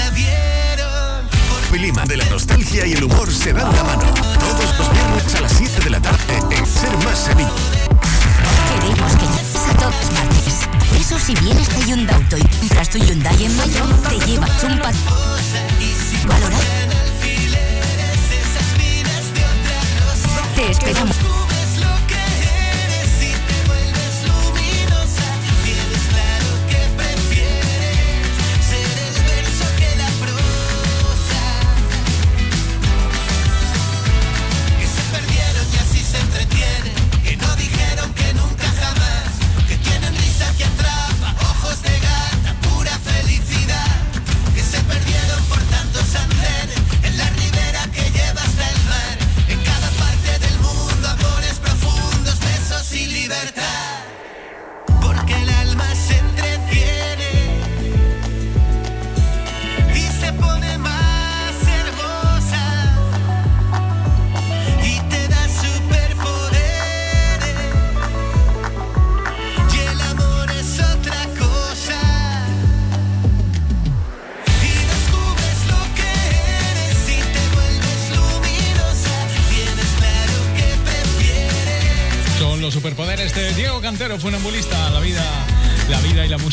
la dieron. Pilima de la nostalgia y el humor se dan la mano. Todos los viernes a las 7 de la tarde en Ser Más Sevilla. Queremos que llegues a todas partes. Eso si vienes de Hyundai Auto y compras tu Hyundai en mayo, te llevas un pat... Valorado. Te esperamos.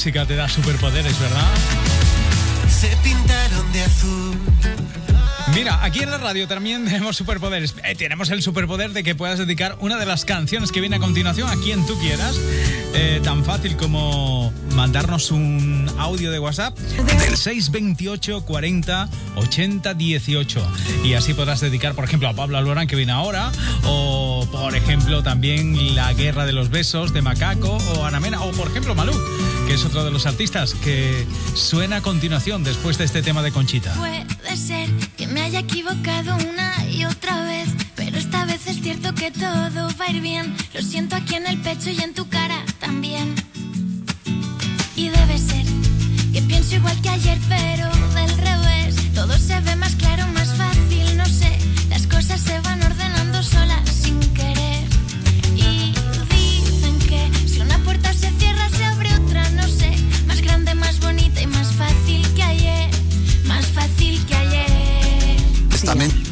Música te da superpoderes, ¿verdad? Se pintaron de azul. Mira, aquí en la radio también tenemos superpoderes. Eh, tenemos el superpoder de que puedas dedicar una de las canciones que viene a continuación a quien tú quieras. Eh, tan fácil como mandarnos un audio de WhatsApp del 628 40 80 18. Y así podrás dedicar, por ejemplo, a Pablo Alborán, que viene ahora. O, por ejemplo, también La Guerra de los Besos de Macaco o Anamena. O, por ejemplo, Malú, que es otro de los artistas que suena a continuación después de este tema de Conchita. Puede ser que me haya equivocado una y otra vez, pero esta vez es cierto que todo va a ir bien. Lo siento aquí en el pecho y en tu cara también. Y debe ser que pienso igual que ayer, pero del revés. Todo se ve más claro, se van ordenando solas sin querer. Y dicen que si una puerta se cierra, se abre otra, no sé. Más grande, más bonita y más fácil que ayer. Más fácil que ayer. Y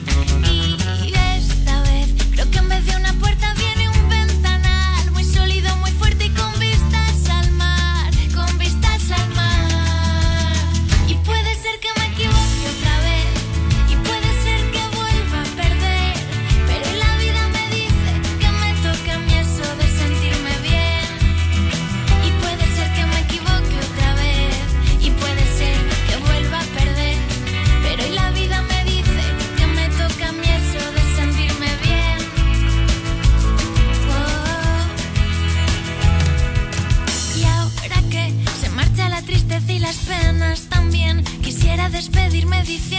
everything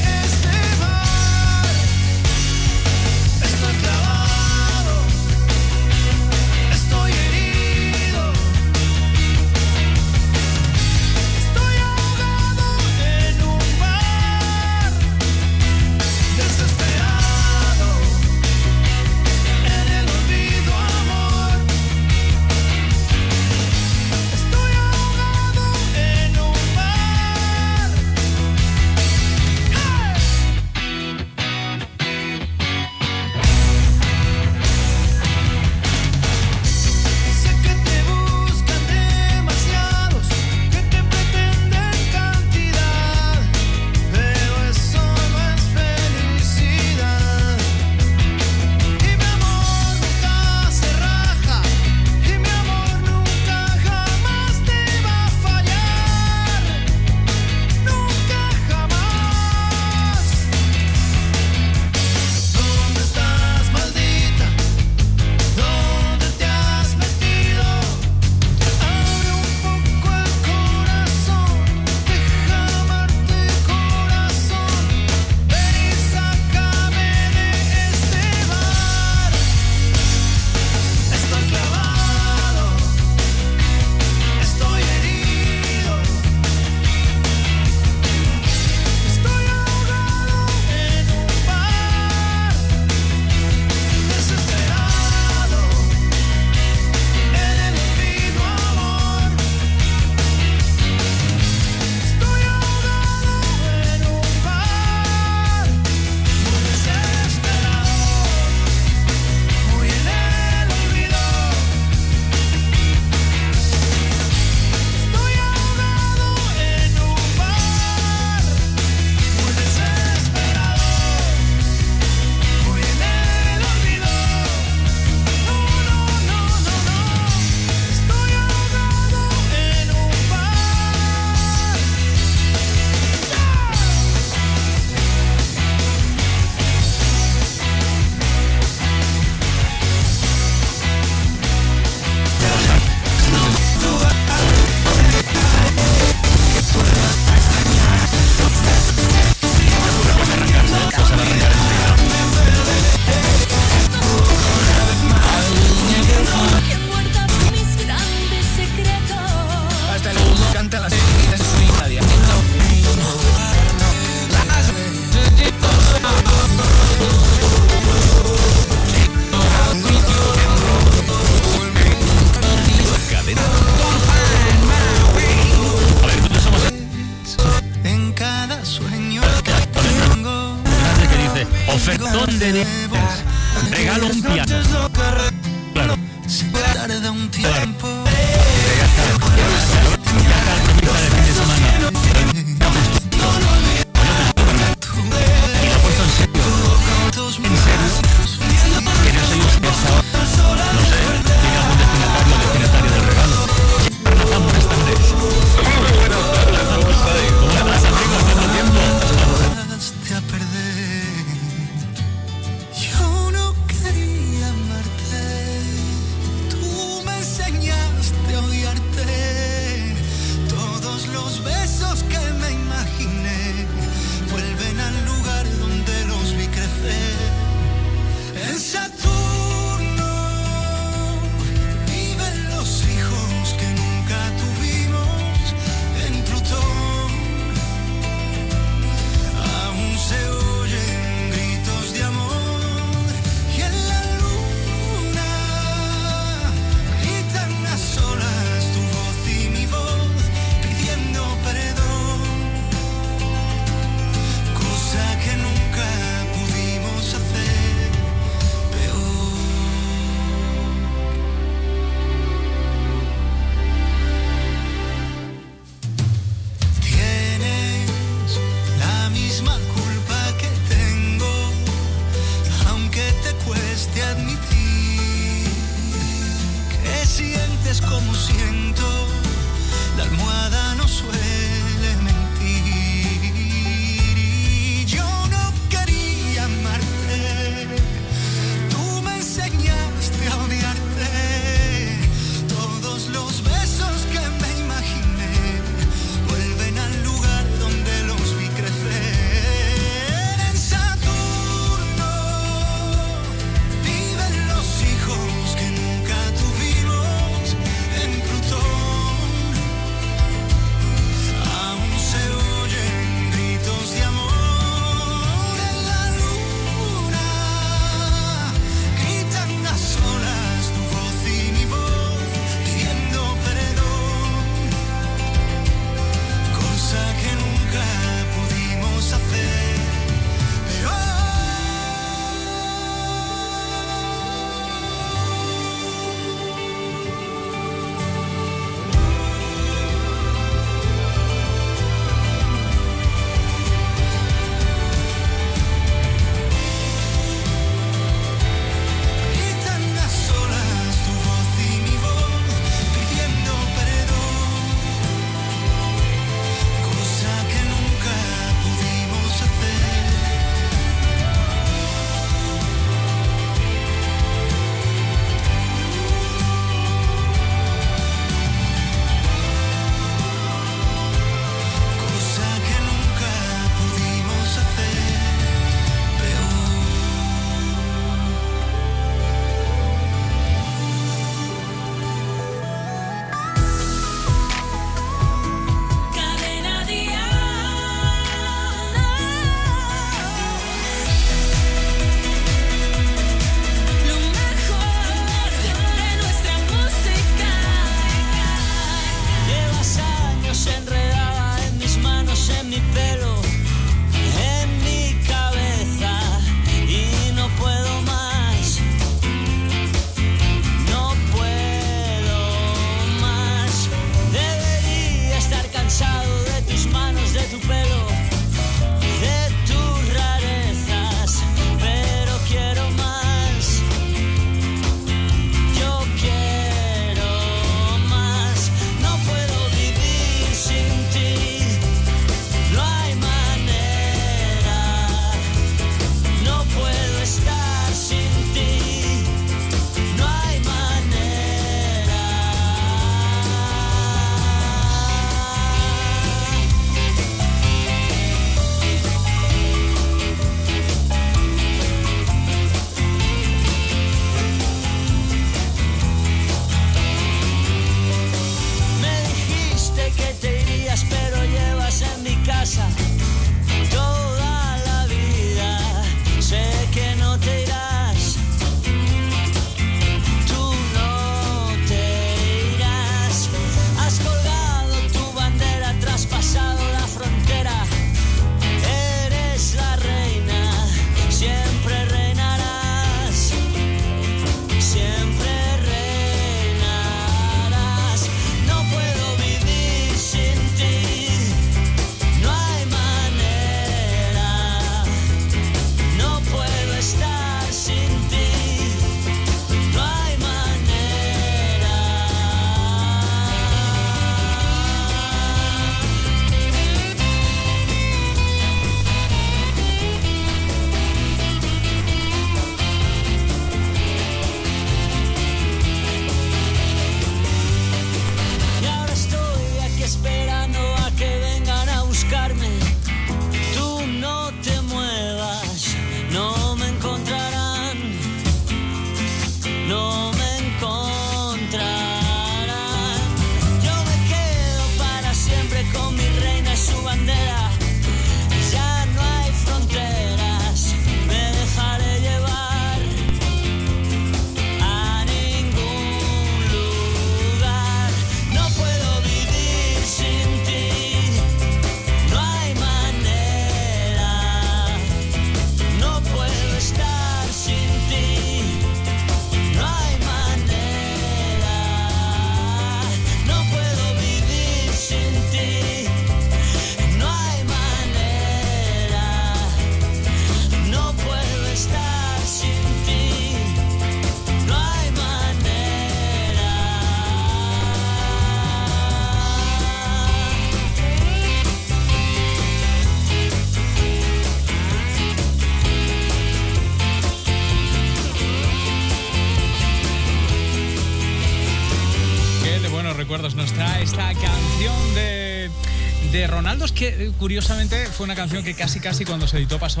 curiosamente fue una canción que casi casi cuando se editó pasó,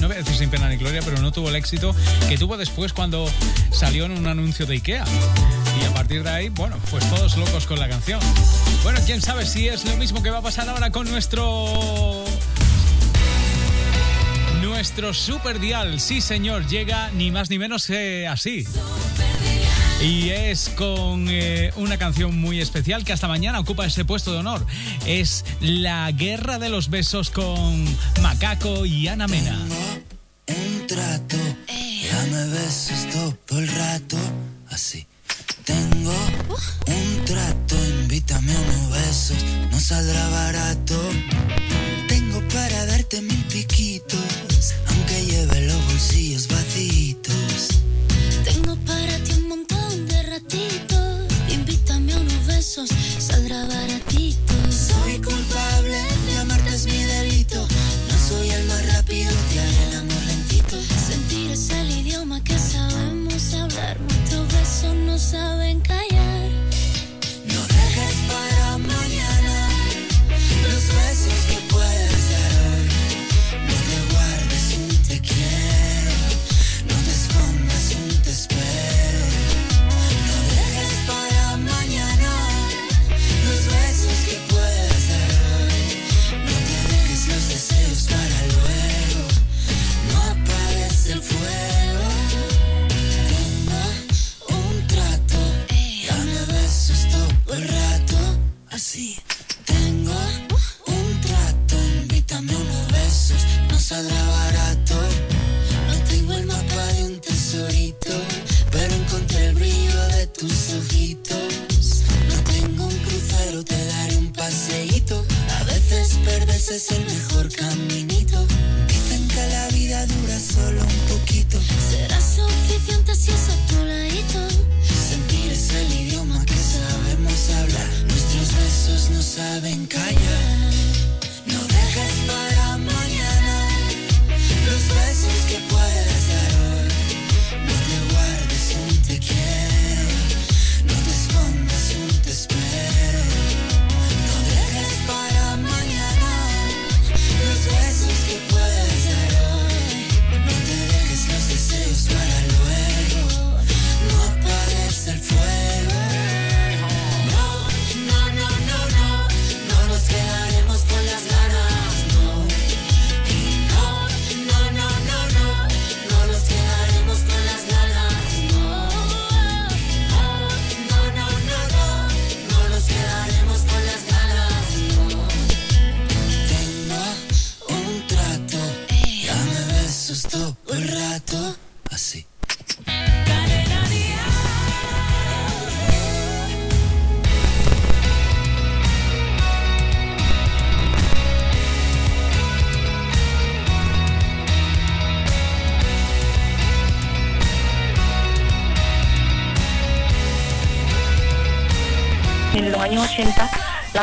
no voy a decir sin pena ni gloria, pero no tuvo el éxito que tuvo después cuando salió en un anuncio de Ikea. Y a partir de ahí, bueno, pues todos locos con la canción. Bueno, quién sabe si es lo mismo que va a pasar ahora con nuestro nuestro super dial. Sí, señor, llega ni más ni menos así. Y es con eh, una canción muy especial que hasta mañana ocupa ese puesto de honor. Es La Guerra de los Besos con Macaco y Ana Mena.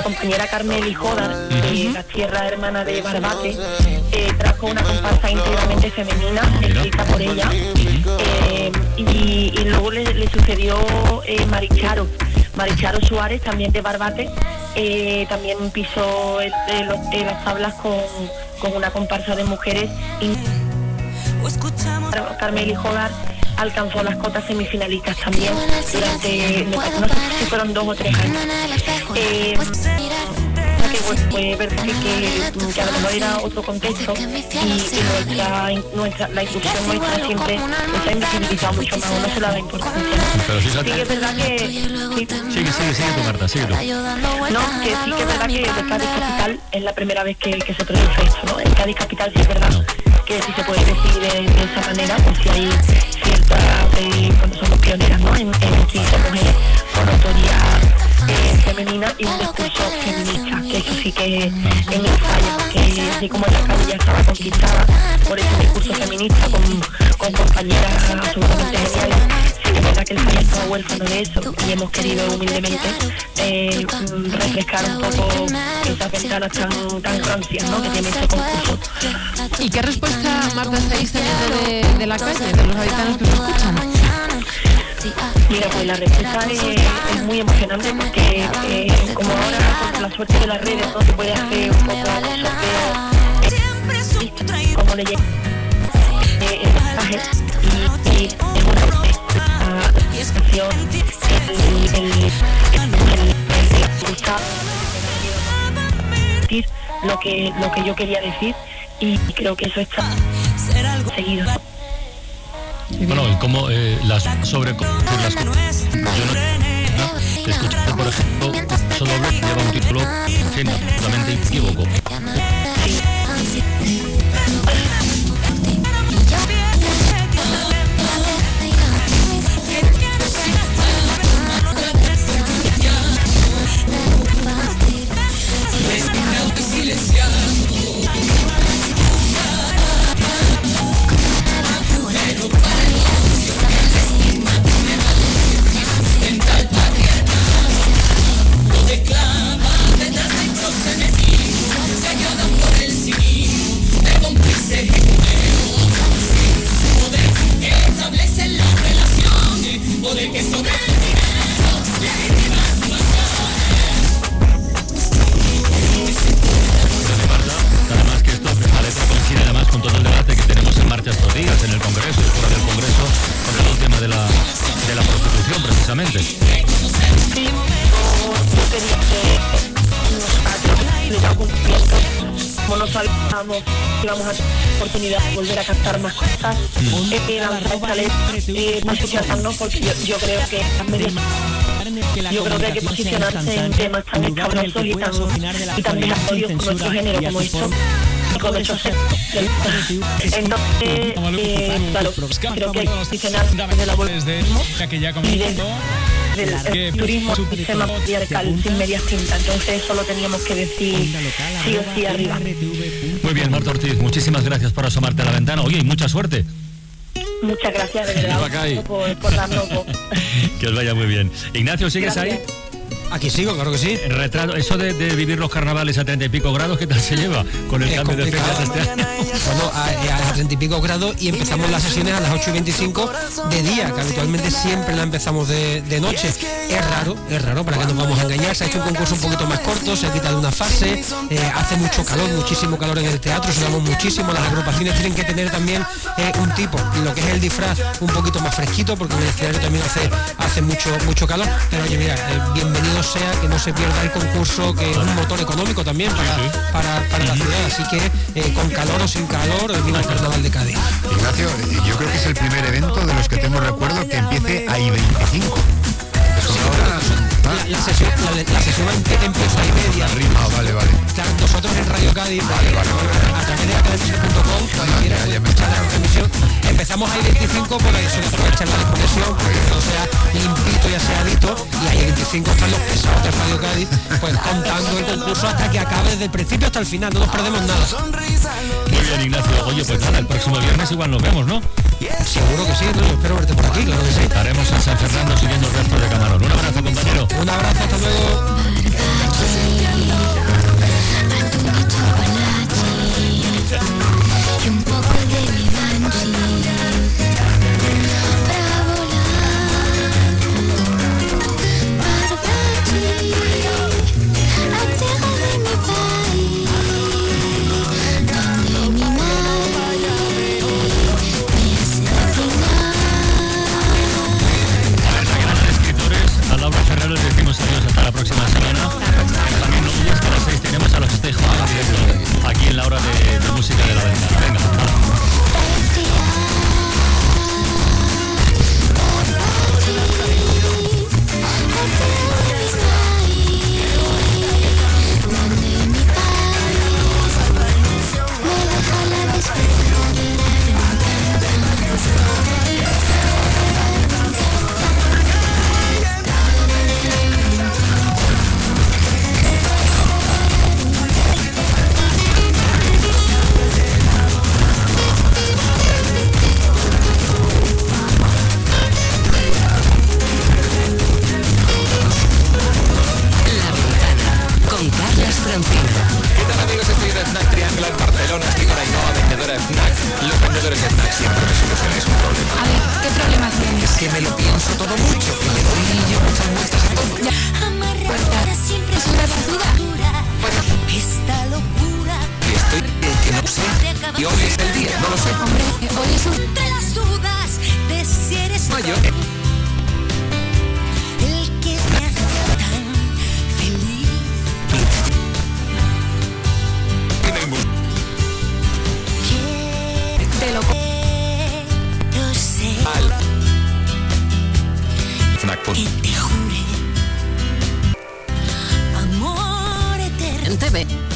Compañera Carmel y Jodar, de la tierra hermana de Barbate, eh, trajo una comparsa íntegramente femenina, escrita por ella. Eh, y, y luego le, le sucedió eh, Maricharo. Maricharo Suárez, también de Barbate, eh, también pisó el- el- el- las tablas con, con una comparsa de mujeres. Y Carmel y Jodar alcanzó las cotas semifinalistas también durante, no sé si fueron dos o tres años. Eh, o sea que bueno, fue verdad que, que, a lo mejor era otro contexto y, y nuestra, nuestra, la inclusión nuestra siempre nos ha invisibilizado mucho más, no se le da importancia. Pero Sí que es verdad que... sí. Sigue, sigue, sigue tu carta, sigue tú. No, que sí que es verdad que de Cádiz Capital es la primera vez que, que se produce esto, ¿no? En Cádiz Capital sí es verdad que si se puede decir de, de esa manera, pues si hay cierta, eh, cuando somos pioneras, ¿no? En, en 15 mujeres con autoría femenina y un discurso feminista, que es sí que en el fallo, porque así como la calle ya estaba conquistada por ese discurso feminista con, con compañeras absolutamente geniales, sí es verdad que el fallo estaba huérfano de eso y hemos querido humildemente eh, refrescar un poco esas ventanas tan, tan rancias ¿no? que tiene este concurso. ¿Y qué respuesta, Marta, estáis teniendo de, de la calle, de los habitantes que os escuchan? Mira, pues la respuesta es, muy emocionante porque eh, como ahora con la suerte de las redes no se puede hacer un poco sorteo eh, como le llega eh, el mensaje y, y es una canción el, el, lo que lo que yo quería decir y creo que eso está seguido. Bueno, y cómo eh, las sobre las yo no escuché, por ejemplo, que lleva un título absolutamente equívoco. Oportunidad de volver a cantar más cosas, eh, lanzar letra, eh, posicionarnos porque yo, yo creo que las yo creo que hay que posicionarse en temas tan escabrosos y tan, y tan desatorios con nuestro género como esto y con nuestro. Entonces, eh, claro, creo que hay que posicionarse desde la ya y desde del Que- turismo sistema patriarcal sin medias tintas. Entonces eso lo teníamos que decir sí o sí arriba. Muy bien, Marta Ortiz, muchísimas gracias por asomarte a la ventana. Oye, y mucha suerte. Muchas gracias de verdad por, por darnos. Que os vaya muy bien. Ignacio, ¿sigues ahí? Aquí sigo, claro que sí. Retrato, eso de, de vivir los carnavales a treinta y pico grados, ¿qué tal se lleva con el Es cambio de fechas este año? Bueno, a, a 30 y pico grados y empezamos las sesiones a las 8 y 25 de día, que habitualmente siempre la empezamos de, de noche. Es raro, es raro, para que nos vamos a engañar. Se ha hecho un concurso un poquito más corto, se ha quitado una fase, eh, hace mucho calor, muchísimo calor en el teatro, sudamos muchísimo. Las agrupaciones tienen que tener también eh, un tipo, lo que es el disfraz, un poquito más fresquito, porque en el escenario también hace, hace mucho, mucho calor. Pero oye, mira, eh, bienvenido sea que no se pierda el concurso, que es un motor económico también para, para, para la ciudad. Así que eh, con calor o sin calor, viva el carnaval de Cádiz. Ignacio, eh, yo creo que es el primer evento de los que tengo recuerdo que empiece a I-25. Eso La, la sesión, la, la sesión empe- empieza a y media. Ah, vale, vale. Claro, nosotros en Radio Cádiz, a través de academia.com, cualquiera puede escuchar la transmisión. Empezamos a 25 por eso, aprovechar la desconexión, todo sea limpito y aseadito. Y ahí 25 están los pesados de Radio Cádiz, pues contando el concurso hasta que acabe desde el principio hasta el final, no nos perdemos nada. Muy bien, Ignacio. Oye, pues nada, el próximo viernes igual nos vemos, ¿no? Seguro que sí. Yo espero verte por aquí, claro que sí. Estaremos en San Fernando siguiendo el resto de Camarón. Un abrazo, compañero. Un abrazo, hasta luego. aquí en la hora de, de música de la ventana. Venga, ¿Qué tal amigos? Estoy de Snack Triangle en Barcelona. Estoy con Ainhoa, vendedora de Snack. Los vendedores de Snack siempre me solucionáis un problema. A ver, ¿qué problema tienes? Es que me lo pienso todo mucho, que le doy yo muchas vueltas a todo. Amarrada siempre es una duda. Esta locura Y estoy eh, que no sé. Y hoy es el día, no lo sé. Hombre, hoy es un... entre las dudas de si eres tú Te lo... Snack que te jure amor eterno. En TV.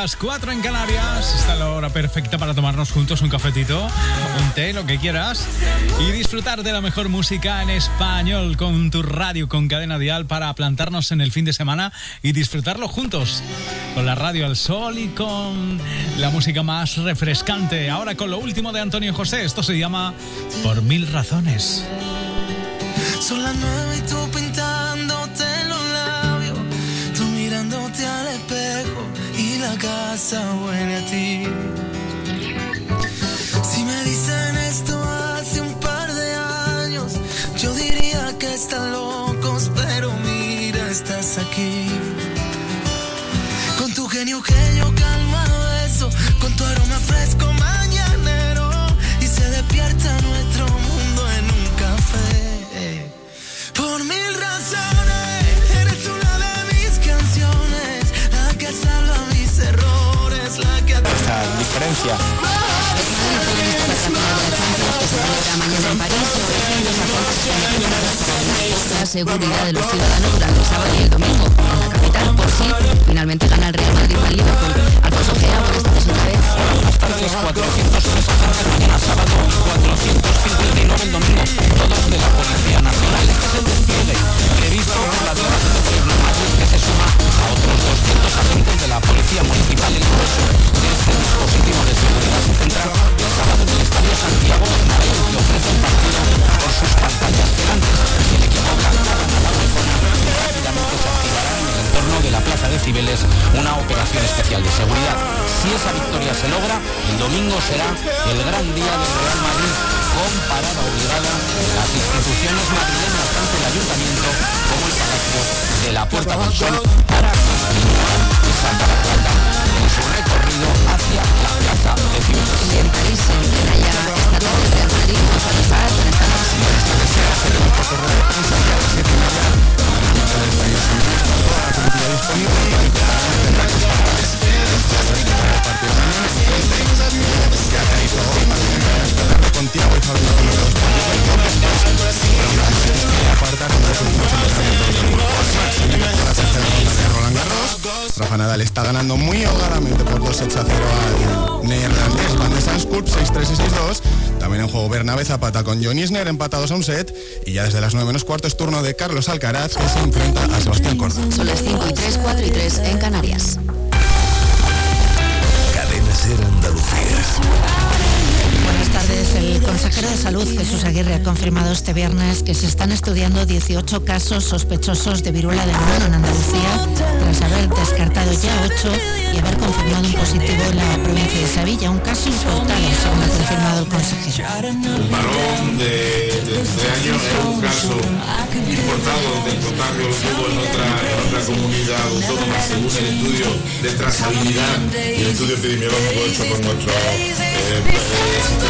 Las 4 en Canarias. Está la hora perfecta para tomarnos juntos un cafetito, un té, lo que quieras. Y disfrutar de la mejor música en español con tu radio, con cadena dial para plantarnos en el fin de semana y disfrutarlo juntos. Con la radio al sol y con la música más refrescante. Ahora con lo último de Antonio José. Esto se llama Por Mil Razones. Casa huele a ti. Si me dicen esto hace un par de años, yo diría que están locos, pero mira, estás aquí. Con tu genio que yo calmado Diferencia. La seguridad de los ciudadanos durante el sábado y el domingo en la capital por si finalmente gana el Real Madrid al Liverpool. Alfonso Gea por esta segunda vez. Bastantes 460 mañana sábado y 459 el domingo. Todos de la Policía Nacional. Este es el despliegue previsto por la delegación de a otros 200 agentes de la Policía Municipal. El grueso de este dispositivo de seguridad se centra el sábado en el Estadio Santiago Bernabéu que ofrece un partido por sus pantallas gigantes. Y el equipo ganará la zona. Rápidamente se activará en el entorno de la Plaza de Cibeles una operación especial de seguridad. Si esa victoria se logra, el domingo será el gran día del Real Madrid con parada obligada de las instituciones madrileñas, tanto el ayuntamiento como el Palacio de la Puerta del Sol, para continuar esa cabalgata en su recorrido hacia la Plaza de Cibeles. Y en París se entrena ya esta tarde el Real Madrid vamos a pasar con esta con Tiago y Fabio La cuarta con dos últimos entrenamientos la tercera ronda de Roland Garros. Rafa Nadal está ganando muy holgadamente por 2 sets a 0 al neerlandés Van de Sanskurt 6-3 y 6-2. También en juego Bernabé Zapata con John Isner empatados a un set. Y ya desde las 9 menos cuarto es turno de Carlos Alcaraz que se enfrenta a Sebastián Corda. Son las 5 y 3, 4 y 3 en Canarias. Cadena Ser Andalucía. Buenas tardes. El consejero de Salud Jesús Aguirre, ha confirmado este viernes que se están estudiando 18 casos sospechosos de viruela del mono en Andalucía, tras haber descartado ya 8 y haber confirmado un positivo en la provincia de Sevilla, un caso importado, según ha confirmado el consejero. El varón de, de 13 años es un caso importado del contagio que en otra, en otra comunidad autónoma según el estudio de trazabilidad y el estudio epidemiológico hecho por nuestro eh,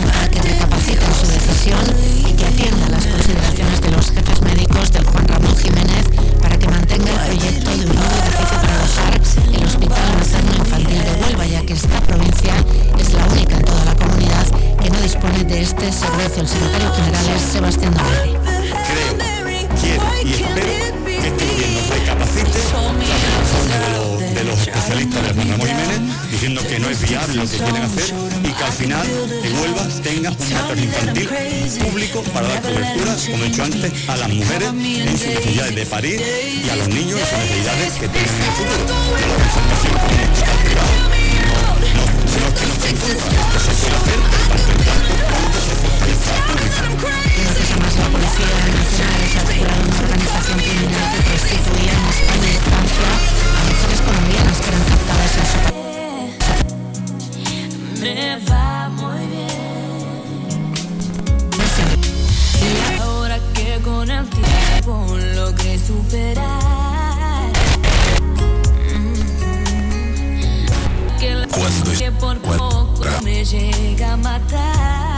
Huelva le ha pedido hoy a la Junta que recapacite en su decisión y que atienda las consideraciones de los jefes médicos del Juan Ramón Jiménez para que mantenga el proyecto de un nuevo edificio para alojar el Hospital Materno Infantil de Huelva, ya que esta provincia es la única en toda la comunidad que no dispone de este servicio. El secretario general es Sebastián Domingo. creo, quiero y espero que este gobierno recapacite de los, especialistas del Juan Ramón Jiménez diciendo que no es viable lo que quieren hacer que al final en Huelva tenga un materno infantil público para dar cobertura, como he dicho antes, a las mujeres en sus necesidades de parir y a los niños en sus necesidades que tienen en el futuro. Una cosa más, la Policía Nacional ha articulado una organización criminal que prostituía en España y Francia a mujeres colombianas que eran captadas en su país. Me va muy bien. Y ahora que con el tiempo logré superar. mm, Que la que por poco me llega a matar.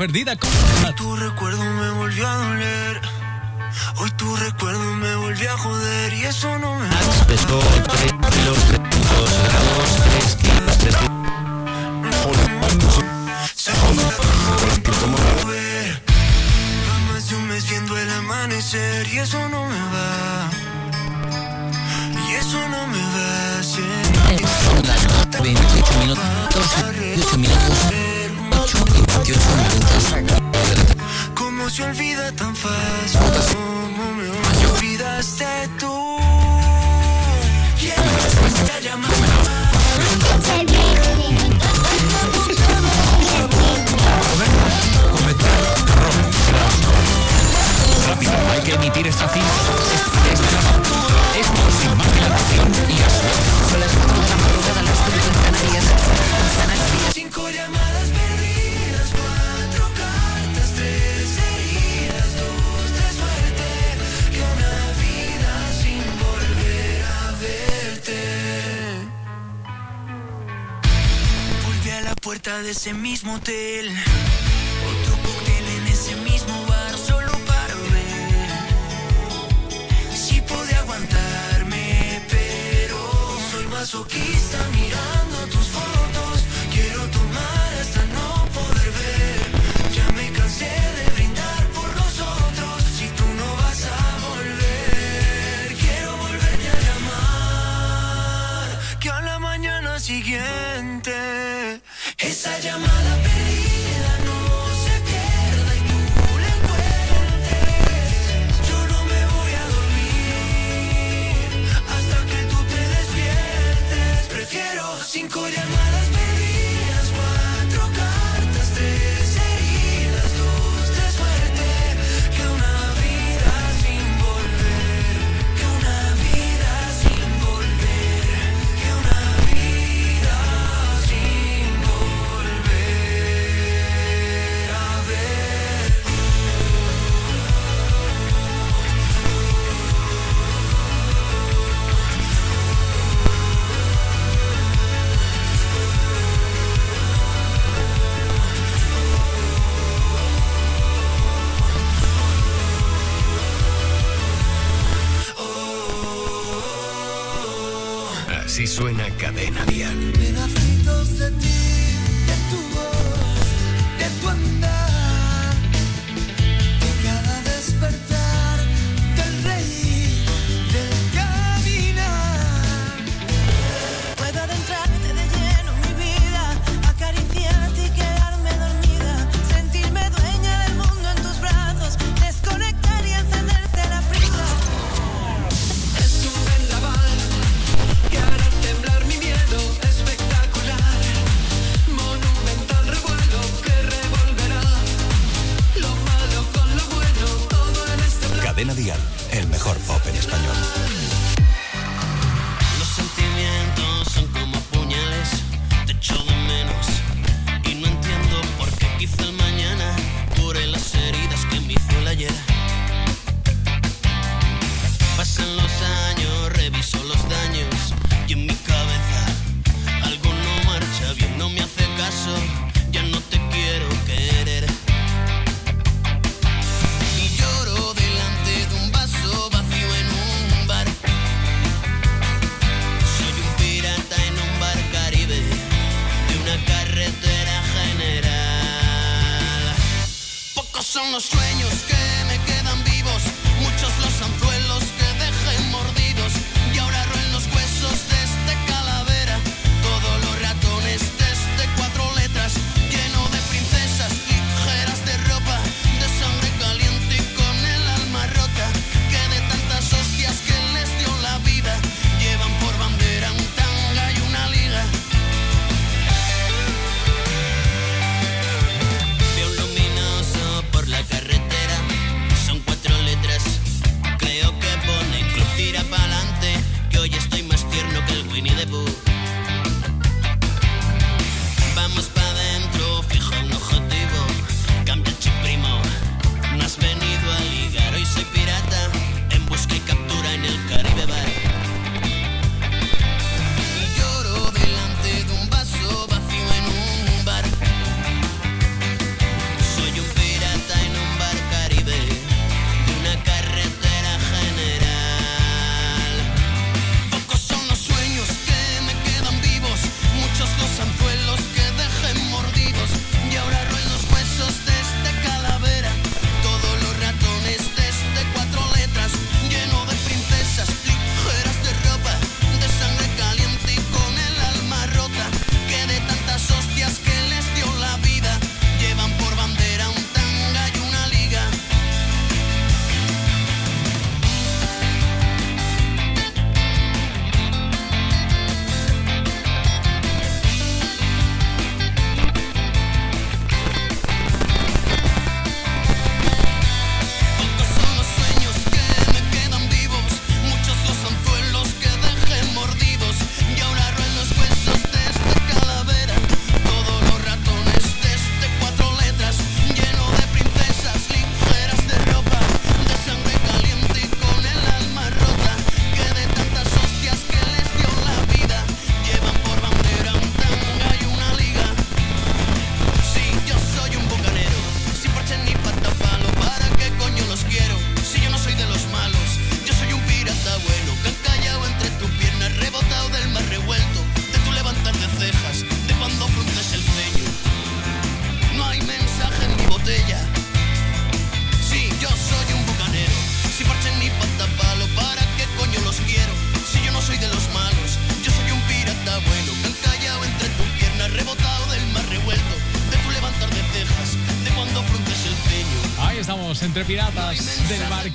Perdida. con-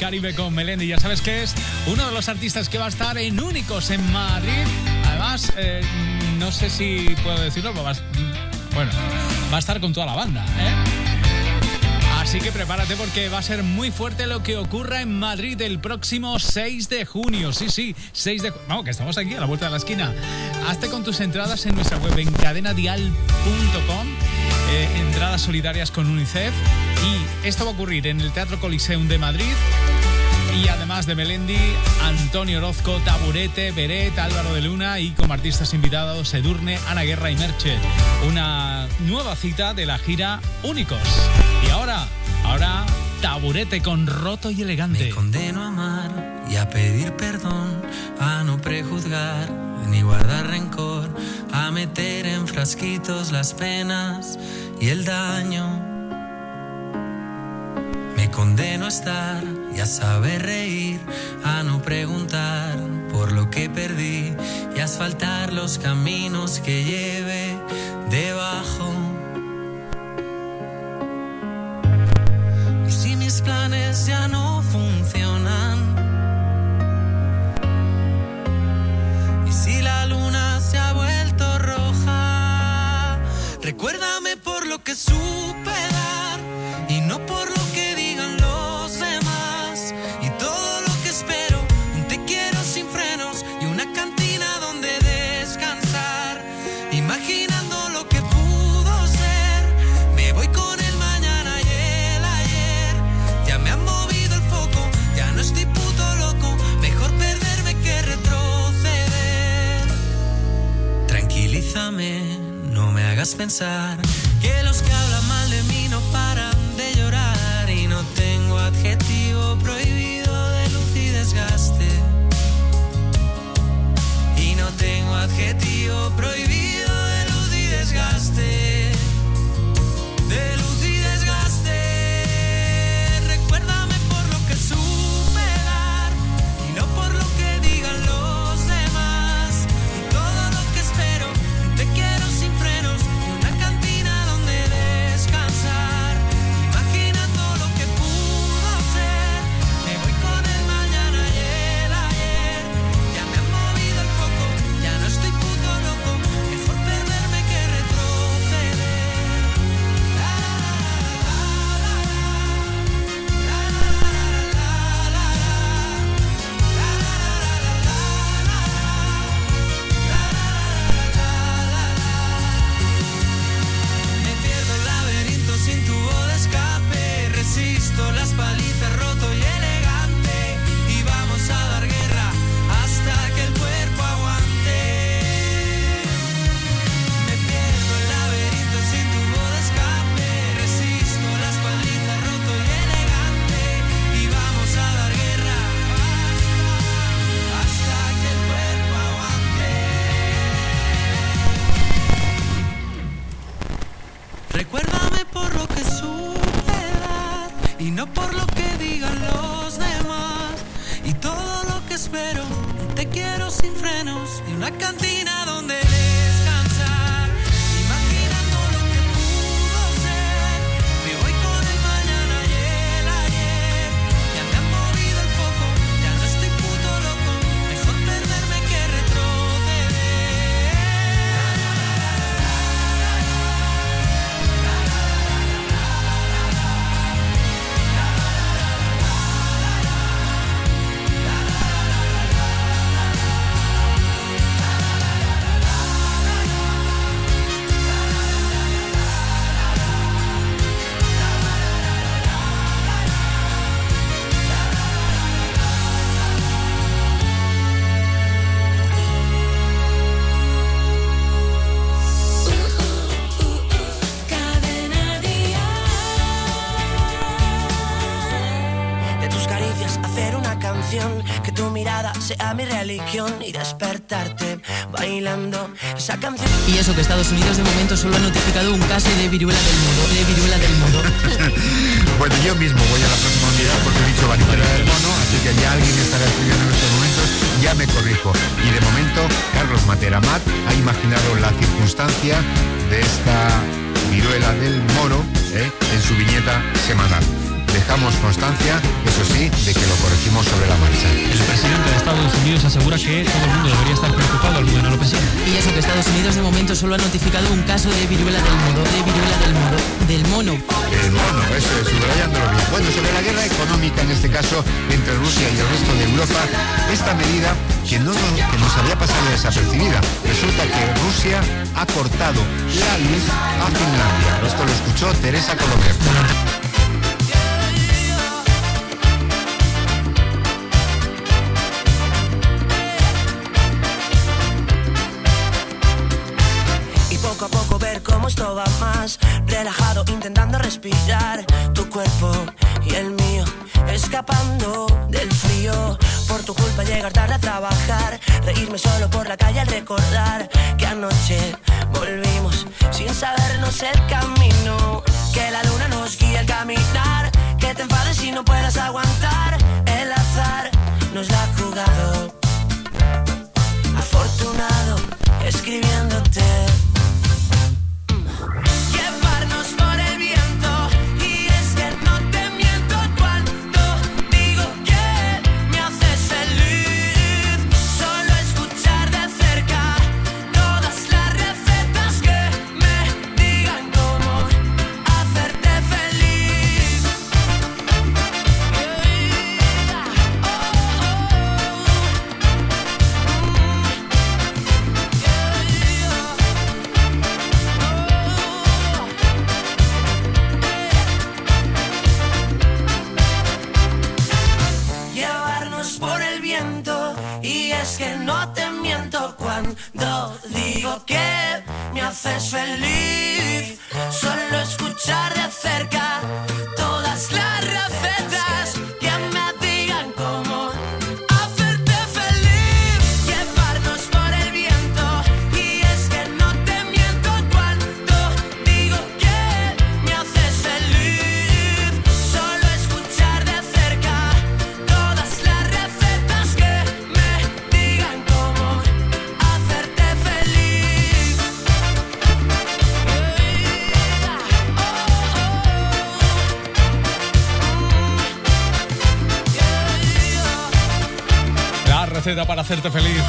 Caribe con Melendi. Ya sabes que es uno de los artistas que va a estar en Únicos en Madrid. Además, eh, no sé si puedo decirlo, pero va a, bueno, va a estar con toda la banda. ¿eh? Así que prepárate porque va a ser muy fuerte lo que ocurra en Madrid el próximo 6 de junio. Sí, sí, 6 de junio. Vamos, que estamos aquí a la vuelta de la esquina. Hazte con tus entradas en nuestra web en cadenadial.com. Eh, entradas solidarias con UNICEF y esto va a ocurrir en el Teatro Coliseum de Madrid y además de Melendi, Antonio Orozco, Taburete, Beret, Álvaro de Luna y como artistas invitados Edurne, Ana Guerra y Merche. Una nueva cita de la gira Únicos. Y ahora, ahora Taburete con roto y elegante. Me condeno a amar y a pedir perdón, a no prejuzgar ni guardar rencor, a meter en frasquitos las penas y el daño. Me condeno a estar y a saber reír, a no preguntar por lo que perdí y asfaltar los caminos que lleve debajo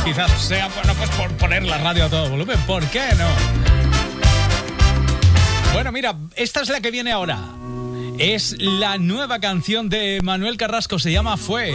quizás sea, bueno, pues por poner la radio a todo volumen. ¿Por qué no? Bueno, mira, esta es la que viene ahora. Es la nueva canción de Manuel Carrasco, se llama Fue.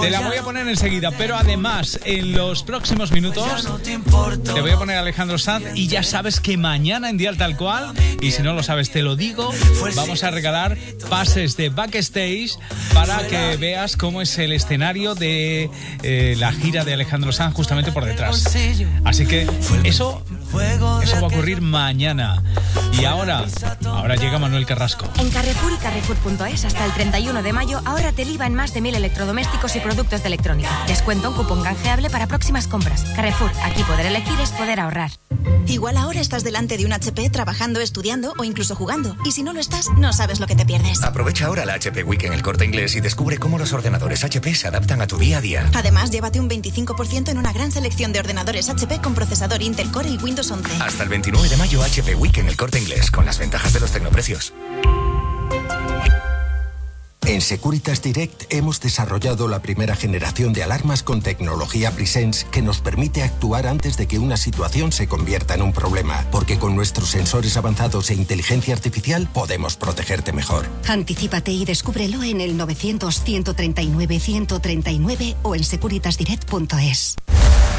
Te la voy a poner enseguida, pero además, en los próximos minutos, te voy a poner a Alejandro Sanz y ya sabes que mañana en Dial Tal Cual, y si no lo sabes te lo digo, vamos a regalar pases de backstage para que veas cómo es el escenario de eh, la gira de Alejandro Sanz justamente por detrás. Así que eso, eso va a ocurrir mañana. Y ahora, ahora llega Manuel Carrasco. En Carrefour y Carrefour.es hasta el 31 de mayo, ahora te IVA en más de mil electrodomésticos y productos de electrónica. Descuento un cupón canjeable para próximas compras. Carrefour, aquí poder elegir es poder ahorrar. Igual ahora estás delante de un HP trabajando, estudiando o incluso jugando. Y si no lo estás, no sabes lo que te pierdes. Aprovecha ahora la HP Week en el corte inglés y descubre cómo los ordenadores HP se adaptan a tu día a día. Además, llévate un 25% en una gran selección de ordenadores HP con procesador Intel Core y Windows 11. Hasta el 29 de mayo HP Week en el corte inglés con las ventajas de los tecnoprecios. En Securitas Direct hemos desarrollado la primera generación de alarmas con tecnología Presence que nos permite actuar antes de que una situación se convierta en un problema, porque con nuestros sensores avanzados e inteligencia artificial podemos protegerte mejor. Anticípate y descúbrelo en el 900-139-139 o en securitasdirect.es.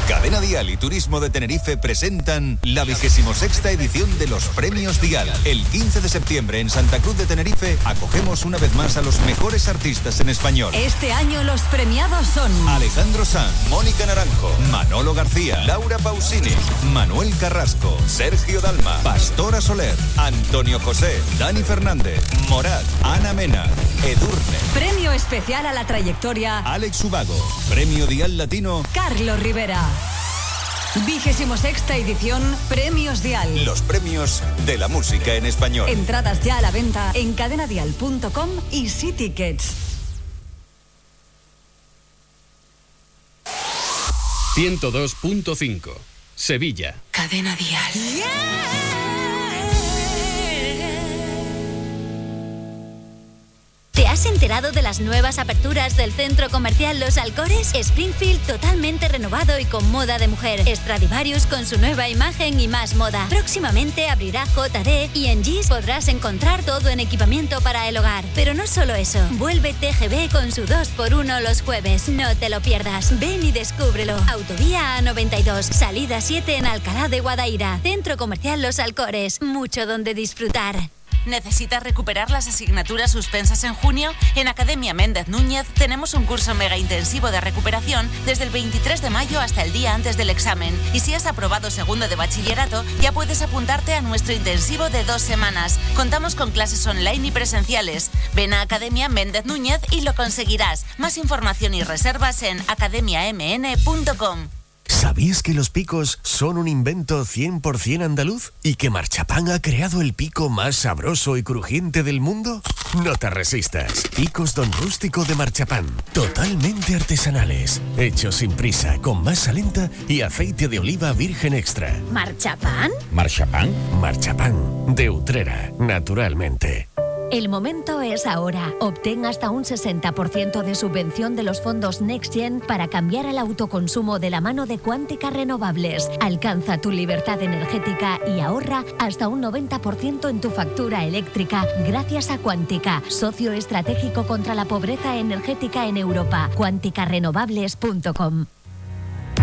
Cadena Dial y Turismo de Tenerife presentan la vigésimo sexta edición de los Premios Dial. El 15 de septiembre en Santa Cruz de Tenerife acogemos una vez más a los mejores artistas en español. Este año los premiados son Alejandro Sanz, Mónica Naranjo, Manolo García, Laura Pausini, Manuel Carrasco, Sergio Dalma, Pastora Soler, Antonio José, Dani Fernández, Morat, Ana Mena, Edurne, Premio especial a la trayectoria Alex Ubago, Premio Dial Latino, Carlos Rivera. Vigésimo sexta edición Premios Dial. los premios de la música en español. Entradas ya a la venta en cadenadial.com y Tickets. ...102.5... Sevilla. Cadena Dial. Has enterado de las nuevas aperturas del centro comercial Los Alcores? Springfield totalmente renovado y con moda de mujer. Stradivarius con su nueva imagen y más moda. Próximamente abrirá JD y en GIS podrás encontrar todo en equipamiento para el hogar. Pero no solo eso. Vuelve TGB con su 2x1 los jueves. No te lo pierdas. Ven y descúbrelo. Autovía A92. Salida 7 en Alcalá de Guadaira. Centro comercial Los Alcores. Mucho donde disfrutar. ¿Necesitas recuperar las asignaturas suspensas en junio? En Academia Méndez Núñez tenemos un curso mega intensivo de recuperación desde el 23 de mayo hasta el día antes del examen. Y si has aprobado segundo de bachillerato, ya puedes apuntarte a nuestro intensivo de dos semanas. Contamos con clases online y presenciales. Ven a Academia Méndez Núñez y lo conseguirás. Más información y reservas en academiamn.com. ¿Sabías que los picos son un invento 100% andaluz? ¿Y que Marchapán ha creado el pico más sabroso y crujiente del mundo? No te resistas. Picos Don Rústico de Marchapán. Totalmente artesanales. Hechos sin prisa, con masa lenta y aceite de oliva virgen extra. ¿Marchapán? ¿Marchapán? Marchapán. De Utrera, naturalmente. El momento es ahora. Obtén hasta un 60% de subvención de los fondos NextGen para cambiar el autoconsumo de la mano de Cuántica Renovables. Alcanza tu libertad energética y ahorra hasta un 90% en tu factura eléctrica gracias a Cuántica, socio estratégico contra la pobreza energética en Europa. cuánticarenovables.com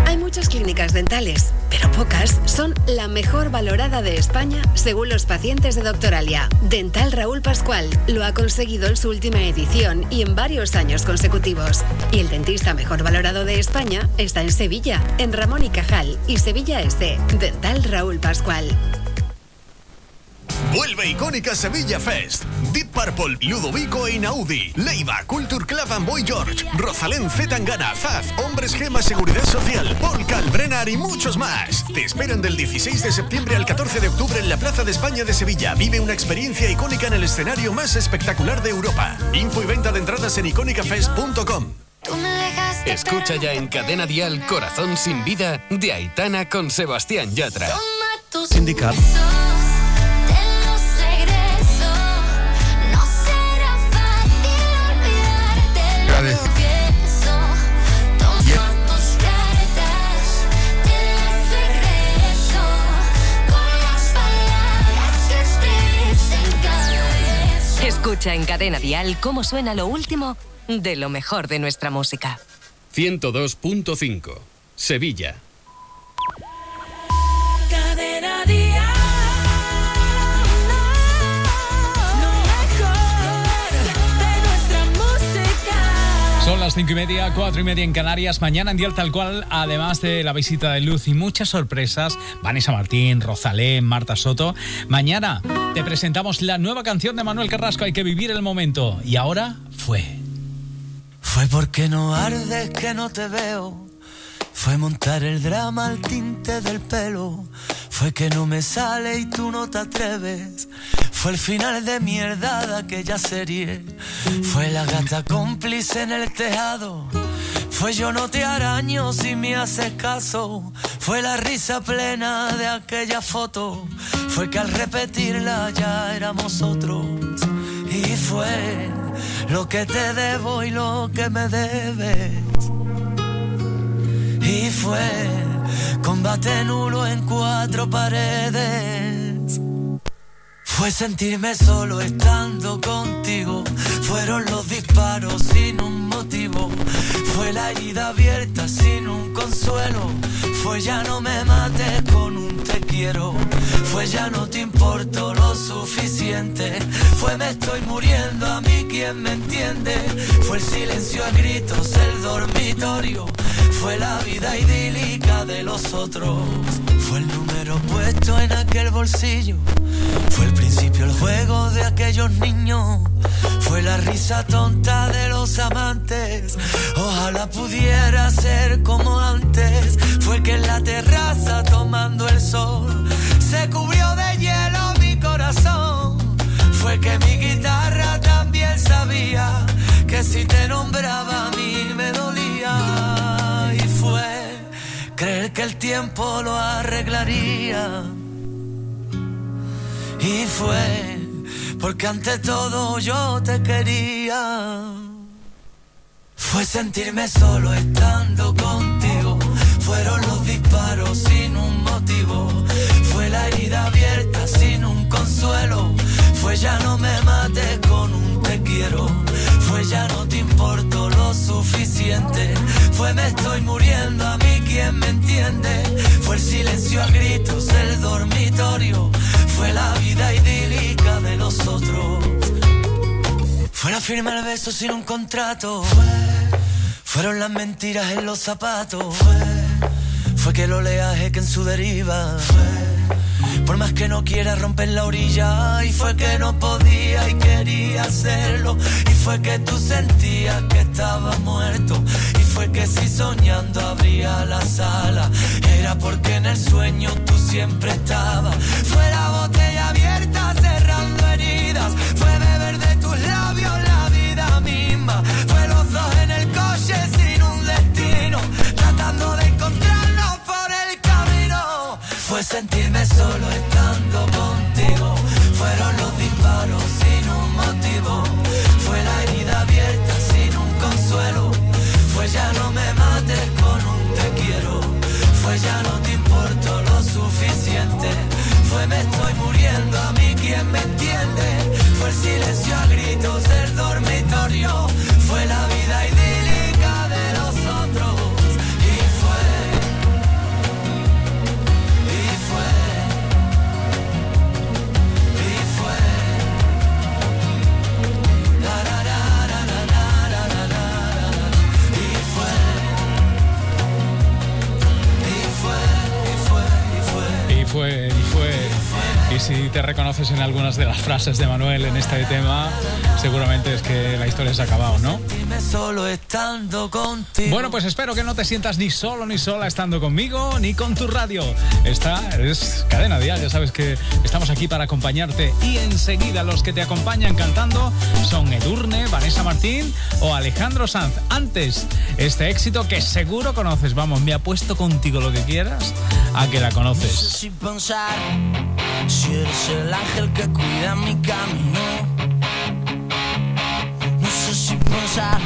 Hay muchas clínicas dentales, pero pocas son la mejor valorada de España según los pacientes de Doctoralia. Dental Raúl Pascual lo ha conseguido en su última edición y en varios años consecutivos. Y el dentista mejor valorado de España está en Sevilla, en Ramón y Cajal y Sevilla Este. Dental Raúl Pascual. Vuelve icónica Sevilla Fest. Deep Purple, Ludovico e Inaudi. Leiva, Culture Club and Boy George. Rosalén Z Tangana, Zaz, Hombres Gema Seguridad Social, Paul Calbrenar y muchos más. Te esperan del 16 de septiembre al 14 de octubre en la Plaza de España de Sevilla. Vive una experiencia icónica en el escenario más espectacular de Europa. Info y venta de entradas en icónicafest.com. Escucha ya en Cadena Dial Corazón sin vida de Aitana con Sebastián Yatra. Sindical. Escucha en Cadena Dial cómo suena lo último de lo mejor de nuestra música. 102.5 Sevilla. Cadena Dial. Las cinco y media, cuatro y media en Canarias. Mañana en Dial Tal Cual, además de la visita de Luz y muchas sorpresas, Vanessa Martín, Rosalén, Marta Soto. Mañana te presentamos la nueva canción de Manuel Carrasco, Hay que vivir el momento. Y ahora fue. Fue porque no ardes que no te veo. Fue montar el drama al tinte del pelo. Fue que no me sale y tú no te atreves. Fue el final de mierda de aquella serie. Fue la gata cómplice en el tejado. Fue yo no te araño si me haces caso. Fue la risa plena de aquella foto. Fue que al repetirla ya éramos otros. Y fue lo que te debo y lo que me debes. Y fue combate nulo en cuatro paredes. Fue sentirme solo estando contigo. Fueron los disparos sin un motivo. Fue la herida abierta sin un consuelo. Fue ya no me mates con un te quiero. Fue ya no te importo lo suficiente. Fue me estoy muriendo a mí quien me entiende. Fue el silencio a gritos, el dormitorio. Fue la vida idílica de los otros. Fue el número puesto en aquel bolsillo. Fue el principio, el juego de aquellos niños. Fue la risa tonta de los amantes. Ojalá pudiera ser como antes. Fue que en la terraza tomando el sol se cubrió de hielo mi corazón. Fue que mi guitarra también sabía que si te nombraba a mí me dolía. Creer que el tiempo lo arreglaría. Y fue porque ante todo yo te quería. Fue sentirme solo estando contigo, fueron los disparos sin un motivo, fue la herida abierta sin un consuelo, fue ya no me mates con un te quiero, fue ya no te importo suficiente, fue me estoy muriendo a mí quien me entiende, fue el silencio a gritos del dormitorio, fue la vida idílica de los otros. Fue la firma el beso sin un contrato. Fue, fueron las mentiras en los zapatos. Fue, fue que el oleaje que en su deriva. Fue, por más que no quiera romper la orilla. Y fue que no podía y quería hacerlo. Y fue que tú sentías que estaba muerto. Y fue que si soñando abría la sala. Era porque en el sueño tú siempre estabas. Fue la botella abierta cerrando heridas. Fue beber de tus labios la Fue sentirme solo estando contigo. Fueron los disparos sin un motivo. Fue la herida abierta sin un consuelo. Fue ya no me mates con un te quiero. Fue ya no te importo lo suficiente. Fue me estoy muriendo a mí quien me entiende. Fue el silencio a gritos del dormitorio. Si te reconoces en algunas de las frases de Manuel en este tema, seguramente es que la historia se ha acabado, ¿no? Solo estando contigo. Bueno, pues espero que no te sientas ni solo ni sola estando conmigo ni con tu radio. Esta es Cadena Dial, ya sabes que estamos aquí para acompañarte y enseguida los que te acompañan cantando son Edurne, Vanessa Martín o Alejandro Sanz. Antes, este éxito que seguro conoces, vamos, me apuesto contigo lo que quieras a que la No sé conoces. si pensar si eres el ángel que cuida mi camino. Pensar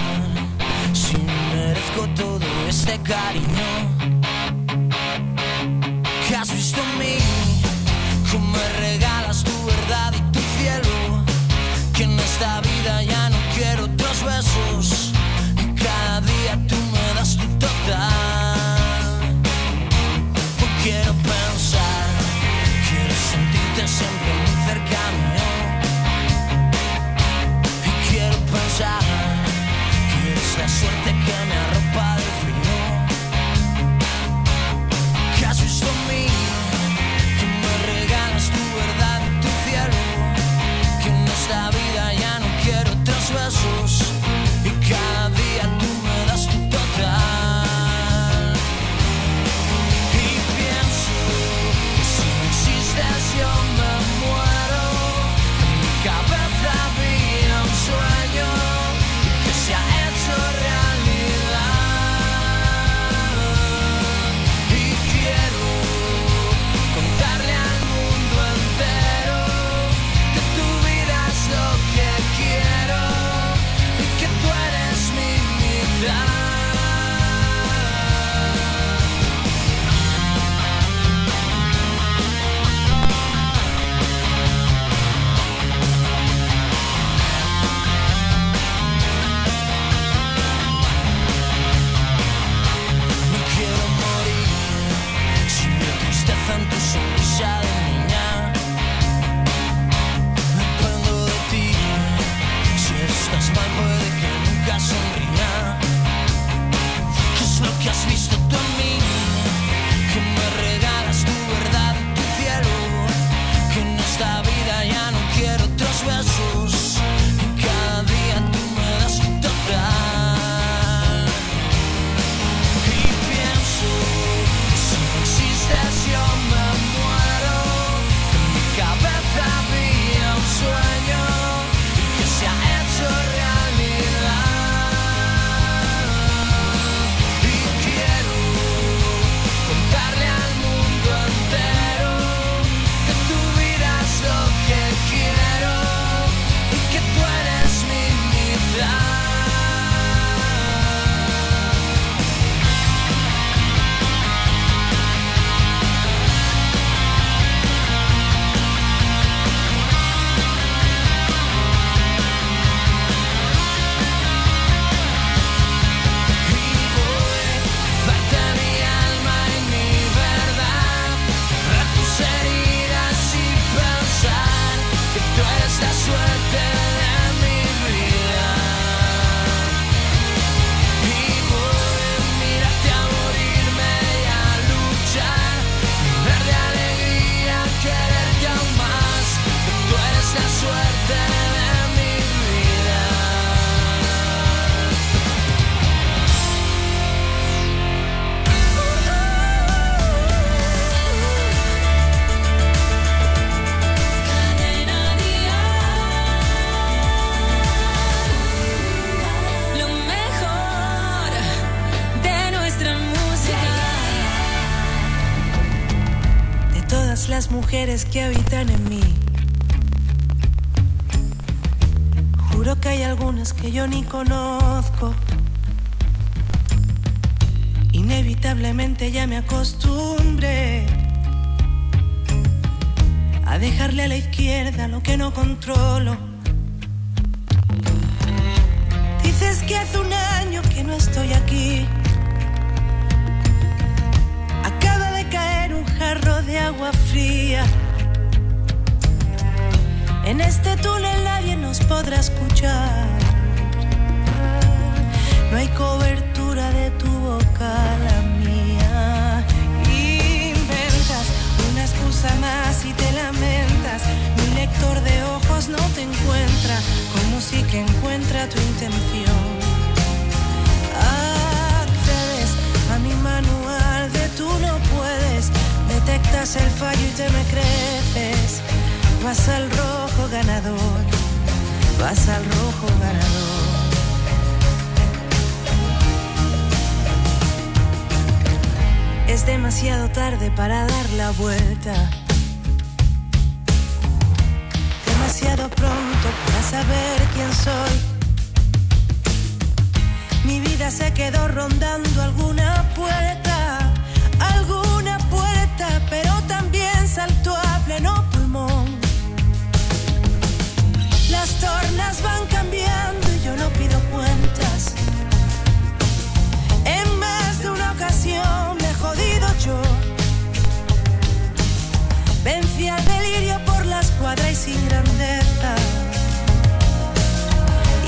si merezco todo este cariño. Que habitan en mí. Juro que hay algunas que yo ni conozco. Inevitablemente ya me acostumbré a dejarle a la izquierda lo que no controlo. Dices que hace un año que no estoy aquí. De agua fría. En este túnel nadie nos podrá escuchar. No hay cobertura de tu boca, la mía. Inventas una excusa más y te lamentas. Mi lector de ojos no te encuentra, como si que encuentra tu intención. Accedes a mi manual de tú no puedes. Detectas el fallo y te me creces. Vas al rojo ganador. Vas al rojo ganador. Es demasiado tarde para dar la vuelta. Demasiado pronto para saber quién soy. Mi vida se quedó rondando alguna puerta, grandeza.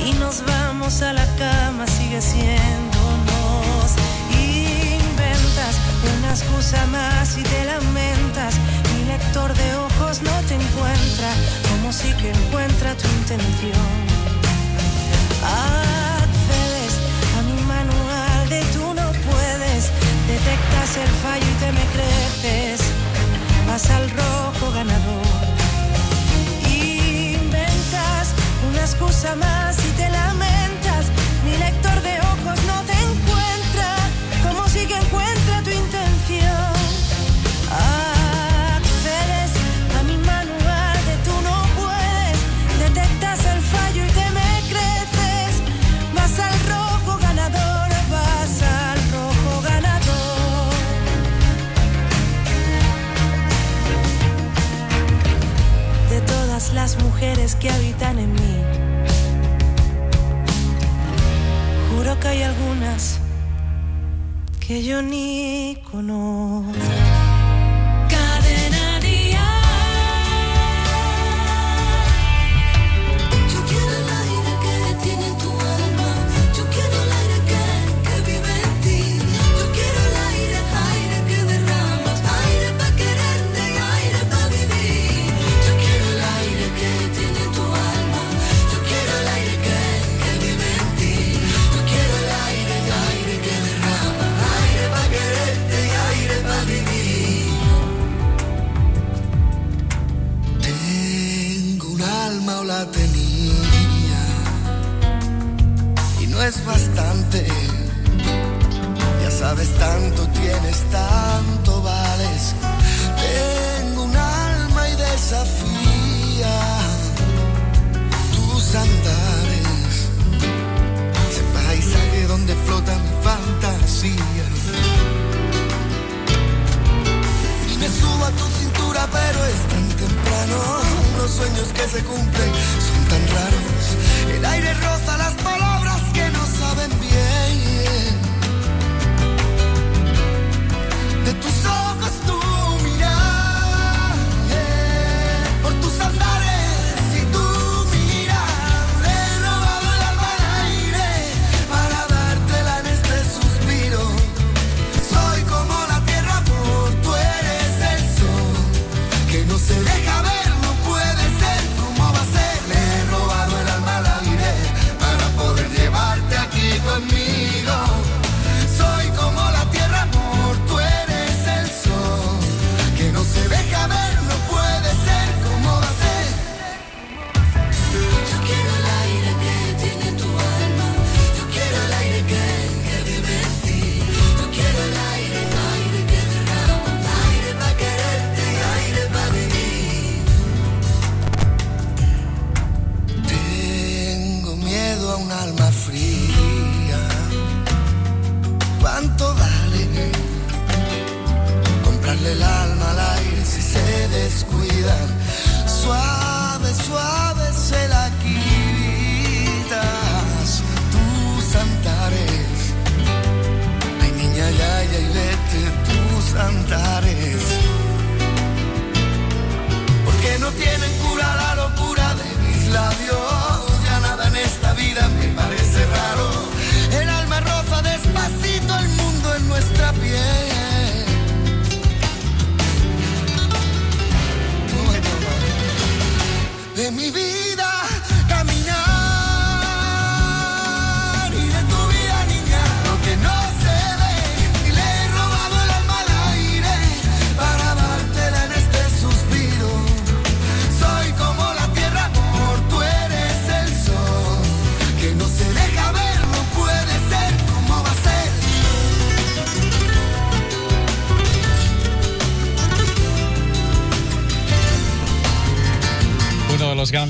Y nos vamos a la cama, sigue siéndonos. Inventas una excusa más y te lamentas. Mi lector de ojos no te encuentra, como si que encuentra tu intención. Accedes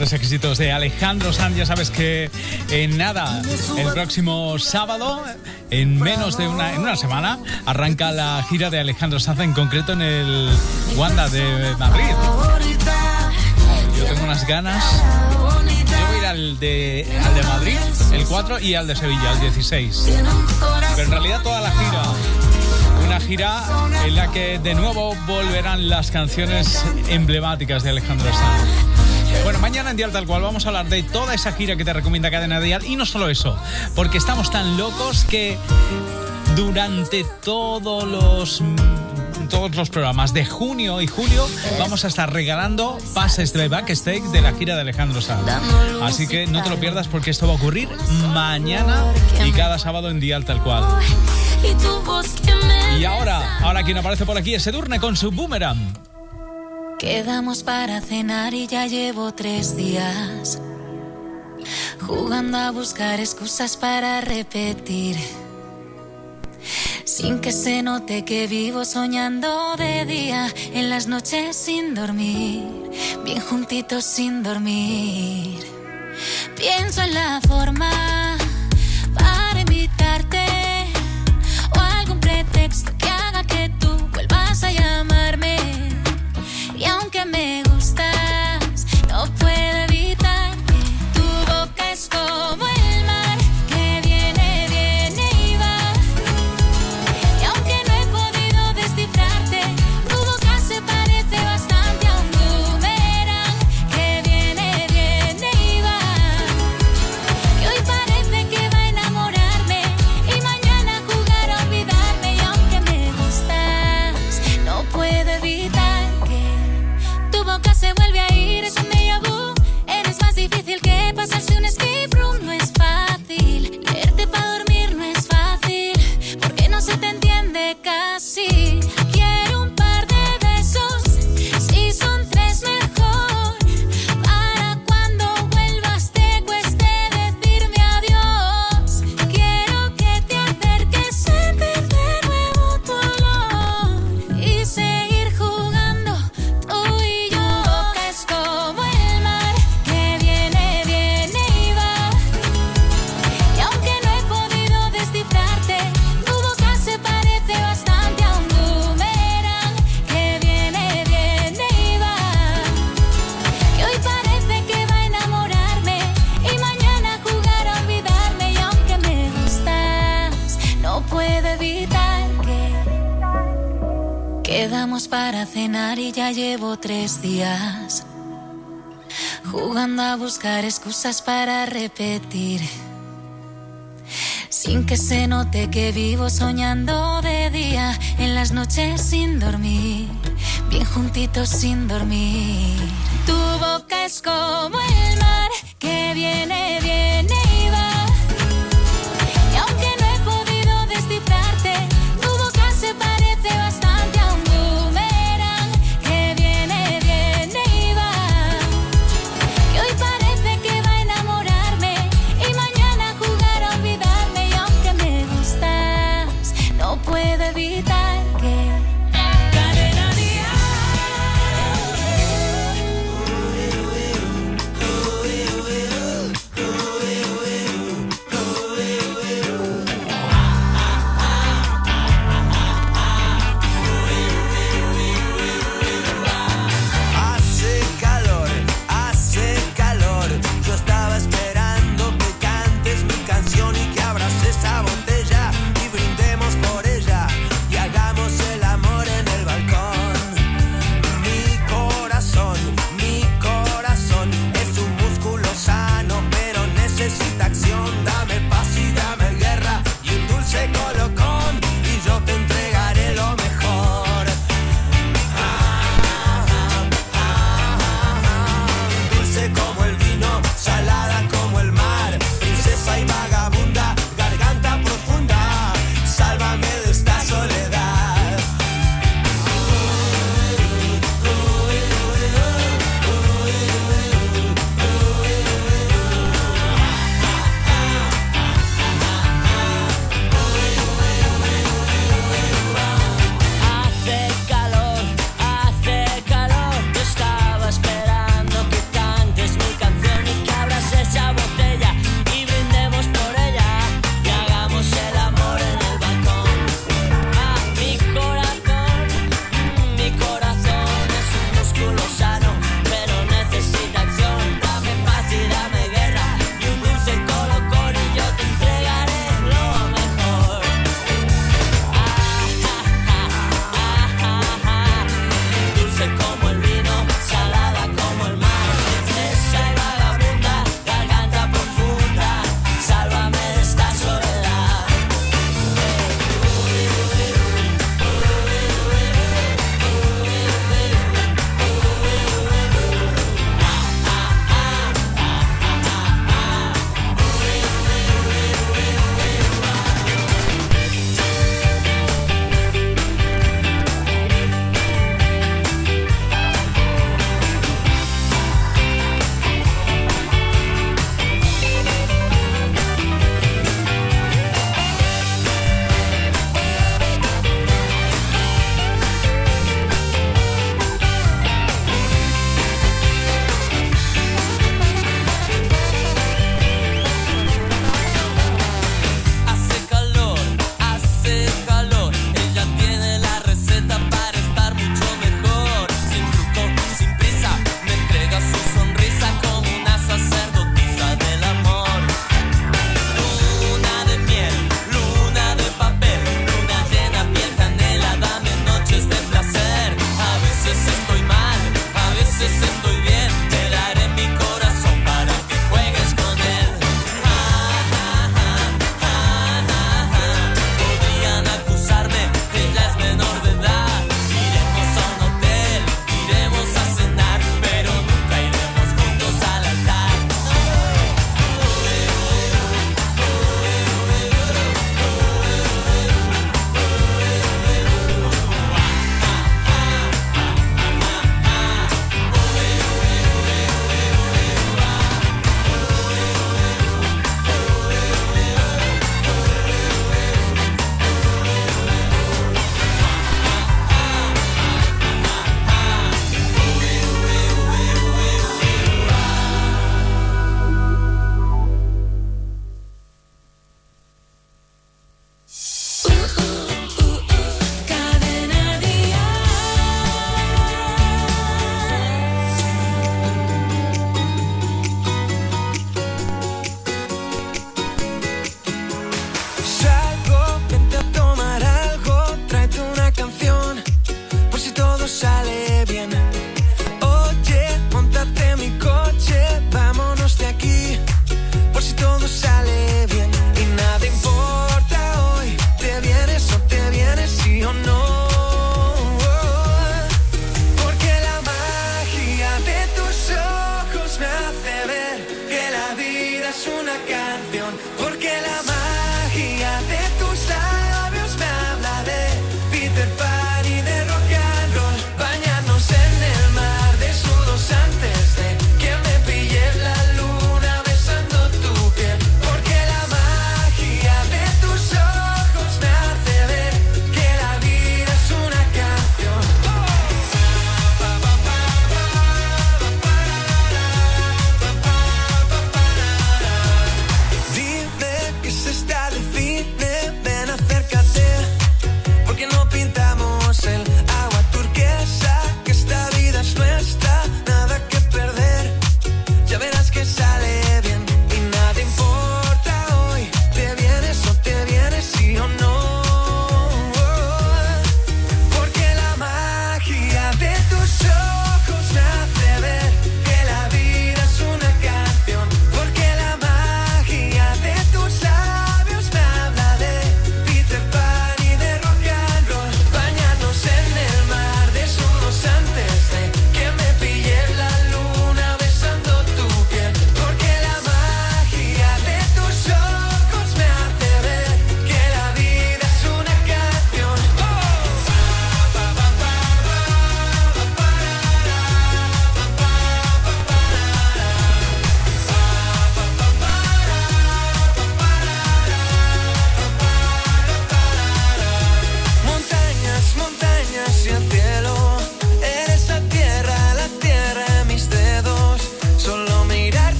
grandes éxitos de Alejandro Sanz. Ya sabes que en nada, el próximo sábado, en menos de una, en una semana, arranca la gira de Alejandro Sanz, en concreto en el Wanda de Madrid. Yo tengo unas ganas. Yo voy a ir al de, al de Madrid, el 4, y al de Sevilla, el 16. Pero en realidad toda la gira una gira en la que de nuevo volverán las canciones emblemáticas de Alejandro Sanz. Bueno, mañana en Dial Tal Cual vamos a hablar de toda esa gira que te recomienda Cadena Dial y no solo eso, porque estamos tan locos que durante todos los todos los programas de junio y julio vamos a estar regalando pases de backstage de la gira de Alejandro Sanz. Así que no te lo pierdas porque esto va a ocurrir mañana y cada sábado en Dial Tal Cual. Y ahora, ahora quien aparece por aquí es Edurne con su boomerang. Quedamos para cenar y ya llevo tres días jugando a buscar excusas para repetir. Sin que se note que vivo soñando de día, en las noches sin dormir, bien juntitos sin dormir. Pienso en la forma excusas para repetir. Sin que se note que vivo soñando de día, en las noches sin dormir, bien juntitos sin dormir. Tu boca es como el mar que viene,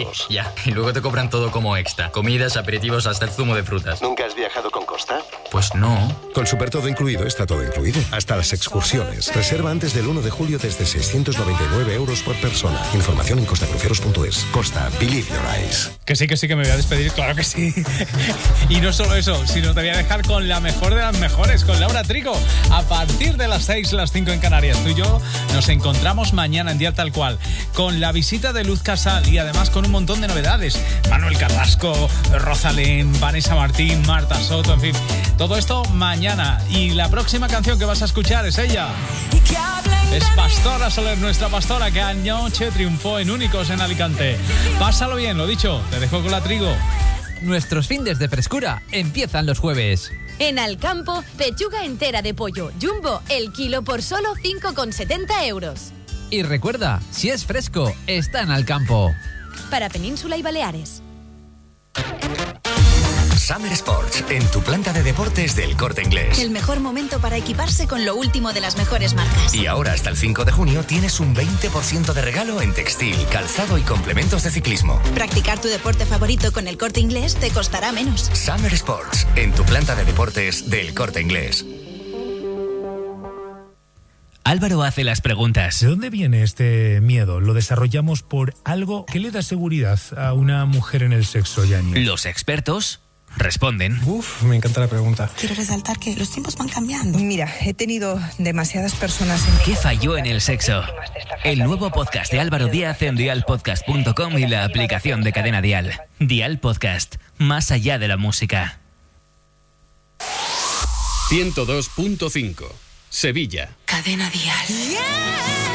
699 Sí, euros. ya. Y luego te cobran todo como extra. Comidas, aperitivos, hasta el zumo de frutas. ¿Nunca Super Todo Incluido está todo incluido. Hasta las excursiones. Reserva antes del 1 de julio desde 699 euros por persona. Información en costacruceros.es. Costa, believe your eyes. Que sí, que sí, que me voy a despedir, claro que sí. y no solo eso, sino te voy a dejar con la mejor de las mejores, con Laura Trigo. A partir de las 6, las 5 en Canarias, tú y yo nos encontramos mañana en Día Tal Cual, con la visita de Luz Casal y además con un montón de novedades. Manuel Carrasco, Rosalén, Vanessa Martín, Marta Soto, en fin. Todo esto mañana. Y la próxima canción que vas a escuchar es ella. Es Pastora Soler, nuestra pastora que anoche triunfó en Únicos en Alicante. Pásalo bien, lo dicho, te dejo con la trigo. Nuestros fines de frescura empiezan los jueves. En Alcampo, pechuga entera de pollo jumbo, el kilo por solo 5,70 euros. Y recuerda, si es fresco, está en Alcampo. Para Península y Baleares. Summer Sports, en tu planta de deportes del corte inglés. El mejor momento para equiparse con lo último de las mejores marcas. Y ahora hasta el 5 de junio tienes un 20% de regalo en textil, calzado y complementos de ciclismo. Practicar tu deporte favorito con el corte inglés te costará menos. Summer Sports, en tu planta de deportes del corte inglés. Álvaro hace las preguntas. ¿De dónde viene este miedo? ¿Lo desarrollamos por algo que le da seguridad a una mujer en el sexo, Yanni? Los expertos responden. Uf, me encanta la pregunta. Quiero resaltar que los tiempos van cambiando. Mira, he tenido demasiadas personas en ¿Qué falló en el sexo? El nuevo podcast de Álvaro Díaz en dialpodcast.com y la aplicación de Cadena Dial. Dial Podcast, más allá de la música. 102.5. Sevilla. Cadena Dial.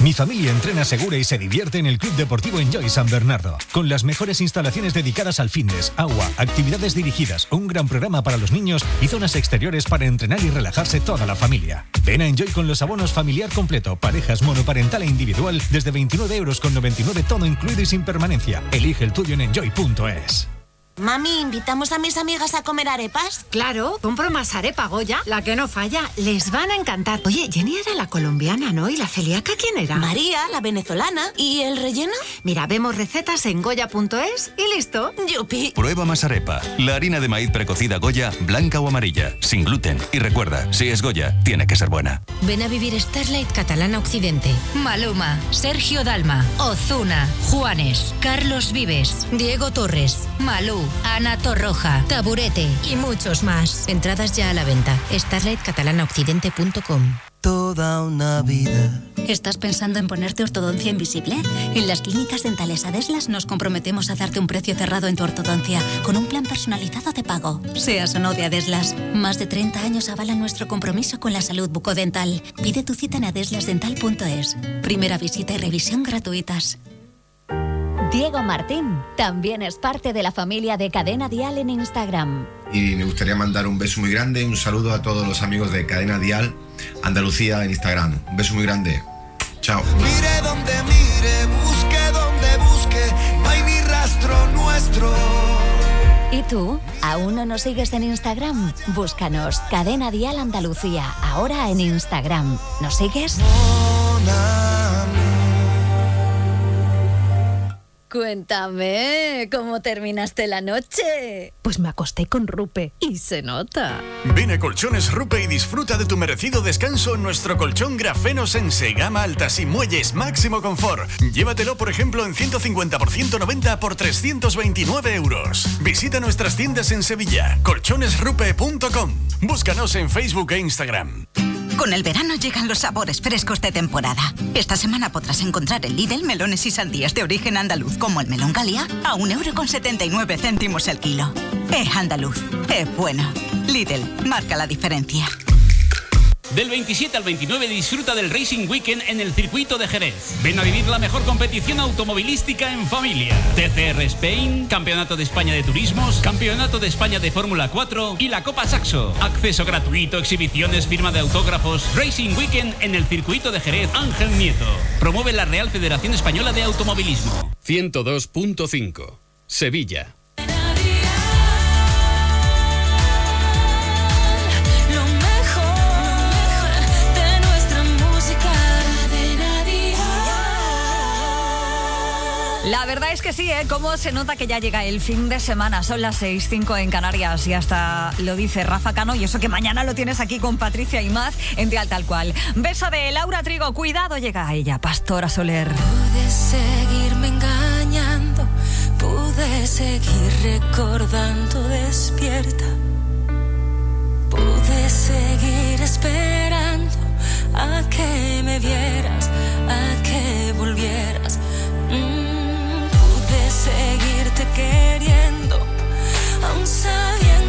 Mi familia entrena segura y se divierte en el Club Deportivo Enjoy San Bernardo, con las mejores instalaciones dedicadas al fitness, agua, actividades dirigidas, un gran programa para los niños y zonas exteriores para entrenar y relajarse toda la familia. Ven a Enjoy con los abonos familiar completo, parejas monoparental e individual desde 29 euros con 99 todo incluido y sin permanencia. Elige el tuyo en enjoy.es. Mami, ¿invitamos a mis amigas a comer arepas? Claro, compro más arepa Goya, la que no falla. Les van a encantar. Oye, Jenny era la colombiana, ¿no? ¿Y la celíaca quién era? María, la venezolana. ¿Y el relleno? Mira, vemos recetas en goya.es y listo. Yupi. Prueba más arepa. La harina de maíz precocida Goya, blanca o amarilla, sin gluten. Y recuerda, si es Goya, tiene que ser buena. Ven a vivir Starlight Catalana Occidente. Maluma, Sergio Dalma, Ozuna, Juanes, Carlos Vives, Diego Torres, Malú, Ana Torroja, Taburete y muchos más. Entradas ya a la venta. StarlightCatalanaOccidente.com Toda una vida. ¿Estás pensando en ponerte ortodoncia invisible? En las clínicas dentales Adeslas nos comprometemos a darte un precio cerrado en tu ortodoncia con un plan personalizado de pago. Seas o no de Adeslas. Más de 30 años avalan nuestro compromiso con la salud bucodental. Pide tu cita en adeslasdental.es. Primera visita y revisión gratuitas. Diego Martín también es parte de la familia de Cadena Dial en Instagram. Y me gustaría mandar un beso muy grande, un saludo a todos los amigos de Cadena Dial Andalucía en Instagram. Un beso muy grande. Chao. Mire donde mire, busque donde busque, no hay ni rastro nuestro. ¿Y tú? ¿Aún no nos sigues en Instagram? Búscanos Cadena Dial Andalucía, ahora en Instagram. ¿Nos sigues? Cuéntame, ¿cómo terminaste la noche? Pues me acosté con Rupe y se nota. Ven a Colchones Rupe y disfruta de tu merecido descanso en nuestro colchón grafeno Sense, gama alta sin muelles, máximo confort. Llévatelo, por ejemplo, en 150 por 190 por 329 euros. Visita nuestras tiendas en Sevilla, colchonesrupe.com. Búscanos en Facebook e Instagram. Con el verano llegan los sabores frescos de temporada. Esta semana podrás encontrar en Lidl melones y sandías de origen andaluz como el melón Galia a 1,79 céntimos el kilo. Es andaluz, es bueno. Lidl, marca la diferencia. Del 27 al 29 disfruta del Racing Weekend en el circuito de Jerez. Ven a vivir la mejor competición automovilística en familia. TCR Spain, Campeonato de España de Turismos, Campeonato de España de Fórmula 4 y la Copa Saxo. Acceso gratuito, exhibiciones, firma de autógrafos. Racing Weekend en el circuito de Jerez Ángel Nieto. Promueve la Real Federación Española de Automovilismo. 102.5. Sevilla. La verdad es que sí, ¿eh? Cómo se nota que ya llega el fin de semana. Son las 6.05 en Canarias y hasta lo dice Rafa Cano. Y eso que mañana lo tienes aquí con Patricia y Maz en Dial Tal Cual. Beso de Laura Trigo. Cuidado, llega ella, Pastora Soler. Pude seguirme engañando, pude seguir recordando despierta. Pude seguir esperando a que me vieras, a que volvieras. Mm, seguirte queriendo, aun sabiendo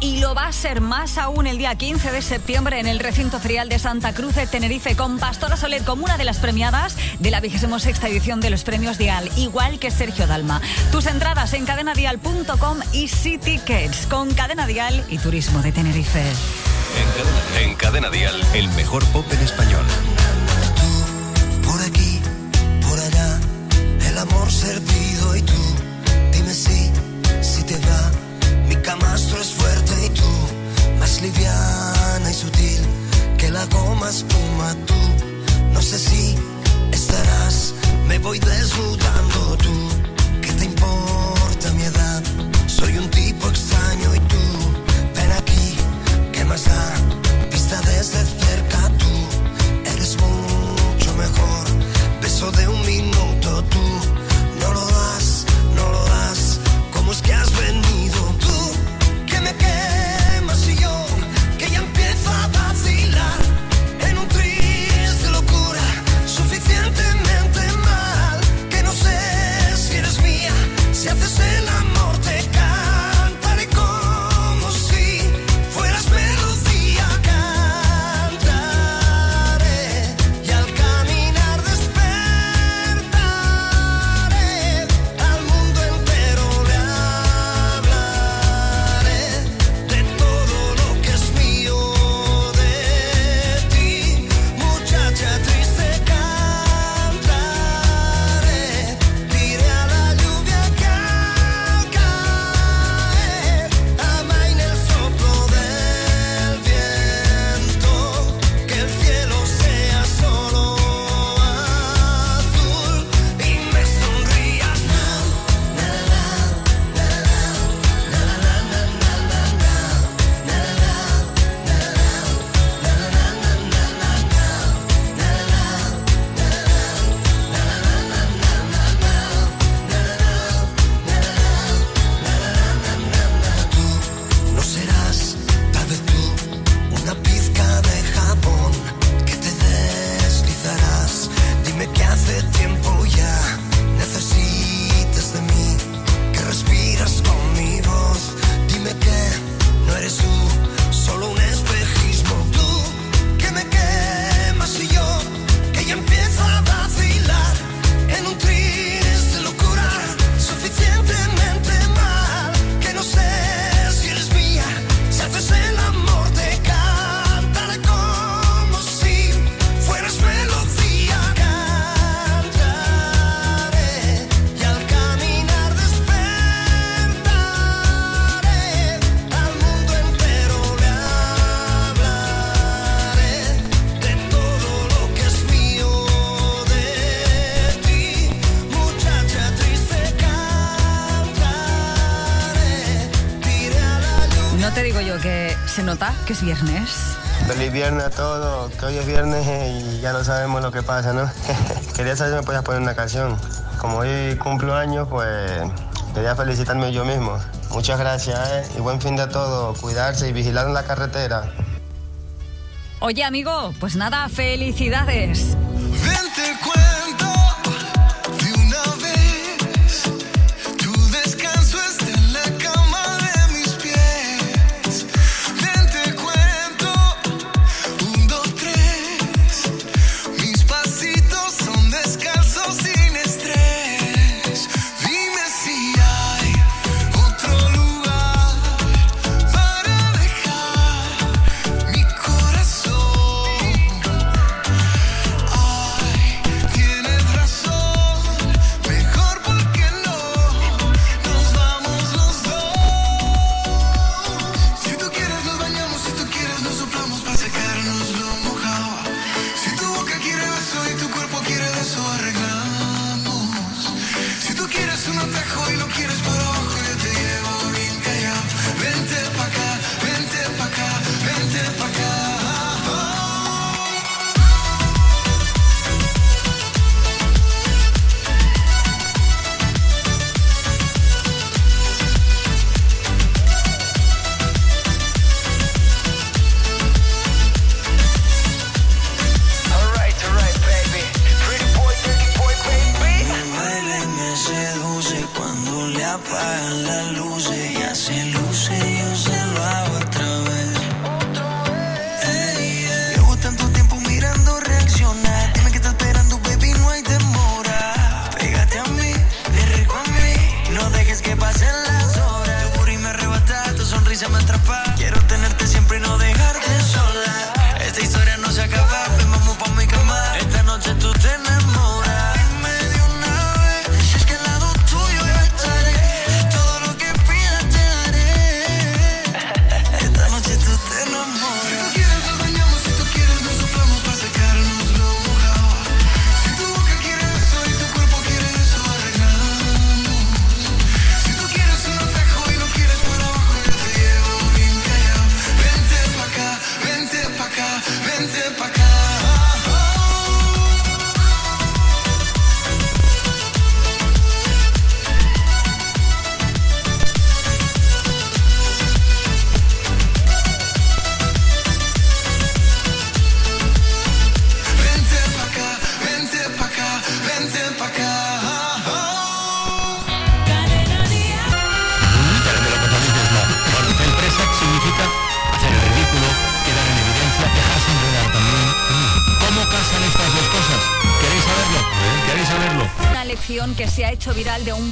y lo va a ser más aún el día 15 de septiembre en el recinto ferial de Santa Cruz de Tenerife con Pastora Soler como una de las premiadas de la 26 edición de los premios Dial, igual que Sergio Dalma. Tus entradas en cadenadial.com y Citycats con Cadena Dial y Turismo de Tenerife. En Cadena Dial, el mejor pop en español. viernes. Feliz viernes a todos, que hoy es viernes eh, y ya no sabemos lo que pasa, ¿no? quería saber si me podías poner una canción. Como hoy cumplo años, pues quería felicitarme yo mismo. Muchas gracias ¿eh? y buen fin de todo. Cuidarse y vigilar en la carretera. Oye, amigo, pues nada, felicidades.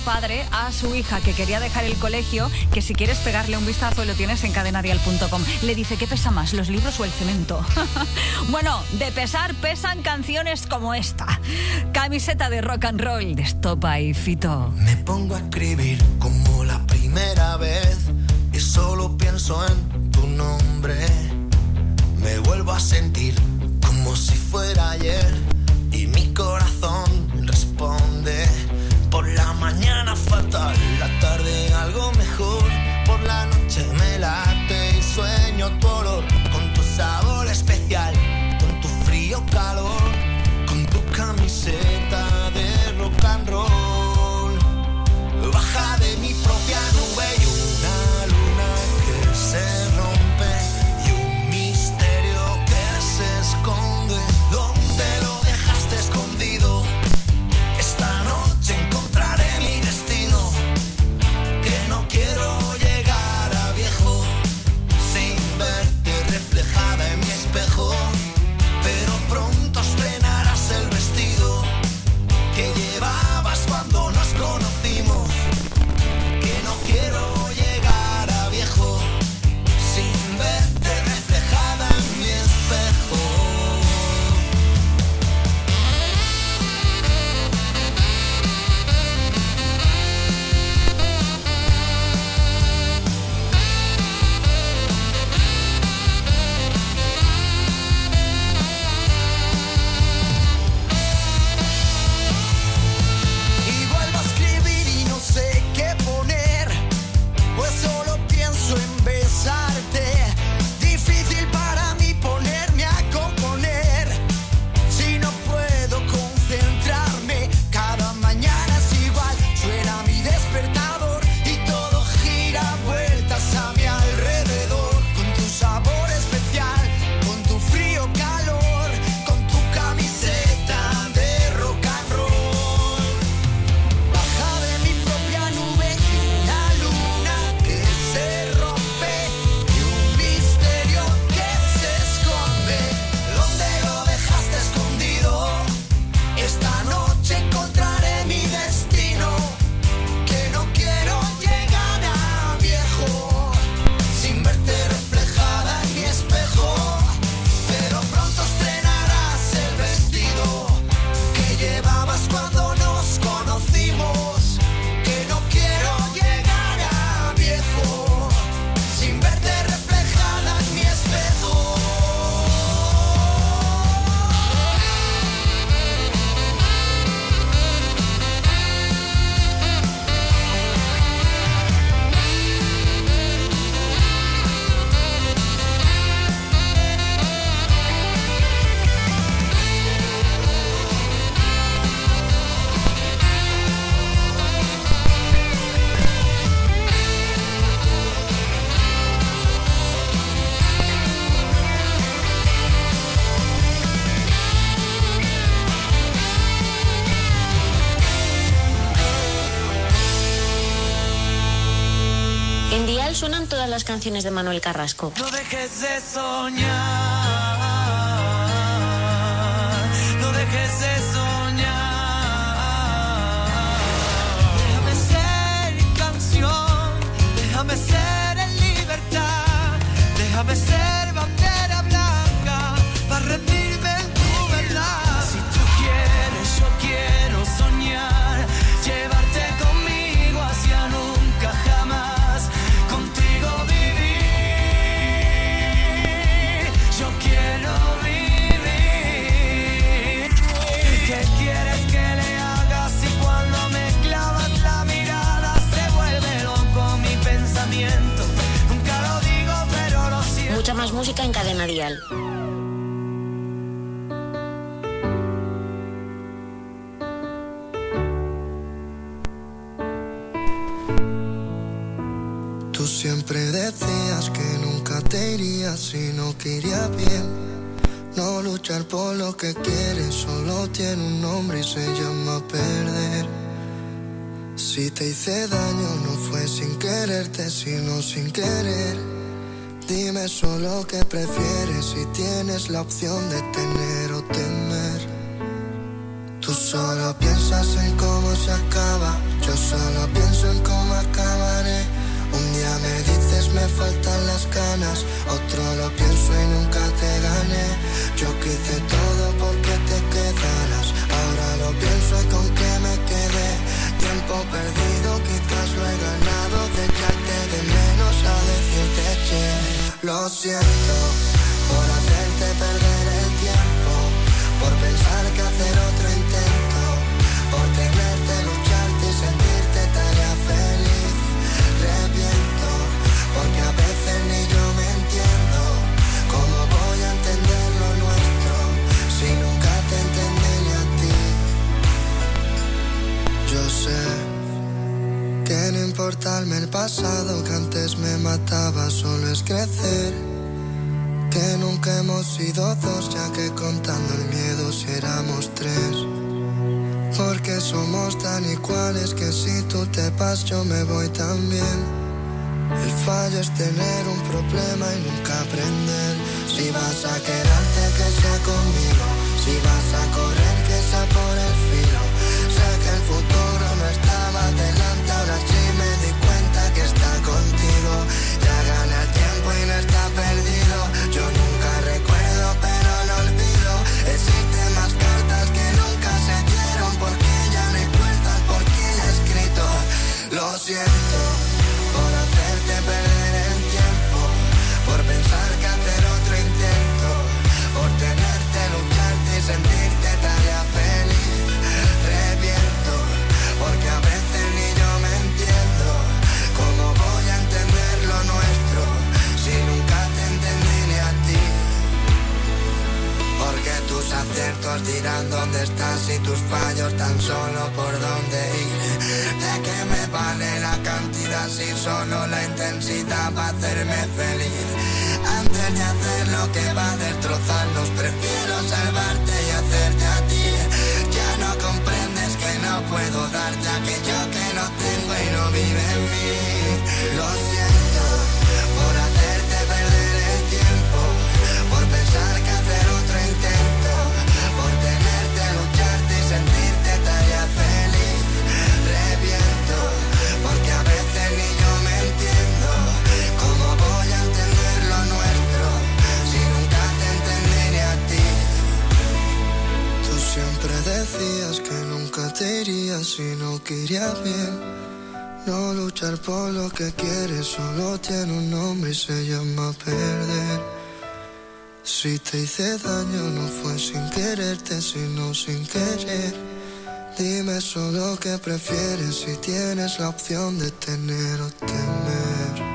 padre a su hija que quería dejar el colegio que si quieres pegarle un vistazo lo tienes en cadenadial.com. Le dice, ¿qué pesa más, los libros o el cemento? bueno, de pesar pesan canciones como esta. Camiseta de rock and roll de Estopa y Fito. Me pongo a escribir como la primera vez y solo pienso en tu nombre. Me vuelvo a sentir canciones de Manuel Carrasco. tienes la opción de que prefieres si tienes la opción de tener o temer.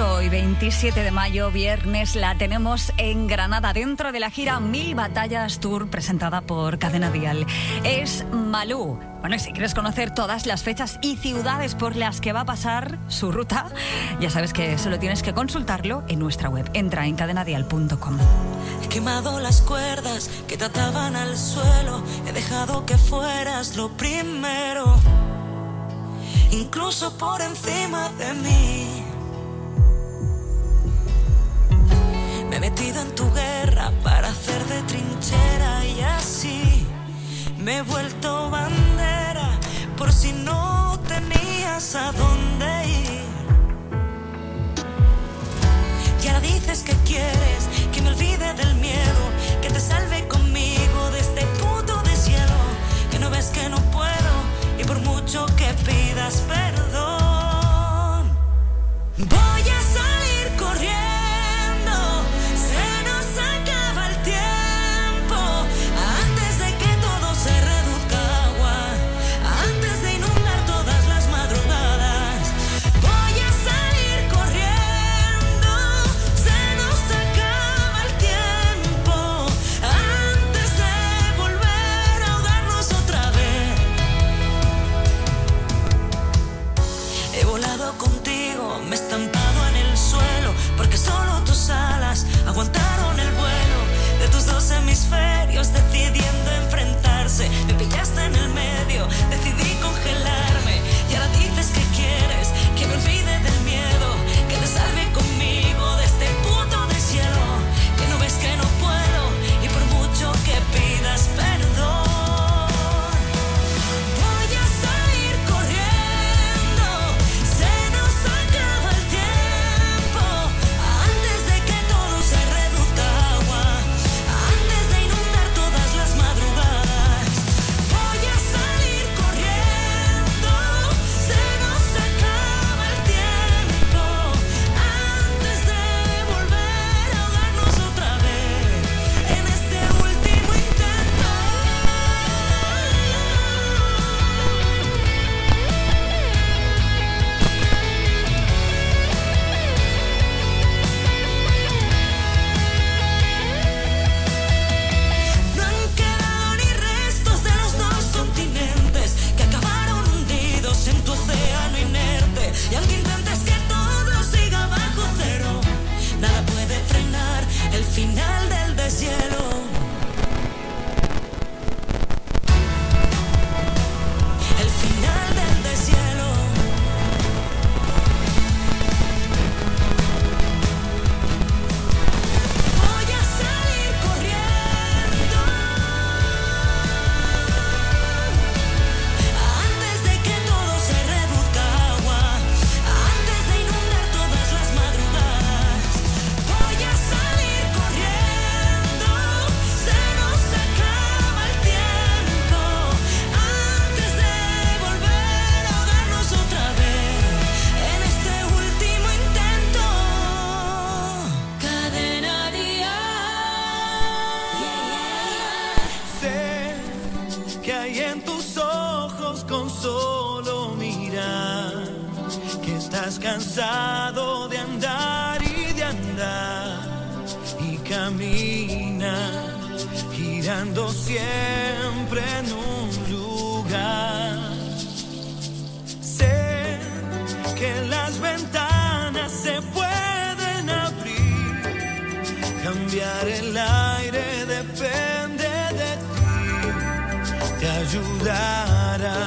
hoy, 27 de mayo, viernes, la tenemos en Granada dentro de la gira Mil Batallas Tour presentada por Cadena Vial. Es bueno, y si quieres conocer todas las fechas y ciudades por las que va a pasar su ruta, ya sabes que solo tienes que consultarlo en nuestra web. Entra en cadenadial.com. He quemado las cuerdas que te ataban al suelo. He dejado que fueras lo primero. Incluso por encima de mí. Me he metido en tu guerra para hacer de trinchera y así me he vuelto sabías a dónde ir. Y ahora dices que quieres que me olvide del miedo, que te salve conmigo de este puto deshielo. Que no ves que no puedo y por mucho que pidas, pero que las ventanas se pueden abrir, cambiar el aire depende de ti, te ayudará,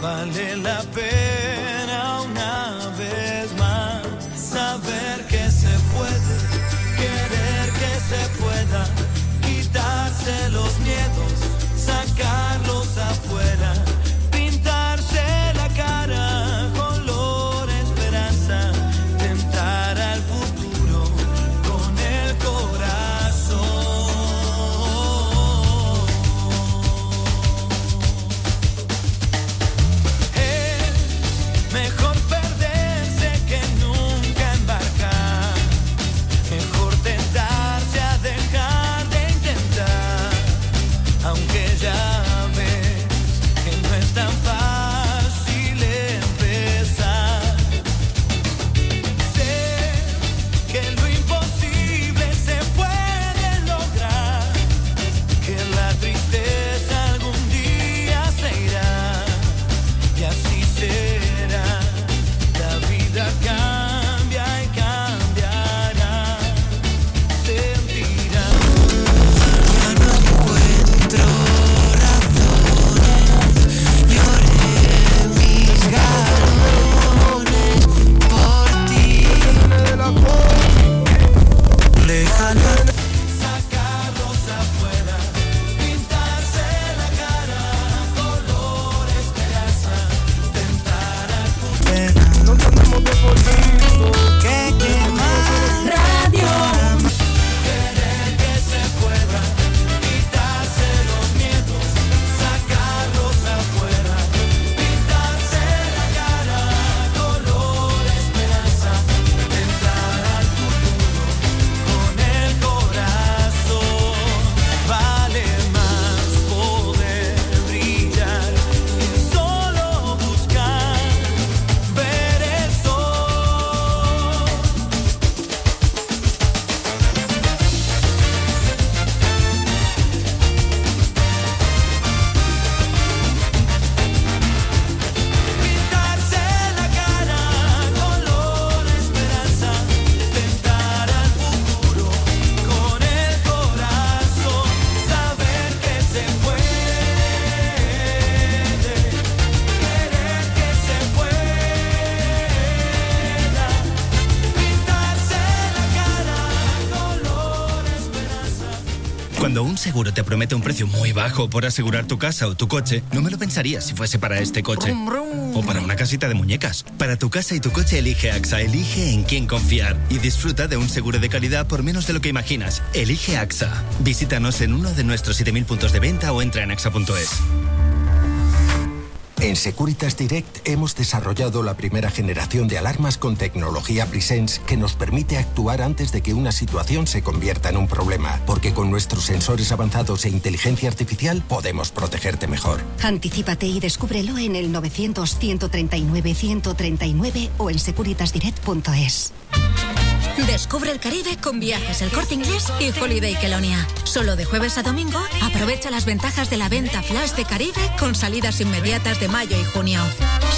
vale la pena una vez más saber que se puede, querer que se pueda, quitarse los miedos, sacarlos afuera, seguro te promete un precio muy bajo por asegurar tu casa o tu coche, no me lo pensarías si fuese para este coche. O para una casita de muñecas. Para tu casa y tu coche elige AXA, elige en quién confiar y disfruta de un seguro de calidad por menos de lo que imaginas. Elige AXA. Visítanos en uno de nuestros 7.000 puntos de venta o entra en axa.es. En Securitas Direct hemos desarrollado la primera generación de alarmas con tecnología Presence que nos permite actuar antes de que una situación se convierta en un problema, porque con nuestros sensores avanzados e inteligencia artificial podemos protegerte mejor. Anticípate y descúbrelo en el 900-139-139 o en securitasdirect.es. Descubre el Caribe con viajes El Corte Inglés y Holiday Kelonia. Solo de jueves a domingo, aprovecha las ventajas de la venta flash de Caribe con salidas inmediatas de mayo y junio.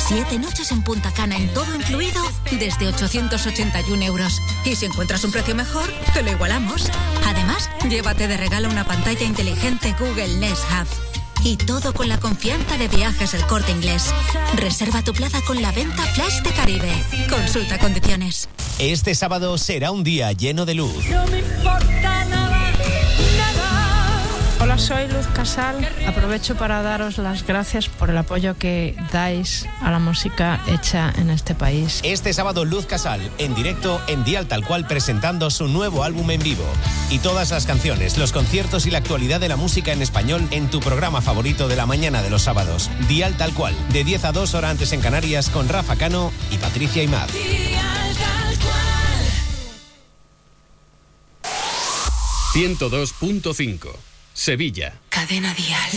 Siete noches en Punta Cana en todo incluido desde 881 euros. Y si encuentras un precio mejor, te lo igualamos. Además, llévate de regalo una pantalla inteligente Google Nest Hub. Y todo con la confianza de viajes El Corte Inglés. Reserva tu plaza con la venta flash de Caribe. Consulta condiciones. Este sábado será un día lleno de luz. No me importa nada, nada. Hola, soy Luz Casal. Aprovecho para daros las gracias por el apoyo que dais a la música hecha en este país. Este sábado Luz Casal, en directo en Dial Tal Cual presentando su nuevo álbum en vivo. Y todas las canciones, los conciertos y la actualidad de la música en español en tu programa favorito de la mañana de los sábados. Dial Tal Cual, de 10 a 2 horas antes en Canarias con Rafa Cano y Patricia Imad. 102.5 Sevilla. Cadena Dial.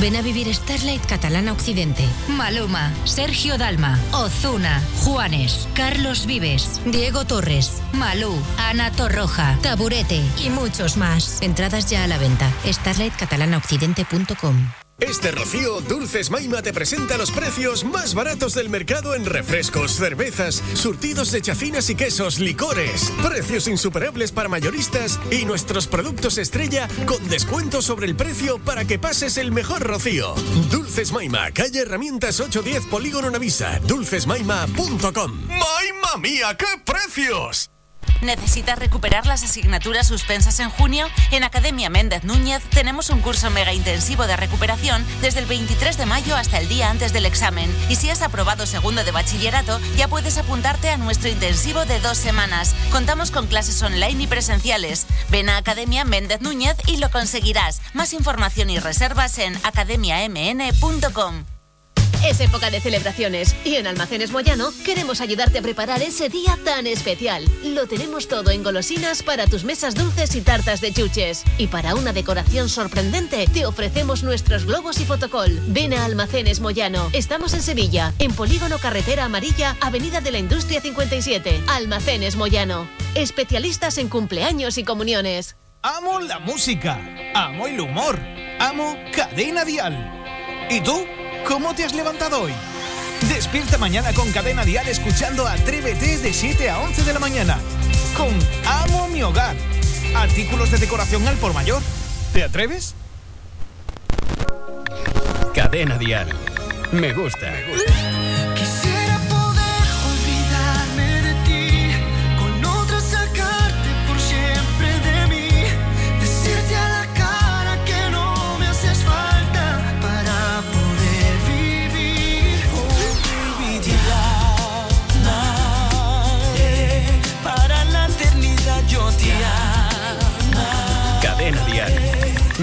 Ven a vivir Starlight Catalana Occidente. Maluma, Sergio Dalma, Ozuna, Juanes, Carlos Vives, Diego Torres, Malú, Ana Torroja, Taburete y muchos más. Entradas ya a la venta. StarlightCatalanaOccidente.com Este Rocío, Dulces Maima te presenta los precios más baratos del mercado en refrescos, cervezas, surtidos de chacinas y quesos, licores. Precios insuperables para mayoristas y nuestros productos estrella con descuento sobre el precio para que pases el mejor Rocío. Dulces Maima, calle Herramientas 810 Polígono Navisa, dulcesmaima.com. ¡Maima mía, qué precios! ¿Necesitas recuperar las asignaturas suspensas en junio? En Academia Méndez Núñez tenemos un curso mega intensivo de recuperación desde el 23 de mayo hasta el día antes del examen. Y si has aprobado segundo de bachillerato, ya puedes apuntarte a nuestro intensivo de dos semanas. Contamos con clases online y presenciales. Ven a Academia Méndez Núñez y lo conseguirás. Más información y reservas en academiamn.com. Es época de celebraciones y en Almacenes Moyano queremos ayudarte a preparar ese día tan especial. Lo tenemos todo en golosinas para tus mesas dulces y tartas de chuches. Y para una decoración sorprendente te ofrecemos nuestros globos y fotocol. Ven a Almacenes Moyano. Estamos en Sevilla, en Polígono Carretera Amarilla, Avenida de la Industria 57. Almacenes Moyano. Especialistas en cumpleaños y comuniones. Amo la música, amo el humor, amo Cadena Dial. ¿Y tú? ¿Cómo te has levantado hoy? Despierta mañana con Cadena Dial escuchando Atrévete de 7 a 11 de la mañana. Con Amo mi hogar. Artículos de decoración al por mayor. ¿Te atreves? Cadena Dial. Me gusta. Quisiera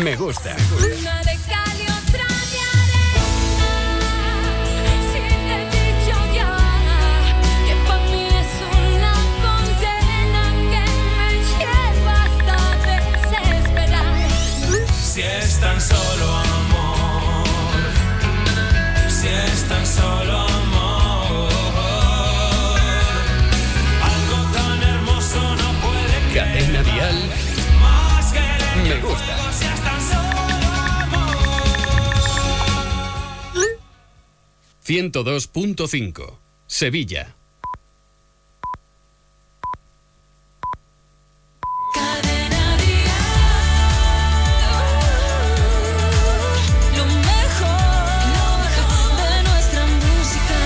Me gusta. Una de cal y otra de arena. Si te he dicho ya que para mí es una condena que me lleva hasta desesperar. Si es tan solo amor, si es tan solo amor, 102.5. Sevilla. Lo mejor de nuestra música.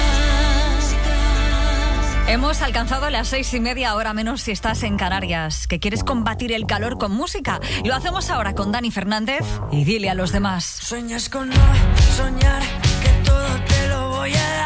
Hemos alcanzado las seis y media, hora menos si estás en Canarias. ¿Que quieres combatir el calor con música? Lo hacemos ahora con Dani Fernández y dile a los demás. Sueñas con no soñar te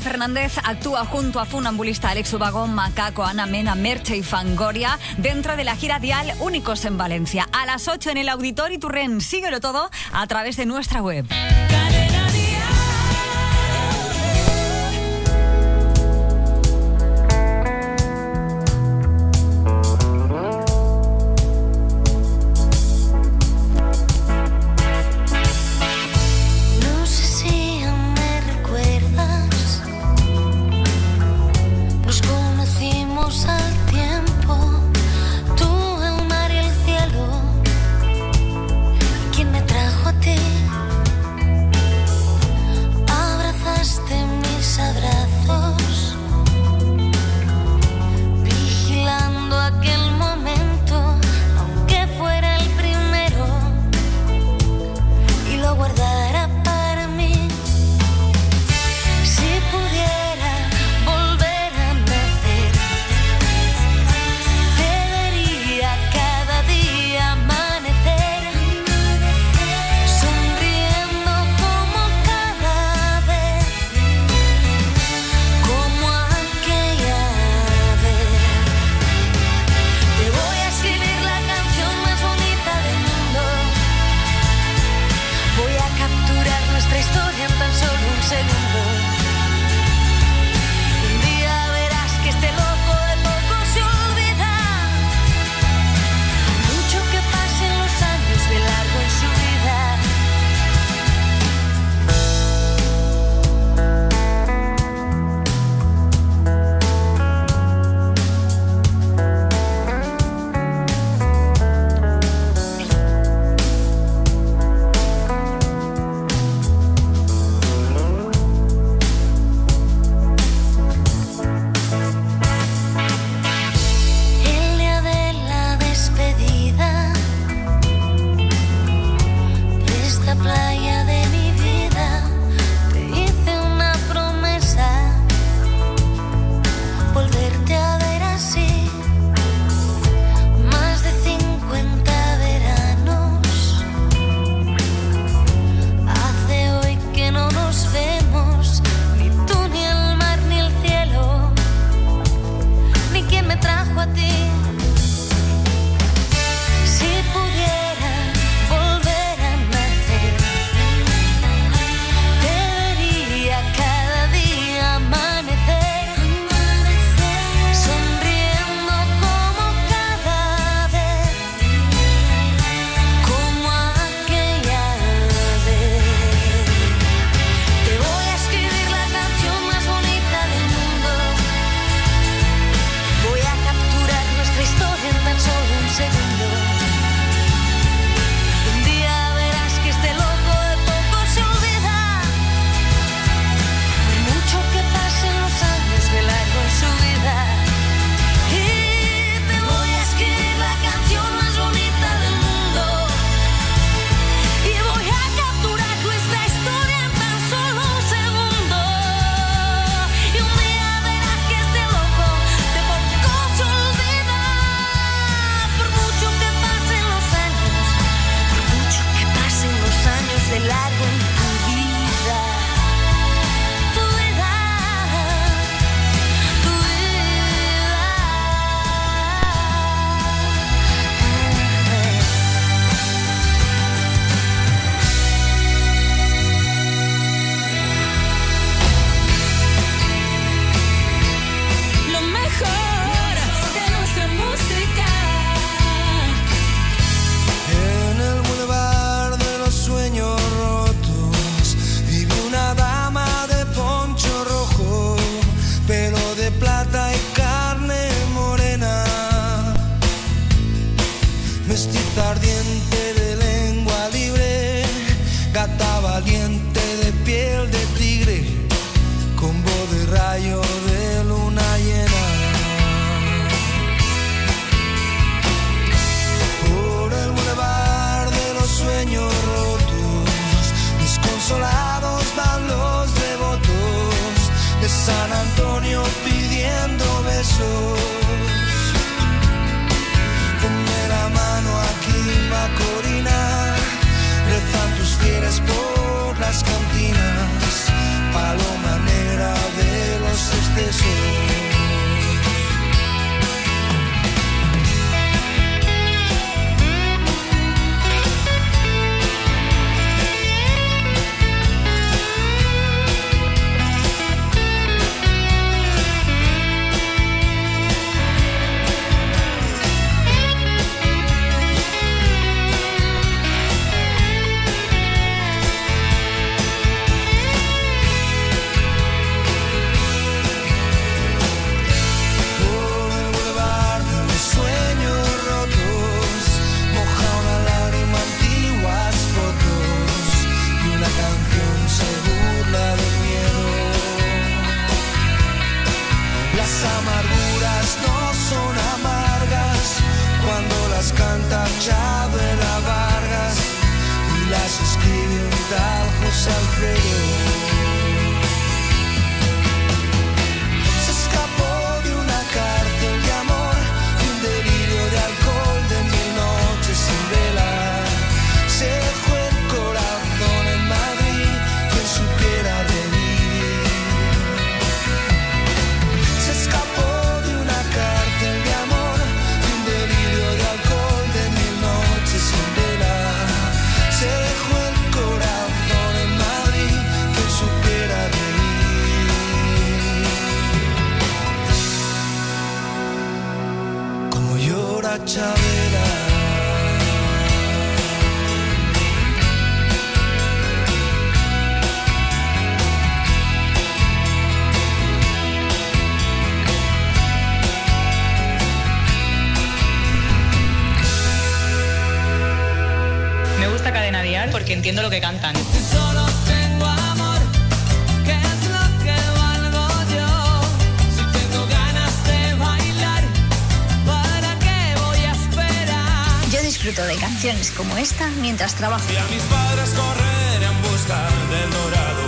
Fernández actúa junto a Funambulista Alex Ubago, Macaco, Ana Mena, Merche y Fangoria dentro de la gira Dial Únicos en Valencia. A las 8 en el Auditorio Turren. Síguelo todo a través de nuestra web. mientras trabajo. Y a mis padres correr en busca del dorado.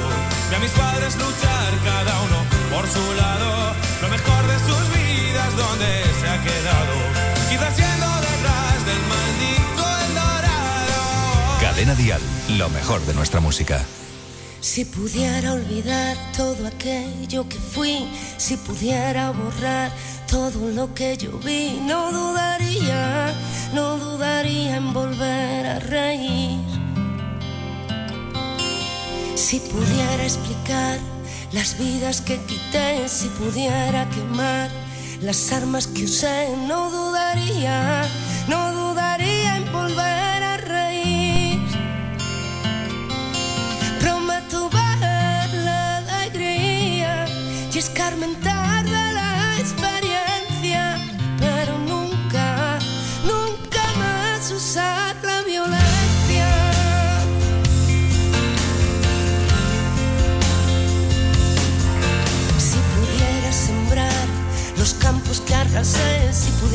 Y a mis padres luchar cada uno por su lado. Lo mejor de sus vidas donde se ha quedado. Quizás siendo detrás del maldito el dorado. Cadena Dial, lo mejor de nuestra música. Si pudiera olvidar todo aquello que fui, si pudiera borrar todo lo que yo vi, no dudaría no dudaría en volver a reír. Si pudiera explicar las vidas que quité, si pudiera quemar las armas que usé, no dudaría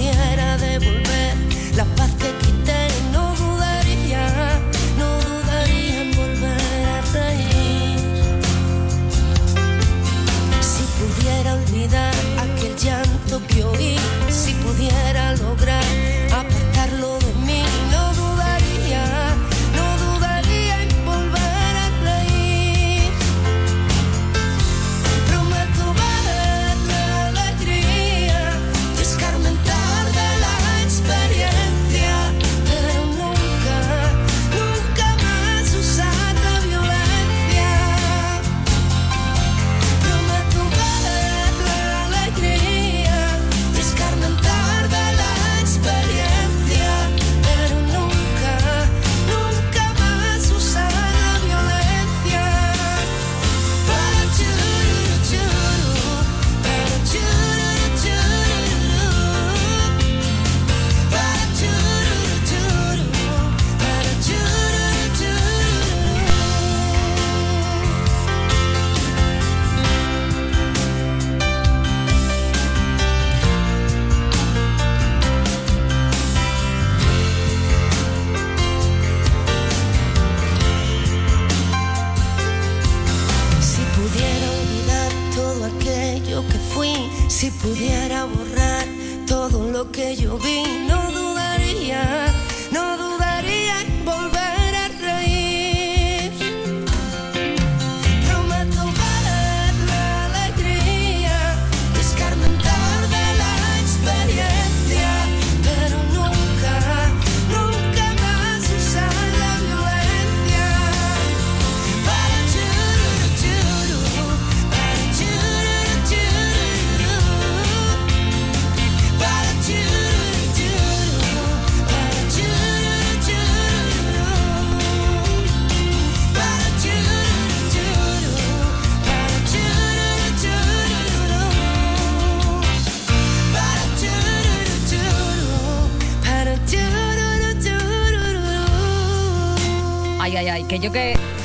quisiera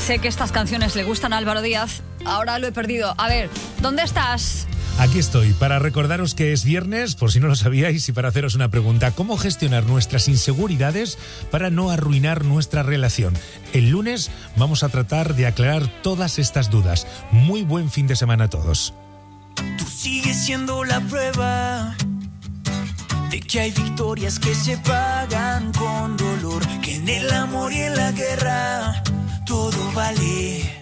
sé que estas canciones le gustan a Álvaro Díaz, ahora lo he perdido. A ver, ¿dónde estás? Aquí estoy para recordaros que es viernes, por si no lo sabíais, y para haceros una pregunta. ¿Cómo gestionar nuestras inseguridades para no arruinar nuestra relación? El lunes vamos a tratar de aclarar todas estas dudas. Muy buen fin de semana a todos. Tú sigues siendo la prueba de que hay victorias que se pagan con dolor, que en el amor y en la guerra todo vale.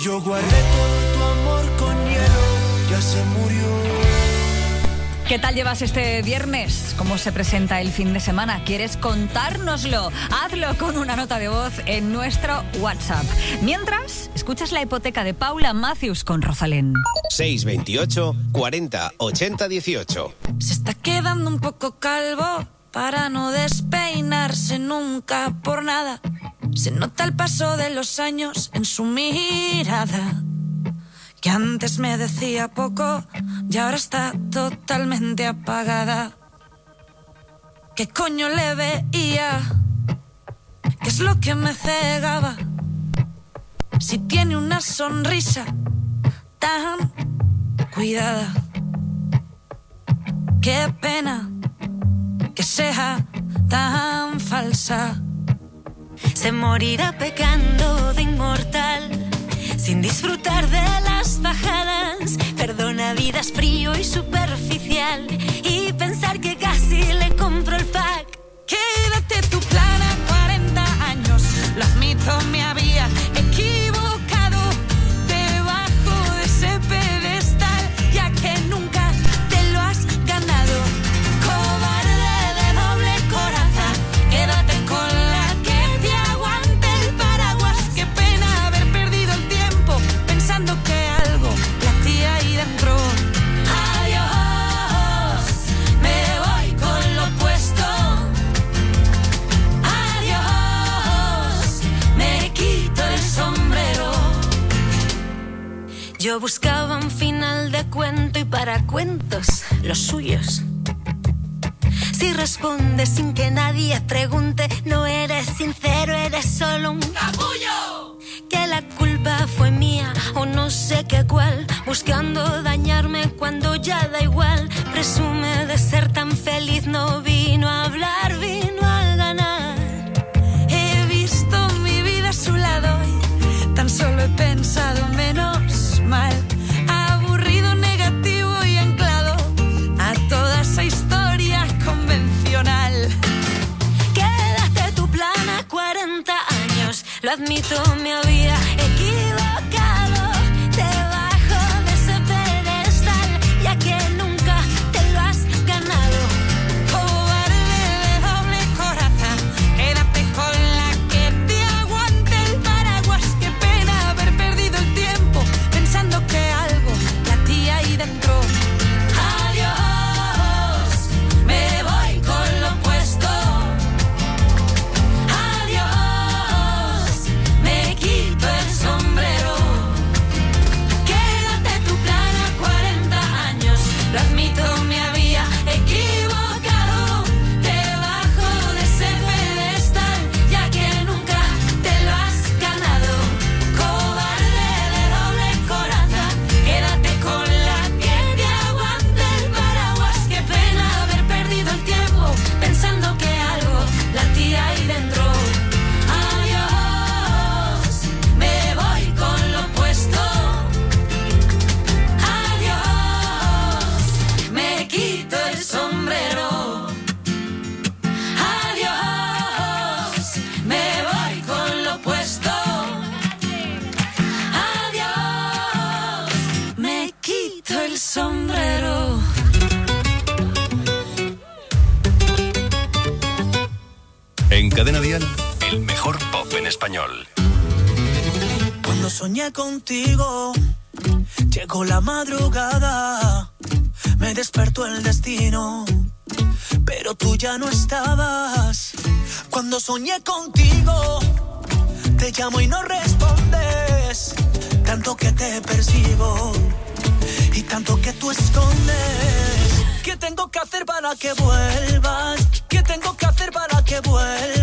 Yo guardé todo tu amor con hielo, ya se murió. ¿Qué tal llevas este viernes? ¿Cómo se presenta el fin de semana? ¿Quieres contárnoslo? Hazlo con una nota de voz en nuestro WhatsApp. Mientras, escuchas la hipoteca de Paula Matthews con Rosalén. 628 40 80 18. Se está quedando un poco calvo para no despeinarse nunca por nada. Se nota el paso de los años en su mirada. Que antes me decía poco y ahora está totalmente apagada. ¿Qué coño le veía? ¿Qué es lo que me cegaba? Si tiene una sonrisa tan cuidada. Qué pena que sea tan falsa. Se morirá pecando de inmortal, sin disfrutar de las bajadas. Perdona vidas frío y superficial, y pensar que casi le compro el pack. Quédate tu plan a 40 años. Lo admito, me había Yo buscaba un final de cuento y para cuentos los suyos. Si respondes sin que nadie pregunte, no eres sincero, eres solo un capullo. Que la culpa fue mía o no sé qué cuál, buscando dañarme cuando ya da igual. Presume de ser tan feliz, no vino a hablar, vino a ganar. He visto mi vida a su lado y tan solo he pensado menos Aburrido, negativo y anclado a toda esa historia convencional. Quédate tu plan a 40 años, lo admito, me había Cadena Dial, el mejor pop en español. Cuando soñé contigo, llegó la madrugada, me despertó el destino, pero tú ya no estabas. Cuando soñé contigo, te llamo y no respondes, tanto que te persigo y tanto que tú escondes. ¿Qué tengo que hacer para que vuelvas? ¿Qué tengo que hacer para que vuelvas?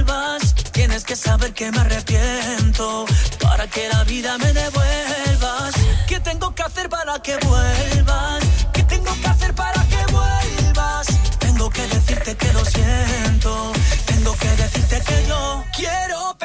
Tienes que saber que me arrepiento para que la vida me devuelvas. ¿Qué tengo que hacer para que vuelvas? ¿Qué tengo que hacer para que vuelvas? Tengo que decirte que lo siento. Tengo que decirte que yo quiero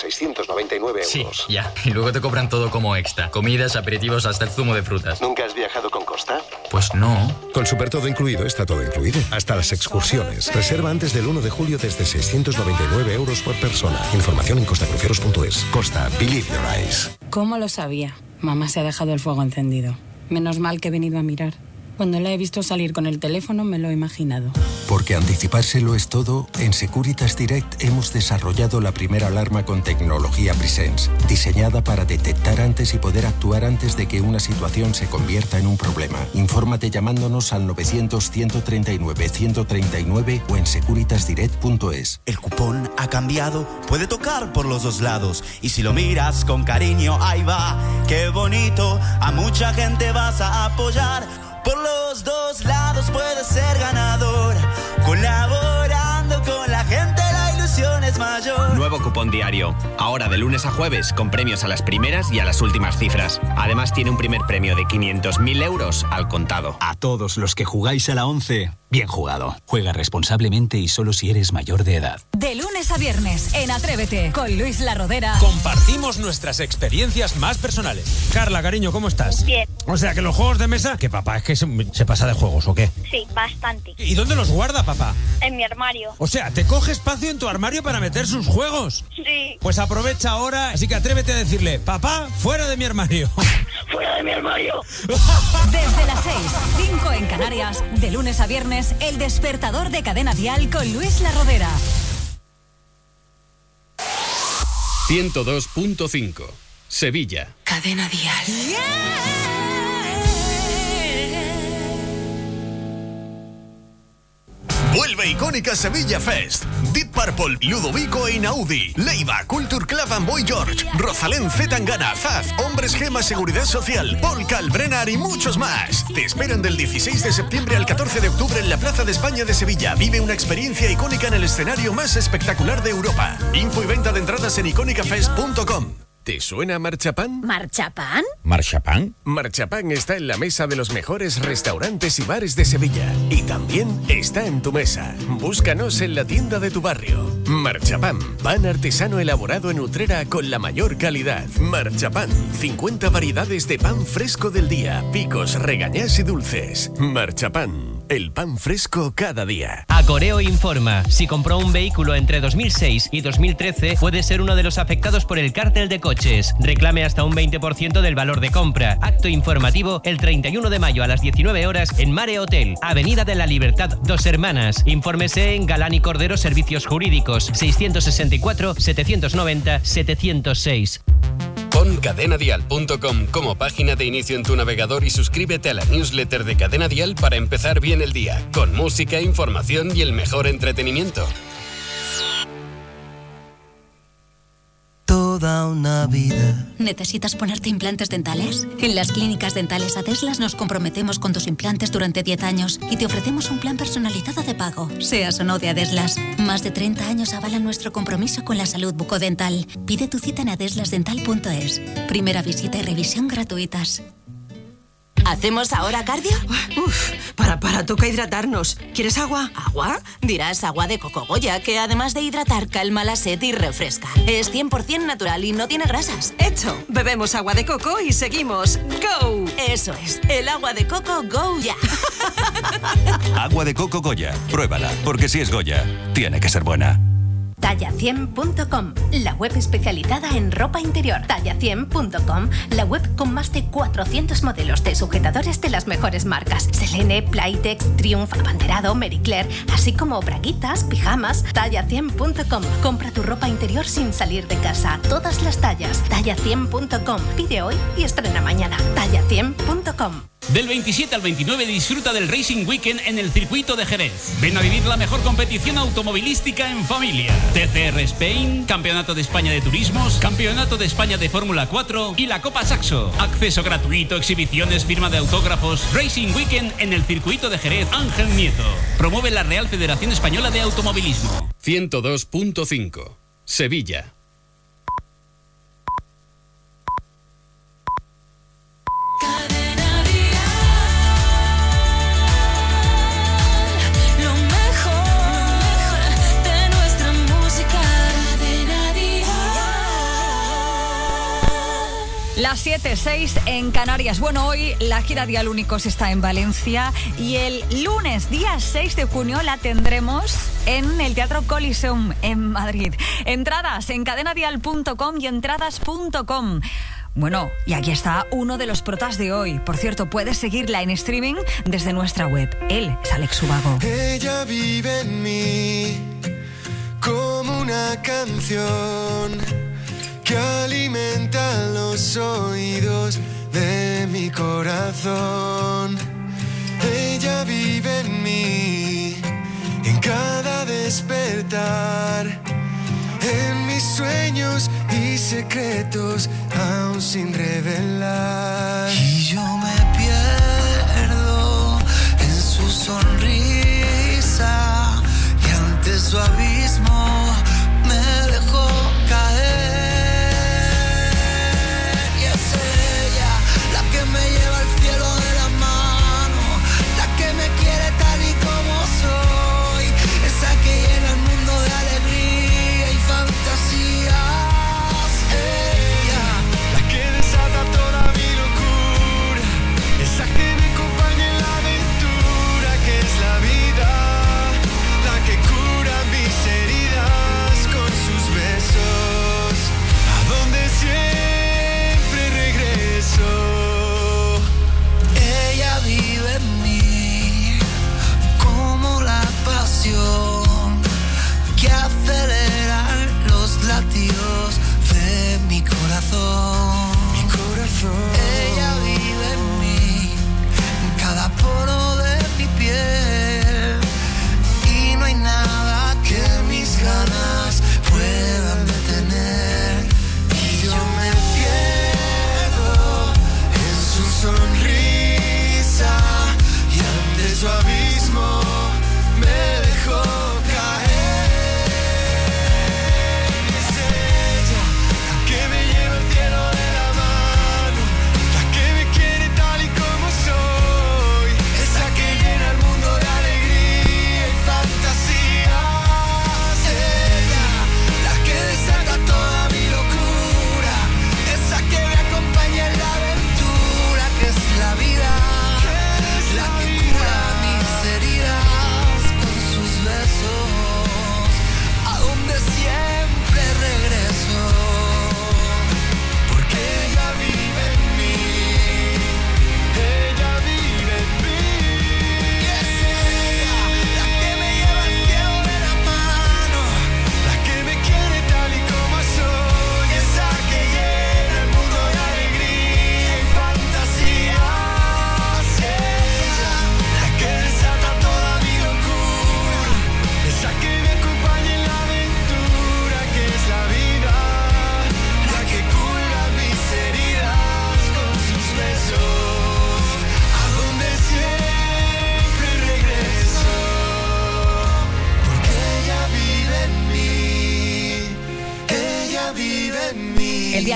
699 euros. Sí, ya. Y luego te cobran todo como extra. Comidas, aperitivos, hasta el zumo de frutas. ¿Nunca has viajado con Costa? Pues no. Con Super Todo Incluido está todo incluido. Hasta las excursiones. Reserva antes del 1 de julio desde 699 euros por persona. Información en costacruceros.es. Costa, believe your eyes. ¿Cómo lo sabía? Mamá se ha dejado el fuego encendido. Menos mal que he venido a mirar. Cuando la he visto salir con el teléfono me lo he imaginado. Porque anticipárselo es todo, en Securitas Direct hemos desarrollado la primera alarma con tecnología Presence, diseñada para detectar antes y poder actuar antes de que una situación se convierta en un problema. Infórmate llamándonos al 900-139-139 o en securitasdirect.es. El cupón ha cambiado, puede tocar por los dos lados. Y si lo miras con cariño, ahí va, qué bonito. A mucha gente vas a apoyar. Cupón diario. Ahora de lunes a jueves con premios a las primeras y a las últimas cifras. Además tiene un primer premio de 500.000 euros al contado. A todos los que jugáis a la 11, bien jugado. Juega responsablemente y solo si eres mayor de edad. De lunes a viernes en Atrévete con Luis La Rodera. Compartimos nuestras experiencias más personales. Carla, cariño, ¿cómo estás? Bien. O sea, que los juegos de mesa, que papá es que se, se pasa de juegos o qué. Sí, bastante. ¿Y dónde los guarda, papá? En mi armario. O sea, te coge espacio en tu armario para meter sus juegos. Sí. Pues aprovecha ahora, así que atrévete a decirle, papá, fuera de mi armario. Fuera de mi armario. Desde las 6, 5 en Canarias, de lunes a viernes, el despertador de cadena dial con Luis La Rodera. 102.5. Sevilla. Cadena dial. Vuelve icónica Sevilla Fest. Deep Purple, Ludovico e Inaudi. Leiva, Culture Club and Boy George. Rosalén Z Tangana, Zaz, Hombres Gema Seguridad Social. Paul Calbrennar y muchos más. Te esperan del 16 de septiembre al 14 de octubre en la Plaza de España de Sevilla. Vive una experiencia icónica en el escenario más espectacular de Europa. Info y venta de entradas en icónicafest.com. ¿Te suena Marchapán? ¿Marchapán? ¿Marchapán? Marchapán está en la mesa de los mejores restaurantes y bares de Sevilla. Y también está en tu mesa. Búscanos en la tienda de tu barrio. Marchapán, pan artesano elaborado en Utrera con la mayor calidad. Marchapán, 50 variedades de pan fresco del día, picos, regañás y dulces. Marchapán, el pan fresco cada día. Acoreo informa, si compró un vehículo entre 2006 y 2013 puede ser uno de los afectados por el cártel de coches. Reclame hasta un 20% del valor de compra. Acto informativo el 31 de mayo a las 19 horas en Mare Hotel, Avenida de la Libertad, Dos Hermanas. Infórmese en Galán y Cordero Servicios Jurídicos 664 790 706. Pon cadenadial.com como página de inicio en tu navegador y suscríbete a la newsletter de Cadena Dial para empezar bien el día, con música, información y el mejor entretenimiento. Toda una vida. ¿Necesitas ponerte implantes dentales? En las clínicas dentales Adeslas nos comprometemos con tus implantes durante 10 años y te ofrecemos un plan personalizado de pago, seas o no de Adeslas. Más de 30 años avalan nuestro compromiso con la salud bucodental. Pide tu cita en adeslasdental.es. Primera visita y revisión gratuitas. ¿Hacemos ahora cardio? Uf, para, para, toca hidratarnos. ¿Quieres agua? ¿Agua? Dirás agua de coco Goya, que además de hidratar, calma la sed y refresca. Es 100% natural y no tiene grasas. Hecho. Bebemos agua de coco y seguimos. ¡Go! Eso es. El agua de coco Go ya. Agua de coco Goya. Pruébala, porque si es Goya, tiene que ser buena. Talla100.com, la web especializada en ropa interior. Talla100.com, la web con más de 400 modelos de sujetadores de las mejores marcas. Selene, Playtex, Triumph, Abanderado, Mary Claire, así como braguitas, pijamas. Talla100.com, compra tu ropa interior sin salir de casa. Todas las tallas. Talla100.com, pide hoy y estrena mañana. Talla100.com. Del 27 al 29 disfruta del Racing Weekend en el circuito de Jerez. Ven a vivir la mejor competición automovilística en familia. TCR Spain, Campeonato de España de Turismos, Campeonato de España de Fórmula 4 y la Copa Saxo. Acceso gratuito, exhibiciones, firma de autógrafos. Racing Weekend en el circuito de Jerez Ángel Nieto. Promueve la Real Federación Española de Automovilismo. 102.5. Sevilla. Las 7, 6 en Canarias. Bueno, hoy la gira Dial Únicos está en Valencia y el lunes, día 6 de junio, la tendremos en el Teatro Coliseum en Madrid. Entradas en cadenadial.com y entradas.com. Bueno, y aquí está uno de los protas de hoy. Por cierto, puedes seguirla en streaming desde nuestra web. Él es Alex Ubago. Ella vive en mí como una canción que alimenta los oídos de mi corazón. Ella vive en mí en cada despertar, en mis sueños y secretos aún sin revelar. Y yo me pierdo en su sonrisa y ante su abismo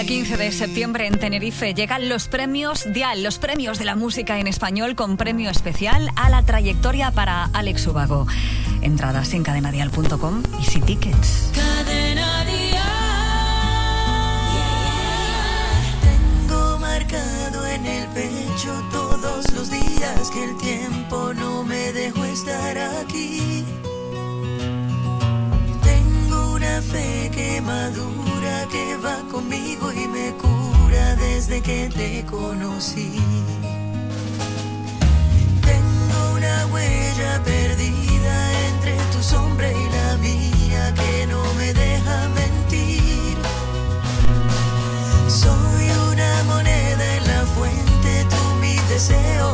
día 15 de septiembre en Tenerife llegan los premios Dial, los premios de la música en español con premio especial a la trayectoria para Alex Ubago. Entradas en cadenadial.com y si tickets. Tengo marcado en el pecho todos los días que el tiempo no me dejó estar conmigo y me cura desde que te conocí. Tengo una huella perdida entre tu sombra y la mía que no me deja mentir. Soy una moneda en la fuente, tú mi deseo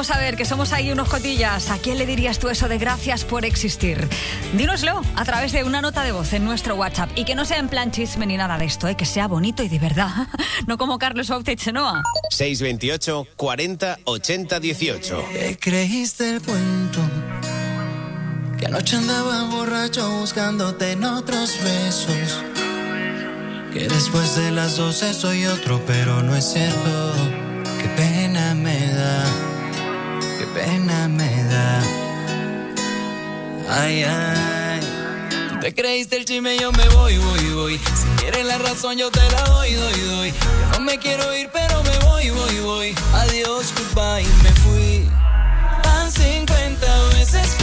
vamos a ver, que somos ahí unos cotillas. ¿A quién le dirías tú eso de gracias por existir? Dínoslo a través de una nota de voz en nuestro WhatsApp y que no sea en plan chisme ni nada de esto, ¿eh? que sea bonito y de verdad. No como Carlos Bautista Chenoa. 628 40 80 18. ¿Te creíste el cuento? Que anoche andaba borracho buscándote en otros besos. Que después de las 12 soy otro, pero no es cierto Ay, ay. Tú te creíste el chisme, yo me voy, voy, voy. Si quieres la razón, yo te la doy, doy, doy. Yo no me quiero ir, pero me voy, voy, voy. Adiós, goodbye, me fui. Van 50 veces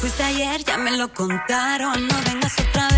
Fuiste ayer, ya me lo contaron. No vengas otra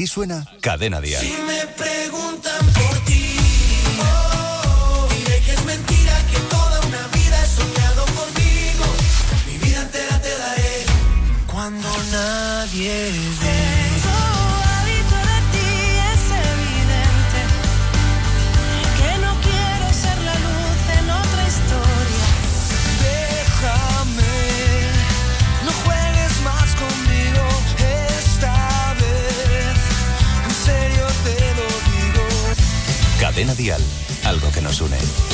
Así suena Cadena Dial. Si me preguntan por ti, oh, oh, diré que es mentira que toda una vida he soñado contigo. Mi vida entera te daré cuando nadie ve. cadena dial, algo que nos une.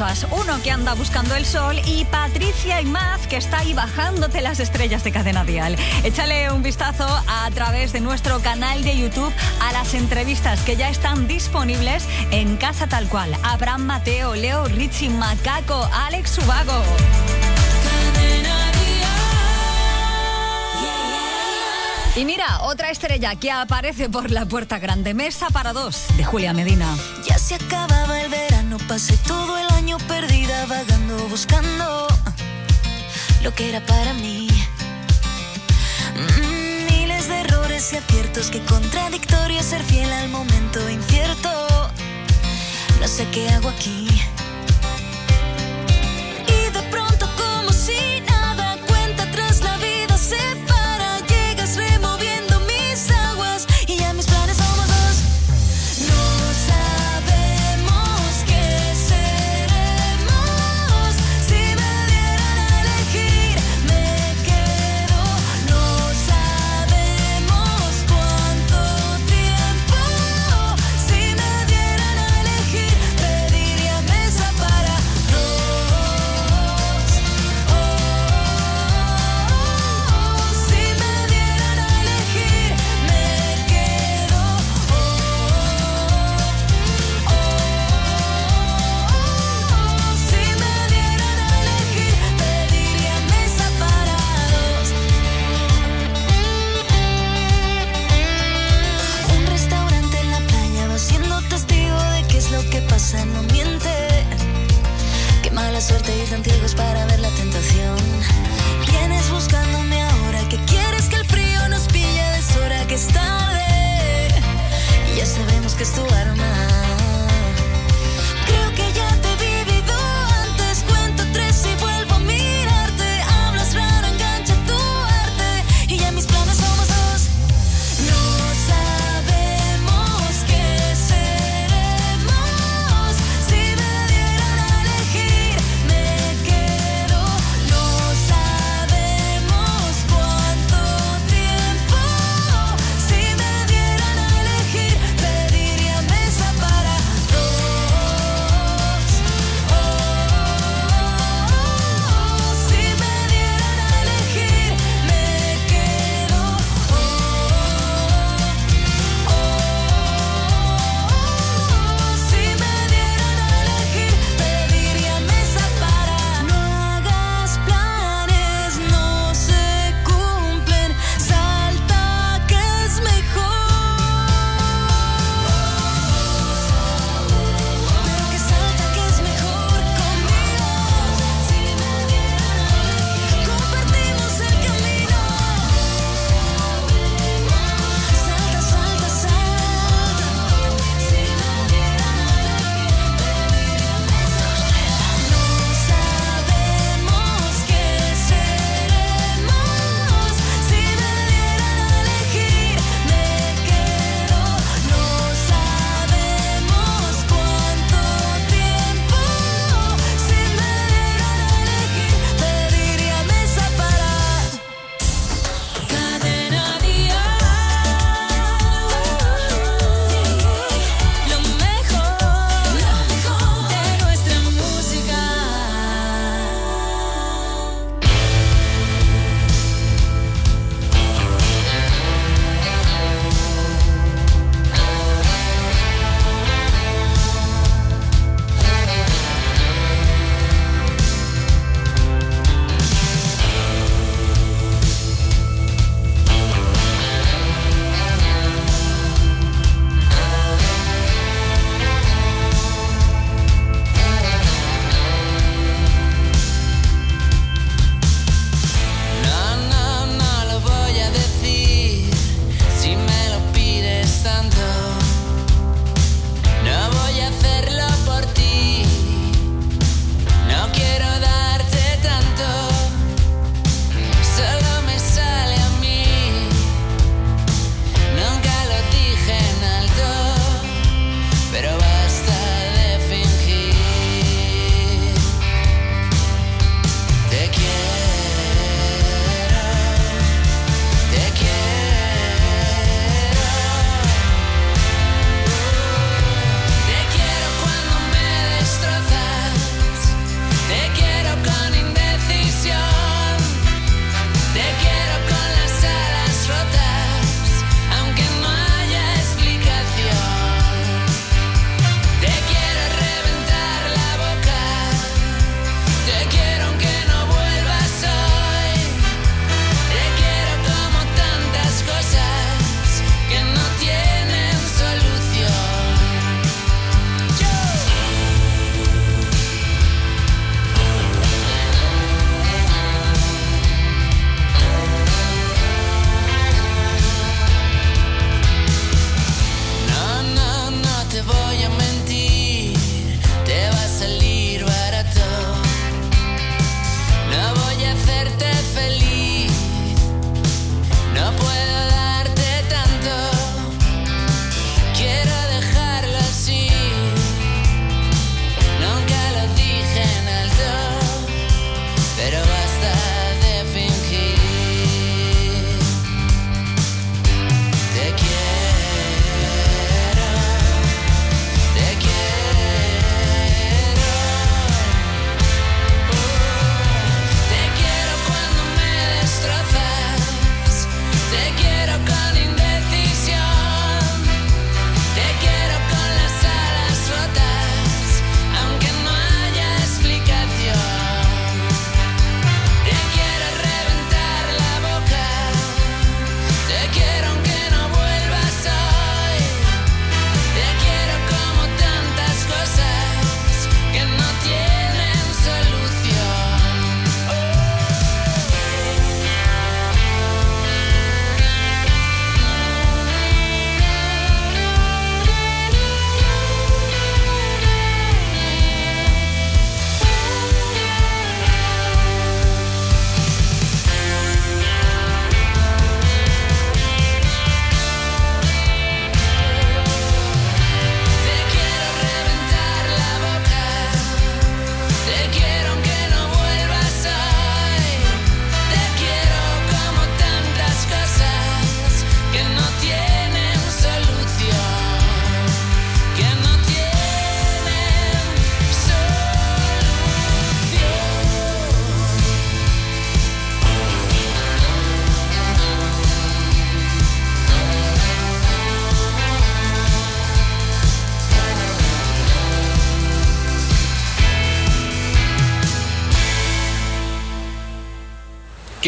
Uno que anda buscando el sol y Patricia Imaz que está ahí bajándote las estrellas de cadena dial. Échale un vistazo a través de nuestro canal de YouTube a las entrevistas que ya están disponibles en Casa Tal Cual. Abraham Mateo, Leo Richie, Macaco, Alex Subago. Y mira, otra estrella que aparece por la puerta grande. Mesa para dos, de Julia Medina. Ya se acababa el verano, pasé todo buscando lo que era para mí. Mm, miles de errores y aciertos, que contradictorio ser fiel al momento incierto. No sé qué hago aquí.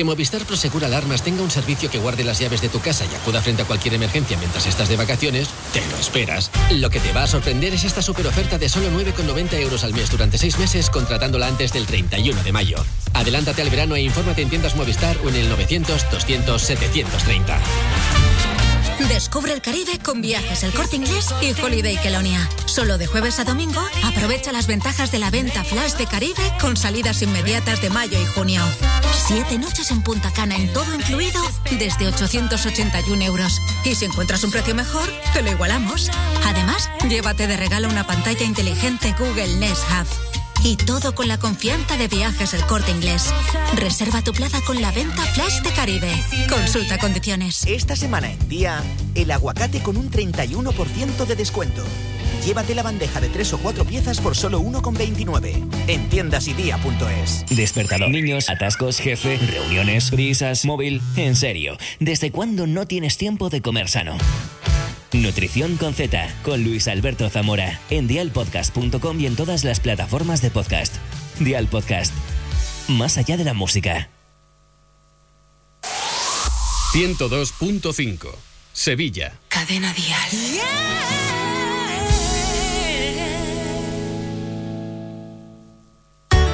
Que Movistar Prosegura Alarmas tenga un servicio que guarde las llaves de tu casa y acuda frente a cualquier emergencia mientras estás de vacaciones, te lo esperas. Lo que te va a sorprender es esta super oferta de solo 9,90 euros al mes durante 6 meses contratándola antes del 31 de mayo. Adelántate al verano e infórmate en tiendas Movistar o en el 900 200 730. Descubre el Caribe con viajes El Corte Inglés y Holiday Kelonia. Solo de jueves a domingo, aprovecha las ventajas de la venta flash de Caribe con salidas inmediatas de mayo y junio. Siete noches en Punta Cana en todo incluido desde 881 euros. Y si encuentras un precio mejor, te lo igualamos. Además, llévate de regalo una pantalla inteligente Google Nest Hub. Y todo con la confianza de viajes El Corte Inglés. Reserva tu plaza con la venta flash de Caribe. Consulta condiciones. Esta semana en día, el aguacate con un 31% de descuento. Llévate la bandeja de 3 o 4 piezas por solo 1,29. En tiendasidía.es. Despertador. Niños, atascos, jefe, reuniones, prisas, móvil. En serio, ¿desde cuándo no tienes tiempo de comer sano? Nutrición con Z, con Luis Alberto Zamora, en dialpodcast.com y en todas las plataformas de podcast. Dial Podcast. Más allá de la música. 102.5. Sevilla. Cadena Dial.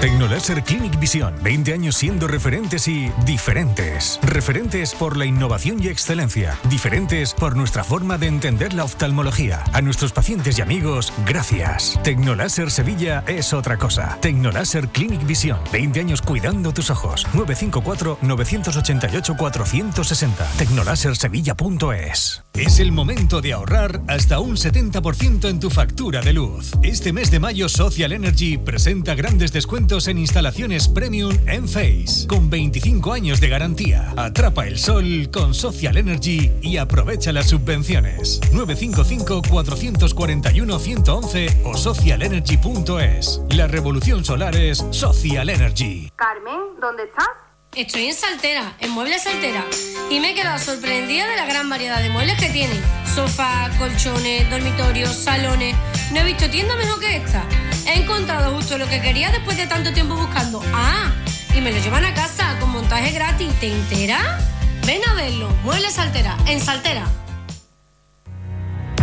Tecnoláser Clinic Visión. 20 años siendo referentes y diferentes. Referentes por la innovación y excelencia. Diferentes por nuestra forma de entender la oftalmología. A nuestros pacientes y amigos, gracias. Tecnoláser Sevilla es otra cosa. Tecnoláser Clinic Visión. 20 años cuidando tus ojos. 954-988-460. Tecnolásersevilla.es. Es el momento de ahorrar hasta un 70% en tu factura de luz. Este mes de mayo Social Energy presenta grandes descuentos en instalaciones premium en Face, con 25 años de garantía. Atrapa el sol con Social Energy y aprovecha las subvenciones. 955-441-111 o socialenergy.es. La revolución solar es Social Energy. Carmen, ¿dónde estás? Estoy en Saltera, en Muebles Saltera, y me he quedado sorprendida de la gran variedad de muebles que tienen. Sofá, colchones, dormitorios, salones. No he visto tienda mejor que esta. He encontrado justo lo que quería después de tanto tiempo buscando. Ah, y me lo llevan a casa con montaje gratis. ¿Te enteras? Ven a verlo. Muebles Saltera, en Saltera.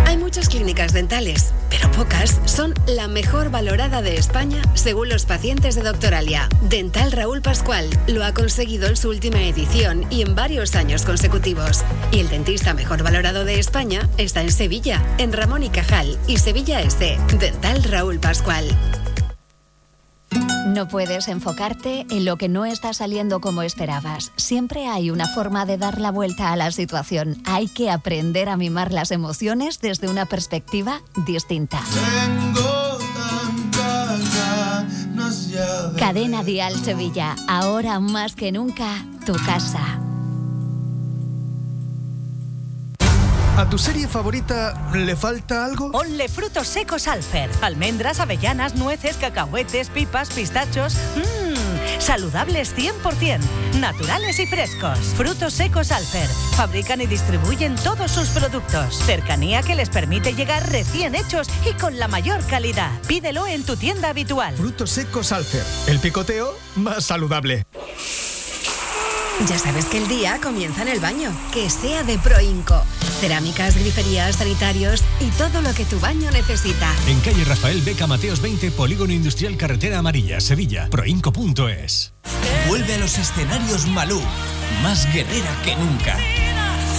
Hay muchas clínicas dentales, pero pocas son la mejor valorada de España según los pacientes de Doctoralia. Dental Raúl Pascual lo ha conseguido en su última edición y en varios años consecutivos. Y el dentista mejor valorado de España está en Sevilla, en Ramón y Cajal y Sevilla Este. Dental Raúl Pascual. No puedes enfocarte en lo que no está saliendo como esperabas. Siempre hay una forma de dar la vuelta a la situación. Hay que aprender a mimar las emociones desde una perspectiva distinta. Tengo tantas ganas ya de Cadena Dial Sevilla, ahora más que nunca, tu casa. ¿A tu serie favorita le falta algo? Ponle frutos secos Alfer. Almendras, avellanas, nueces, cacahuetes, pipas, pistachos. Mmm, saludables 100%, naturales y frescos. Frutos secos Alfer. Fabrican y distribuyen todos sus productos. Cercanía que les permite llegar recién hechos y con la mayor calidad. Pídelo en tu tienda habitual. Frutos secos Alfer. El picoteo más saludable. Ya sabes que el día comienza en el baño. Que sea de Proinco. Cerámicas, griferías, sanitarios y todo lo que tu baño necesita. En calle Rafael Beca Mateos 20, Polígono Industrial Carretera Amarilla, Sevilla. Proinco.es. Vuelve a los escenarios Malú, más guerrera que nunca.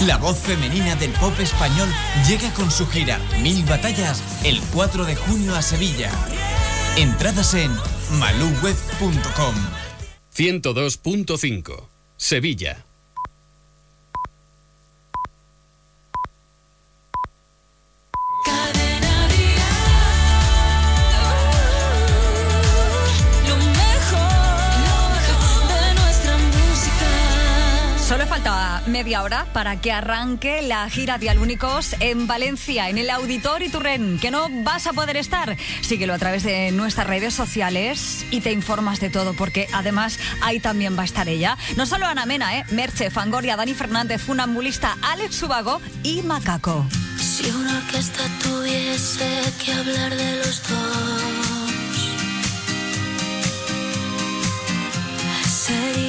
La voz femenina del pop español llega con su gira Mil Batallas el 4 de junio a Sevilla. Entradas en maluweb.com. 102.5. Sevilla. Media hora para que arranque la gira de Alúnicos en Valencia, en el Auditorio Turren, que no vas a poder estar. Síguelo a través de nuestras redes sociales y te informas de todo, porque además ahí también va a estar ella. No solo Ana Mena, ¿eh? Merche, Fangoria, Dani Fernández, Funambulista, Alex Subago y Macaco. Si una orquesta tuviese que hablar de los dos, sería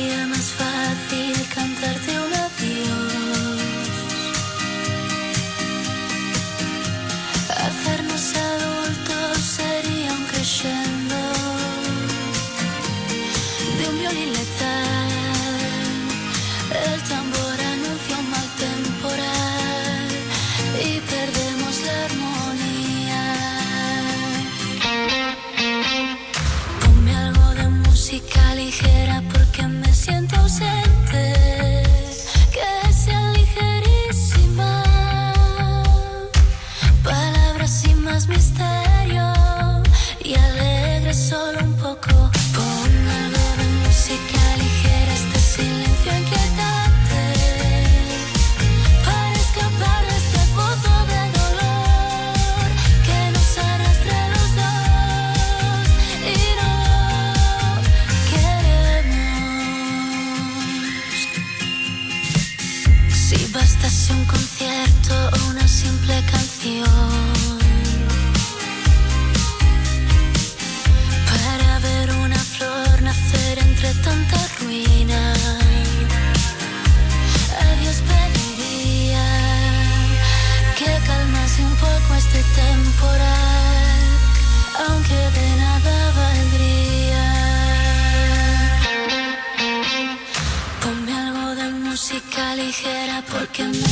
porque me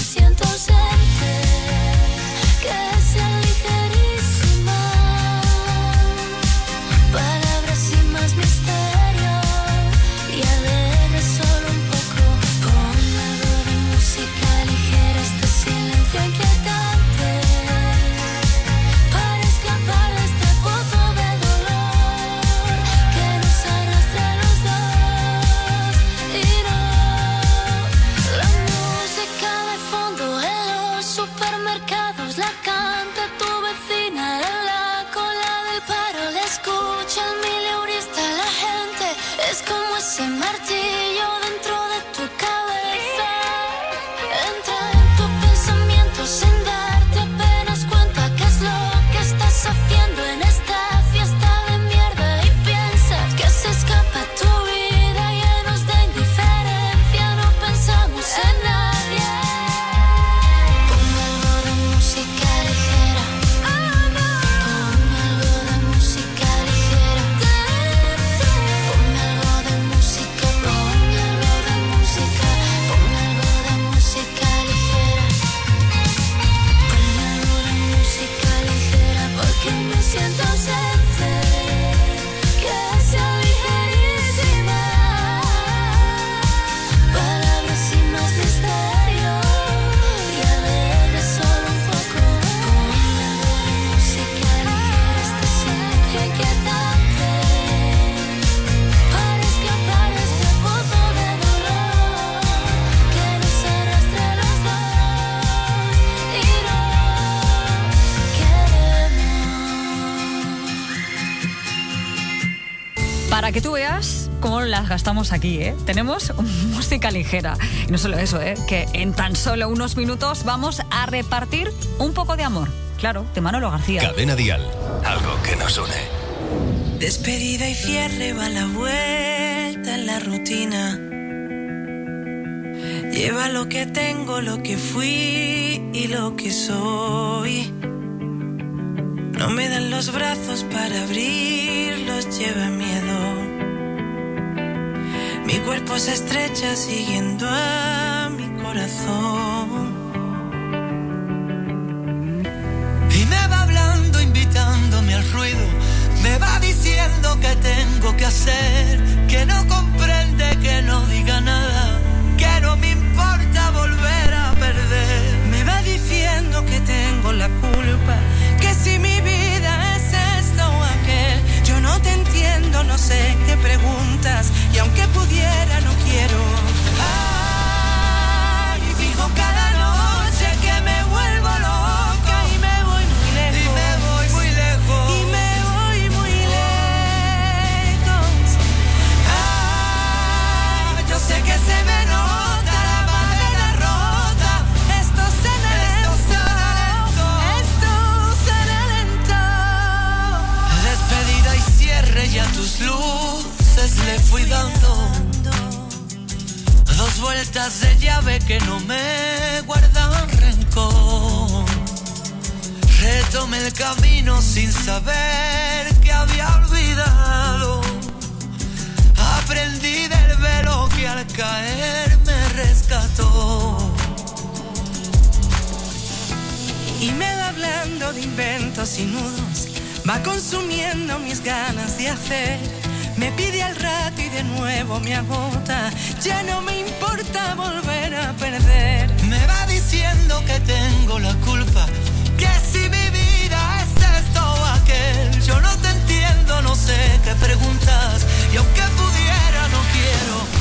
las gastamos aquí, ¿eh? Tenemos música ligera. Y no solo eso, ¿eh? Que en tan solo unos minutos vamos a repartir un poco de amor. Claro, de Manolo García. Cadena Dial. Algo que nos une. Despedida y cierre va la vuelta en la rutina. Lleva lo que tengo, lo que fui y lo que soy. No me dan los brazos para abrirlos, lleva miedo. Mi cuerpo se estrecha siguiendo a mi corazón. Y me va hablando, invitándome al ruido. Me va diciendo que tengo que hacer, que no comprende, que no diga nada, que no me importa volver a perder. Me va diciendo que tengo la culpa, que si mi vida es esto o aquel, yo no te entiendo, no sé qué preguntas, de llave que no me guardan rencor. Retomé el camino sin saber que había olvidado. Aprendí del velo que al caer me rescató. Y me va hablando de inventos y nudos, va consumiendo mis ganas de hacer. Me pide al rato de nuevo me agota, ya no me importa volver a perder. Me va diciendo que tengo la culpa, que si mi vida es esto o aquel, yo no te entiendo, no sé qué preguntas, y aunque pudiera no quiero.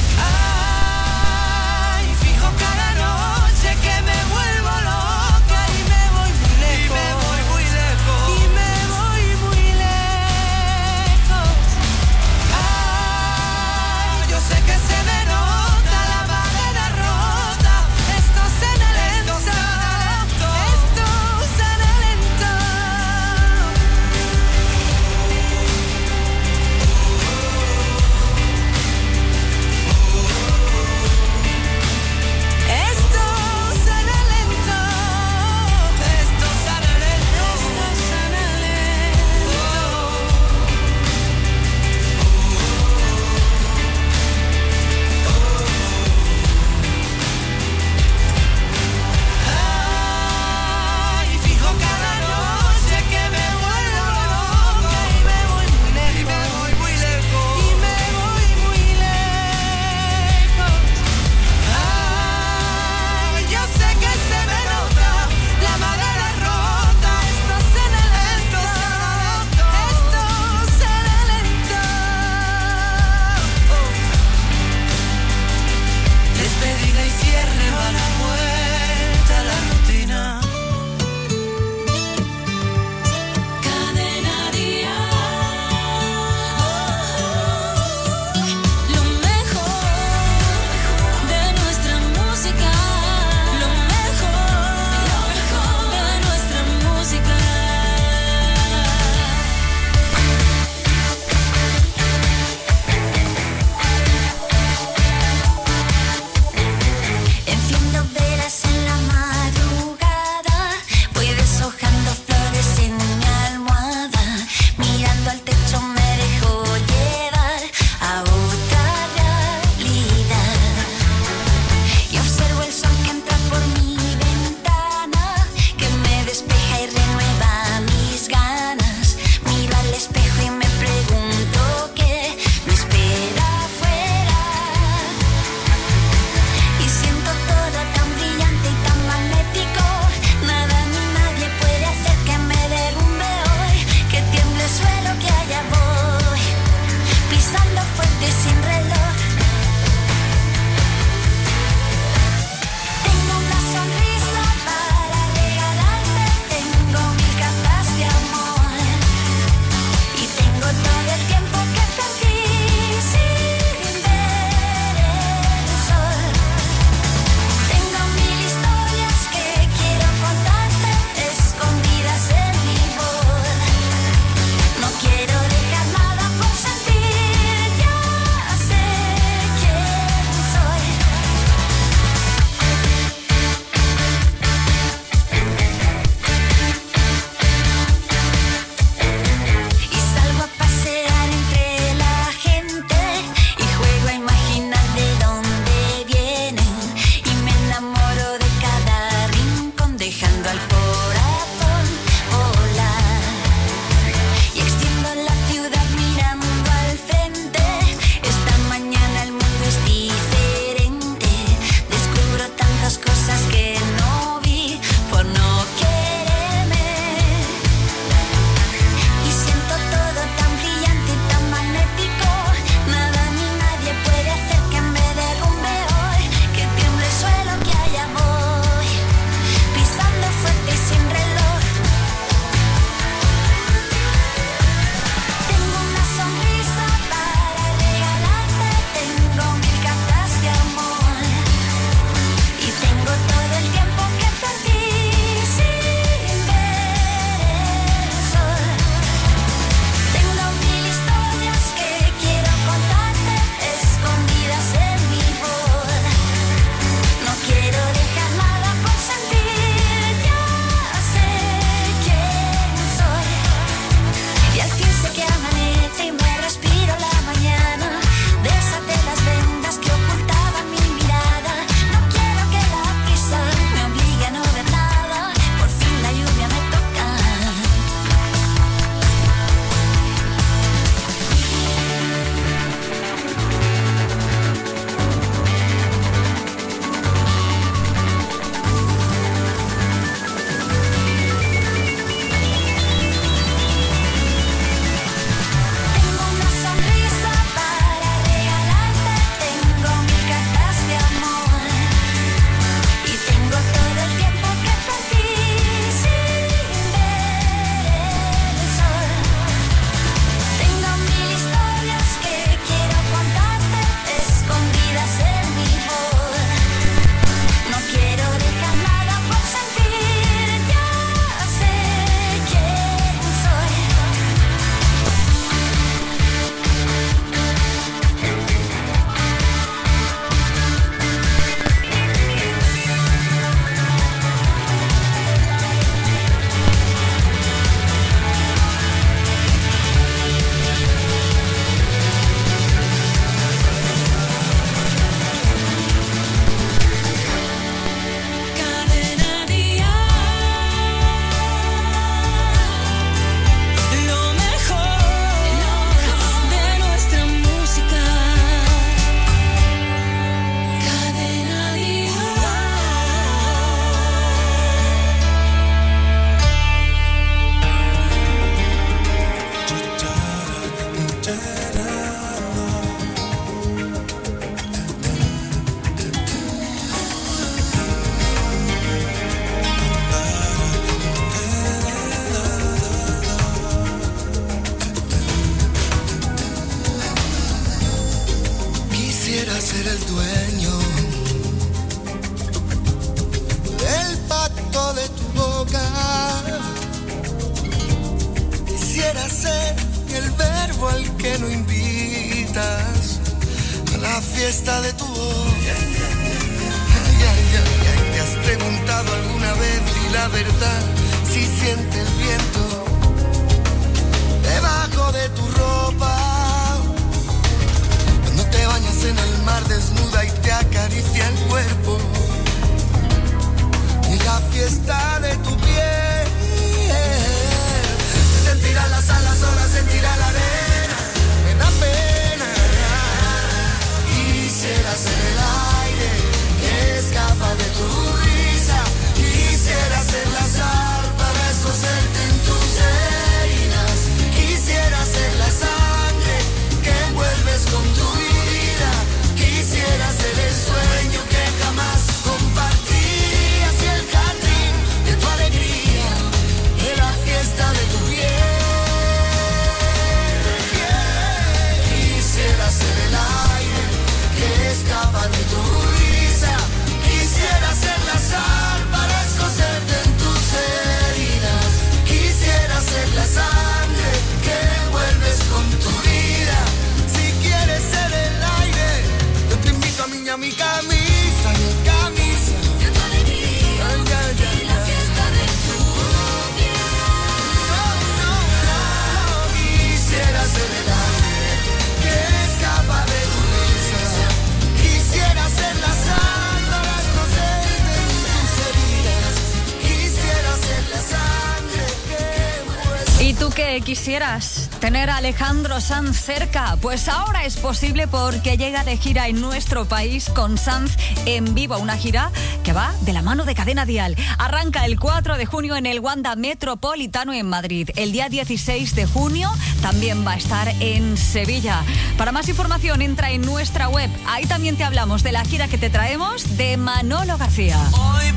quisieras tener a Alejandro Sanz cerca, pues ahora es posible porque llega de gira en nuestro país con Sanz en vivo, una gira que va de la mano de Cadena Dial. Arranca el 4 de junio en el Wanda Metropolitano en Madrid. El día 16 de junio también va a estar en Sevilla. Para más información entra en nuestra web. Ahí también te hablamos de la gira que te traemos de Manolo García. Hoy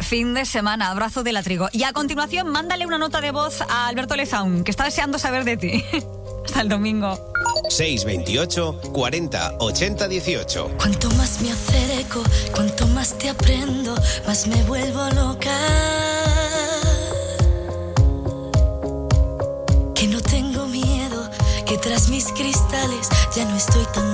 fin de semana. Abrazo de la trigo. Y a continuación, mándale una nota de voz a Alberto Lezaun, que está deseando saber de ti. Hasta el domingo. 628 40 80 18. Cuanto más me acerco, cuanto más te aprendo, más me vuelvo loca. Que no tengo miedo, que tras mis cristales ya no estoy tan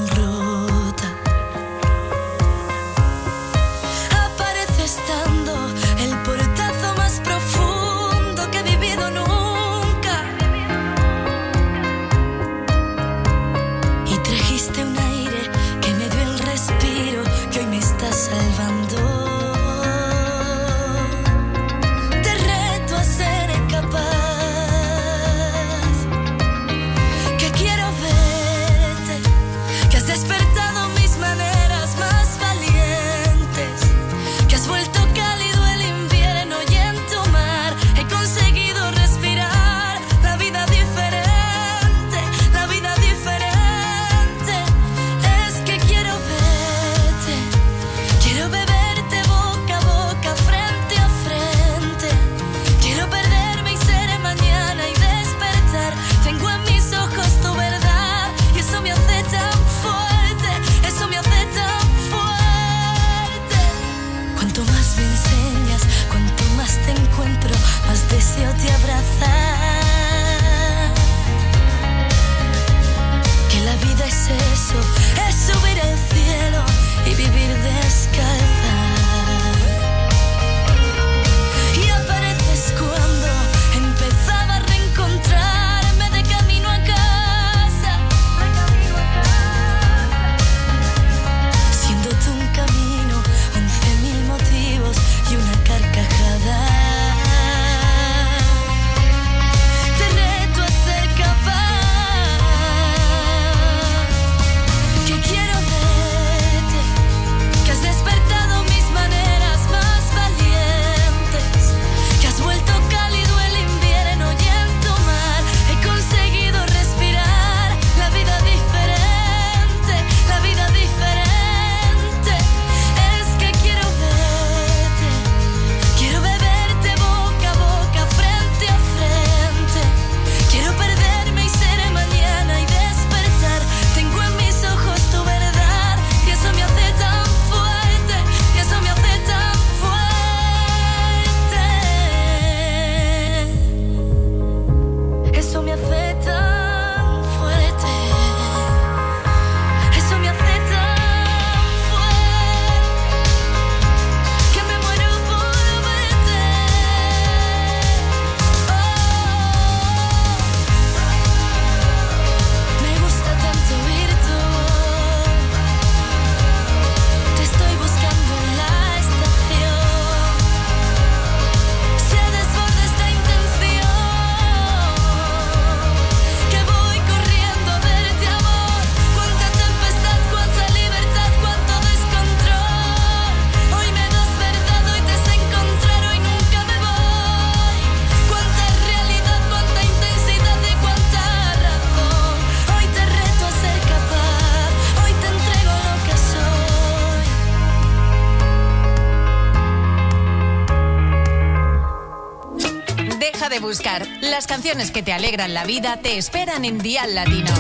Las canciones que te alegran la vida te esperan en Dial Latino.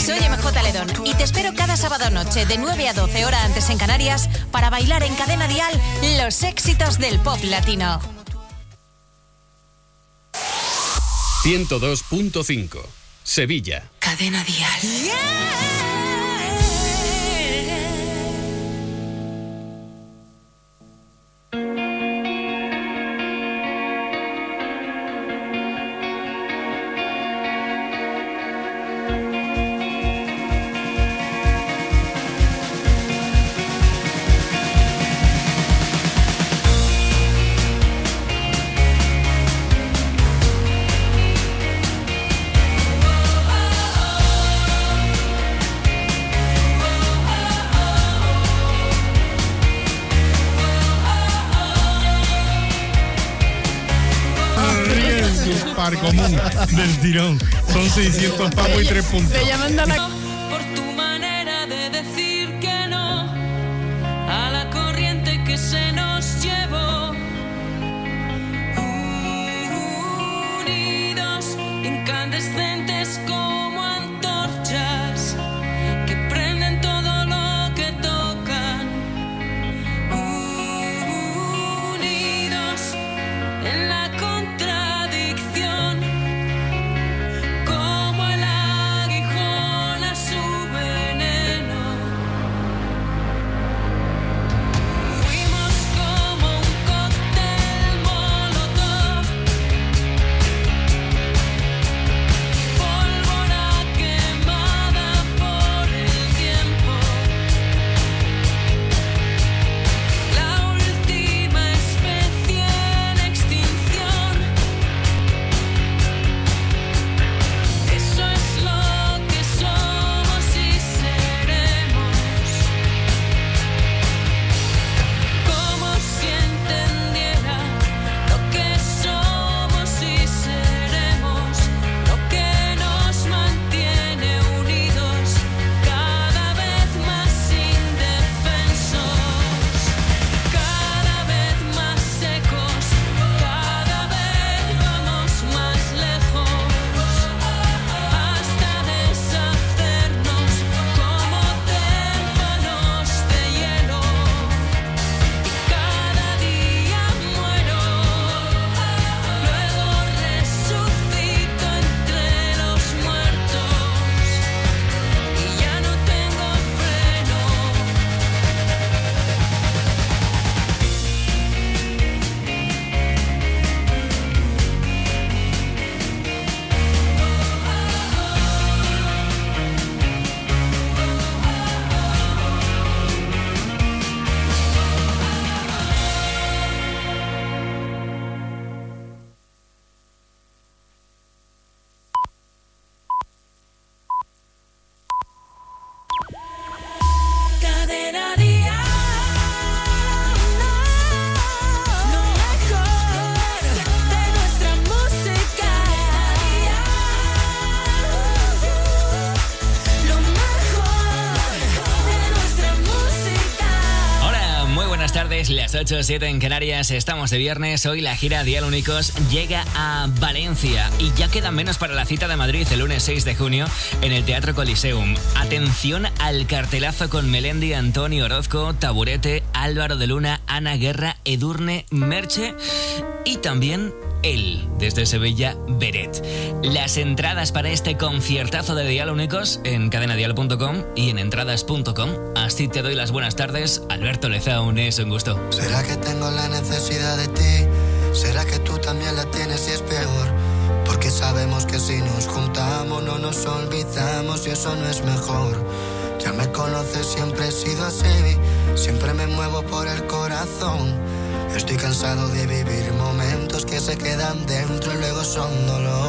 Soy MJ Ledón y te espero cada sábado noche de 9 a 12 horas antes en Canarias para bailar en cadena dial los éxitos del pop latino. 102.5 Sevilla. Cadena dial. Yeah. Del tirón. Son 600 pavos y 3 puntos. Llaman la... 8 7 en Canarias, estamos de viernes, hoy la gira Dial Únicos llega a Valencia y ya quedan menos para la cita de Madrid el lunes 6 de junio en el Teatro Coliseum. Atención al cartelazo con Melendi, Antonio Orozco, Taburete, Álvaro de Luna, Ana Guerra, Edurne, Merche y también él, desde Sevilla, Beret. Las entradas para este conciertazo de Dial Únicos en cadenadial.com y en entradas.com. Así te doy las buenas tardes, Alberto Lezaun, es un gusto. ¿Será que tengo la necesidad de ti? ¿Será que tú también la tienes y es peor? Porque sabemos que si nos juntamos no nos olvidamos y eso no es mejor. Ya me conoces, siempre he sido así, siempre me muevo por el corazón. Estoy cansado de vivir momentos que se quedan dentro y luego son dolor.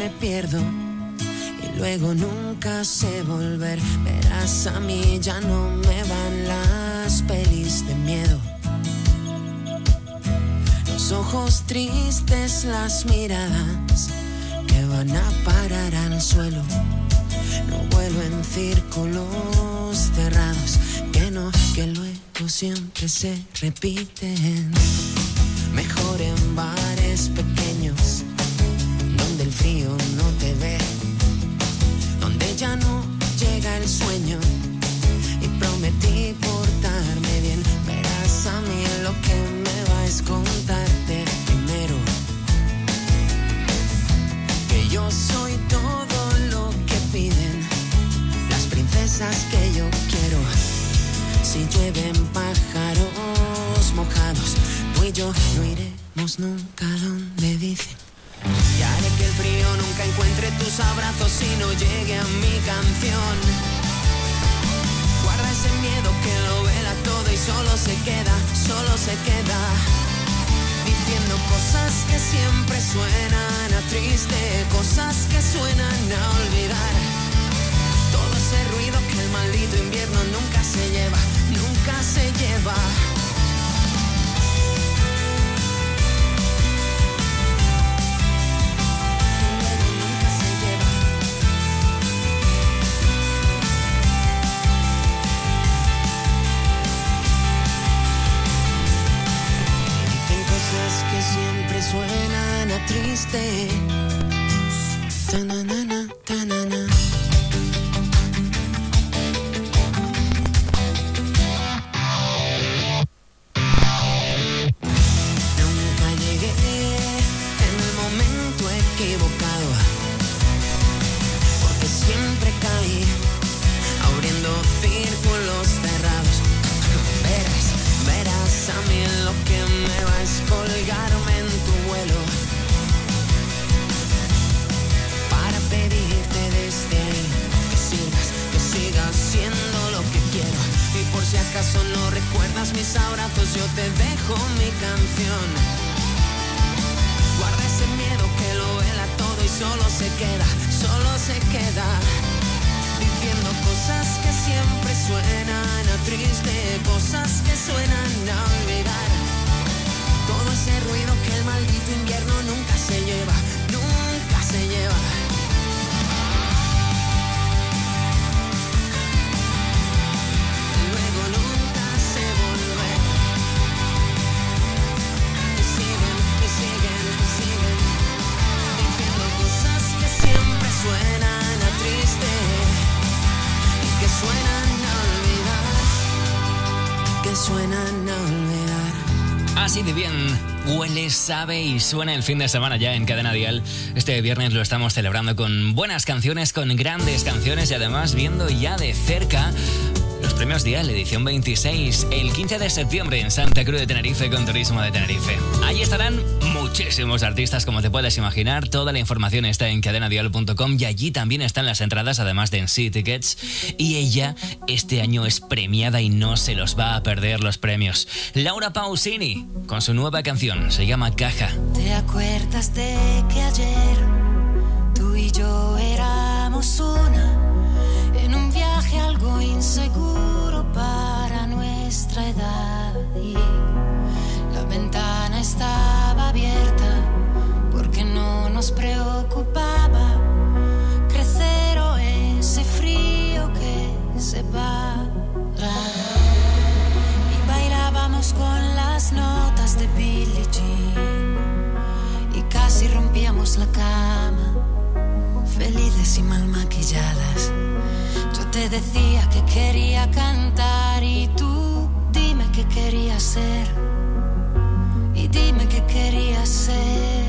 me pierdo y luego nunca sé volver. Verás, a mí ya no me van las pelis de miedo. Los ojos tristes, las miradas que van a parar al suelo. No vuelvo en círculos cerrados, que no, que luego siempre se repiten. sabe y suena el fin de semana ya en Cadena Dial. Este viernes lo estamos celebrando con buenas canciones, con grandes canciones y además viendo ya de cerca los premios Dial, edición 26, el 15 de septiembre en Santa Cruz de Tenerife con Turismo de Tenerife. Allí estarán muchísimos artistas, como te puedes imaginar. Toda la información está en cadenadial.com y allí también están las entradas, además de en Sea Tickets. Y ella este año es premiada y no se los va a perder los premios. Laura Pausini, con su nueva canción, se llama Caja. ¿Te acuerdas de que ayer tú y yo éramos una en un viaje algo inseguro para nuestra edad? Y la ventana estaba abierta porque no nos preocupaba la cama, felices y mal maquilladas. Yo te decía que quería cantar y tú dime que querías ser. Y dime que querías ser.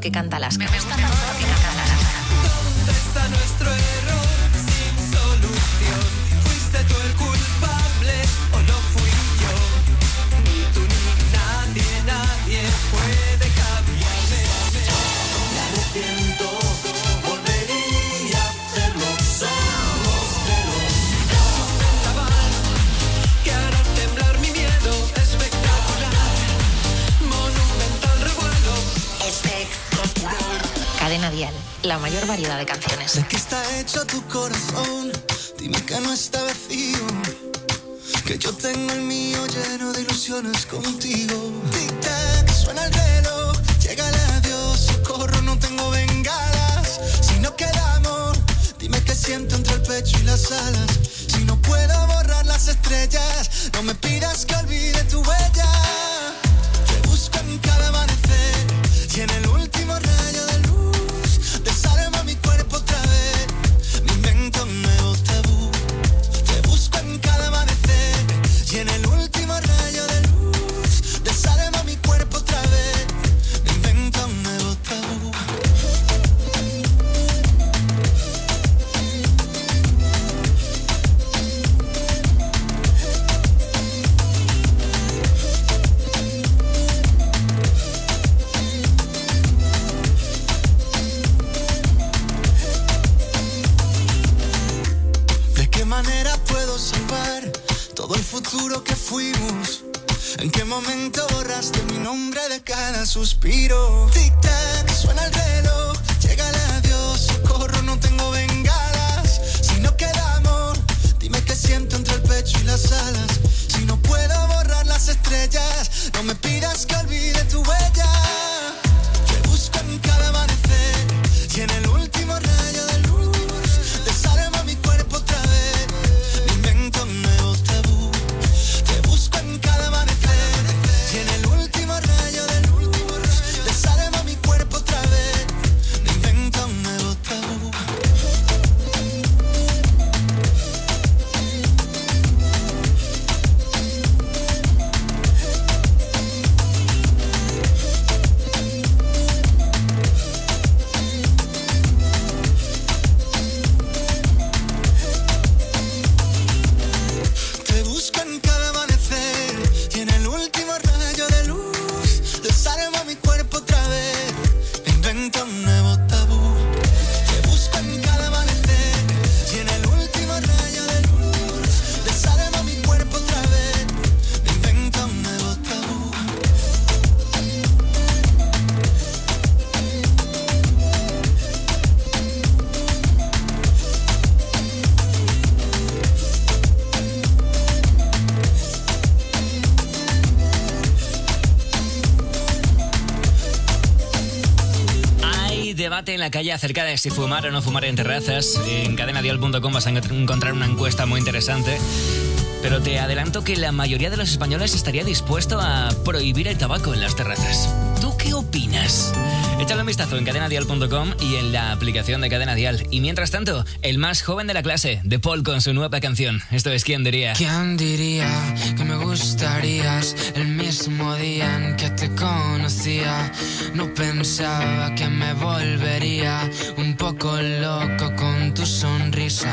que canta Alaska. Me, en la calle acerca de si fumar o no fumar en terrazas. En cadenadial.com vas a encontrar una encuesta muy interesante. Pero te adelanto que la mayoría de los españoles estaría dispuesto a prohibir el tabaco en las terrazas. ¿Tú qué opinas? Échale un vistazo en cadenadial.com y en la aplicación de Cadena Dial. Y mientras tanto, el más joven de la clase, De Paul, con su nueva canción. Esto es ¿Quién diría? ¿Quién diría que me gustarías el el mismo día en que te conocía, no pensaba que me volvería un poco loco con tu sonrisa.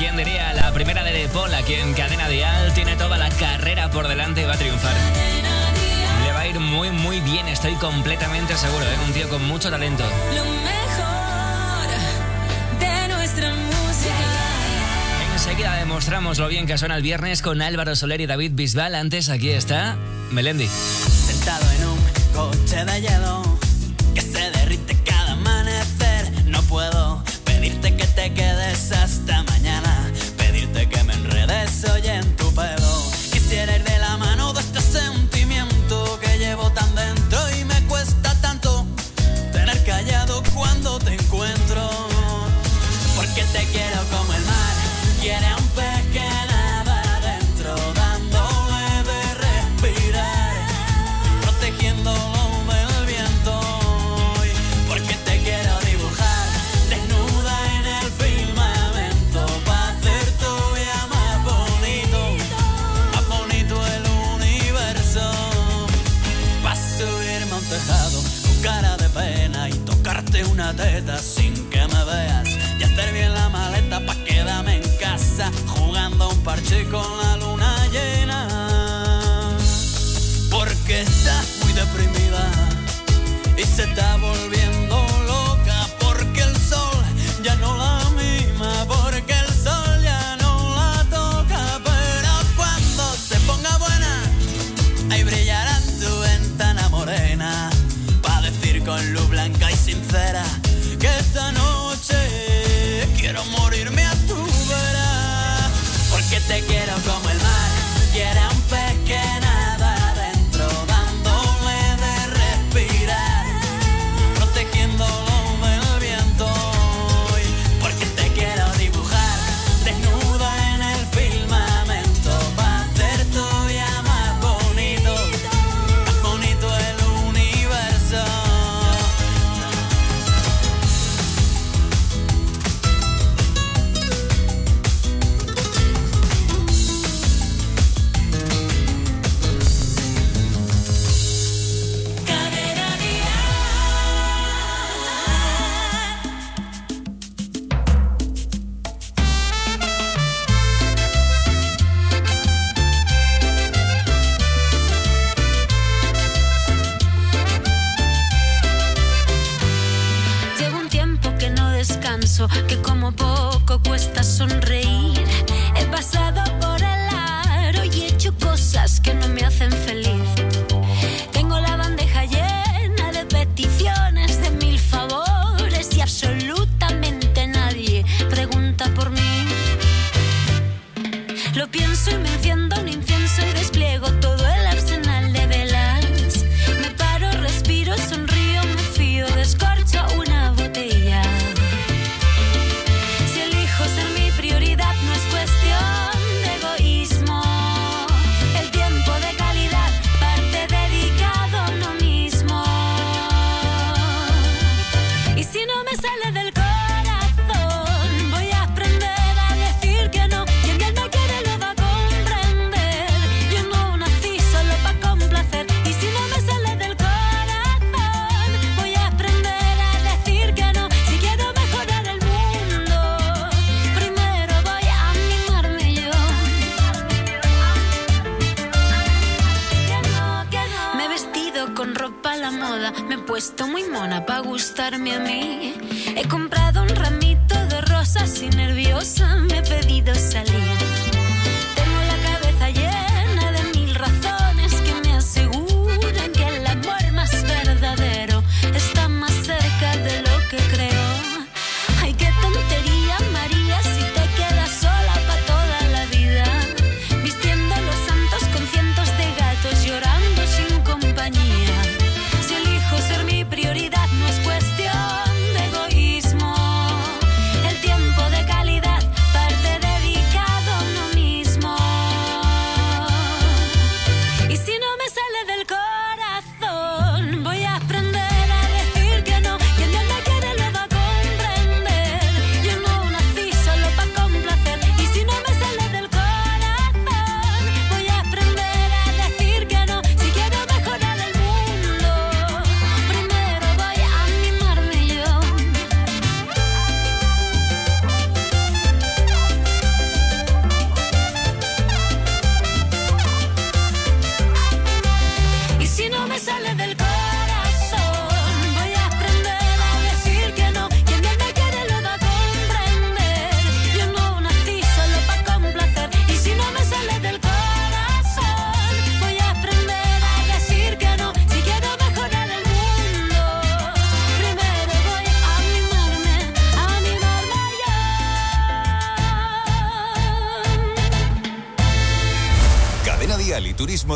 ¿Quién diría? La primera de Depol aquí en Cadena Dial tiene toda la carrera por delante y va a triunfar. Le va a ir muy, muy bien, estoy completamente seguro. Es un tío con mucho talento. Lo mejor de nuestra música. Enseguida demostramos lo bien que suena el viernes con Álvaro Soler y David Bisbal. Antes aquí está Melendi. Sentado en un coche de hielo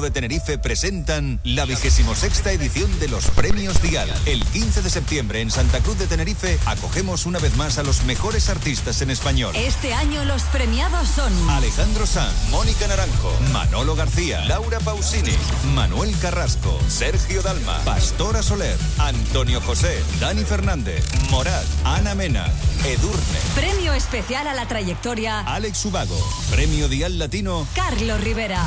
De Tenerife presentan la 26 edición de los Premios Dial. El 15 de septiembre en Santa Cruz de Tenerife acogemos una vez más a los mejores artistas en español. Este año los premiados son Alejandro Sanz, Mónica Naranjo, Manolo García, Laura Pausini, Manuel Carrasco, Sergio Dalma, Pastora Soler, Antonio José, Dani Fernández, Morat, Ana Mena, Edurne. Premio especial a la trayectoria Alex Ubago. Premio Dial Latino Carlos Rivera.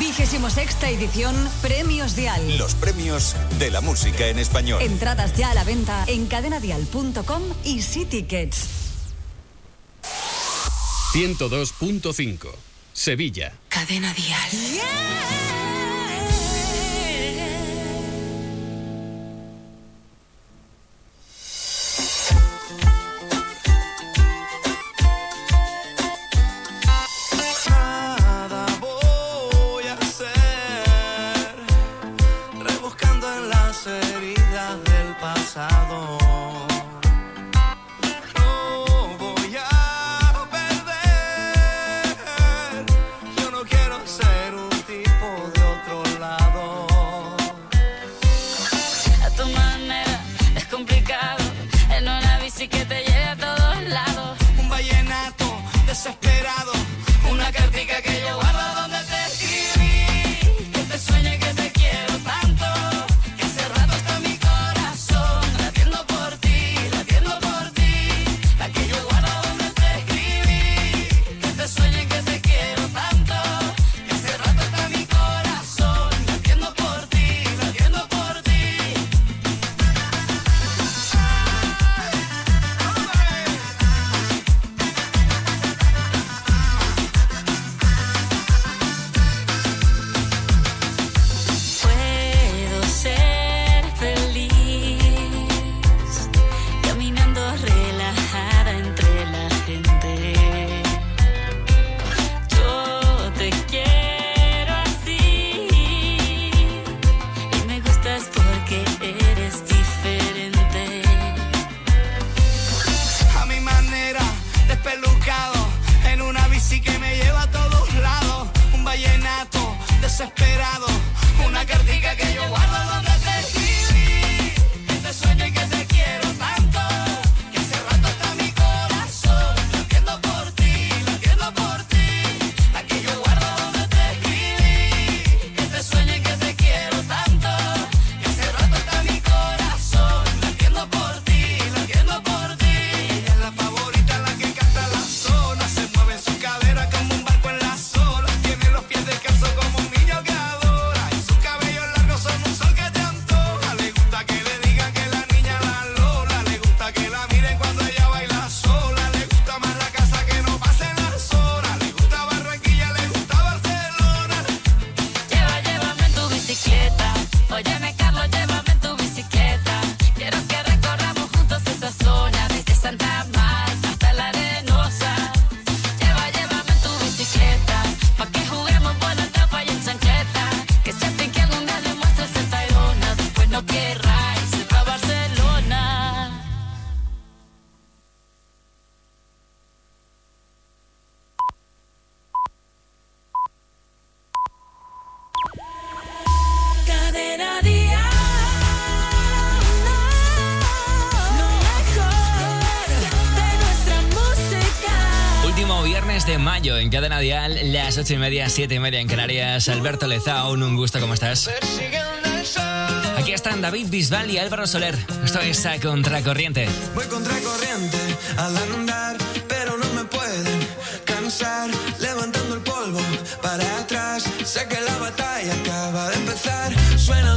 Vigésimo sexta edición Premios Dial. Los premios de la música en español. Entradas ya a la venta en cadenadial.com y Tickets. 102.5 Sevilla. Cadena Dial. Yeah. ocho y media, siete y media en Canarias. Alberto Lezaun, un gusto, ¿cómo estás? Aquí están David Bisbal y Álvaro Soler. Esto es a Contracorriente. Voy contracorriente al andar, pero no me pueden cansar. Levantando el polvo para atrás, sé que la batalla acaba de empezar. Suena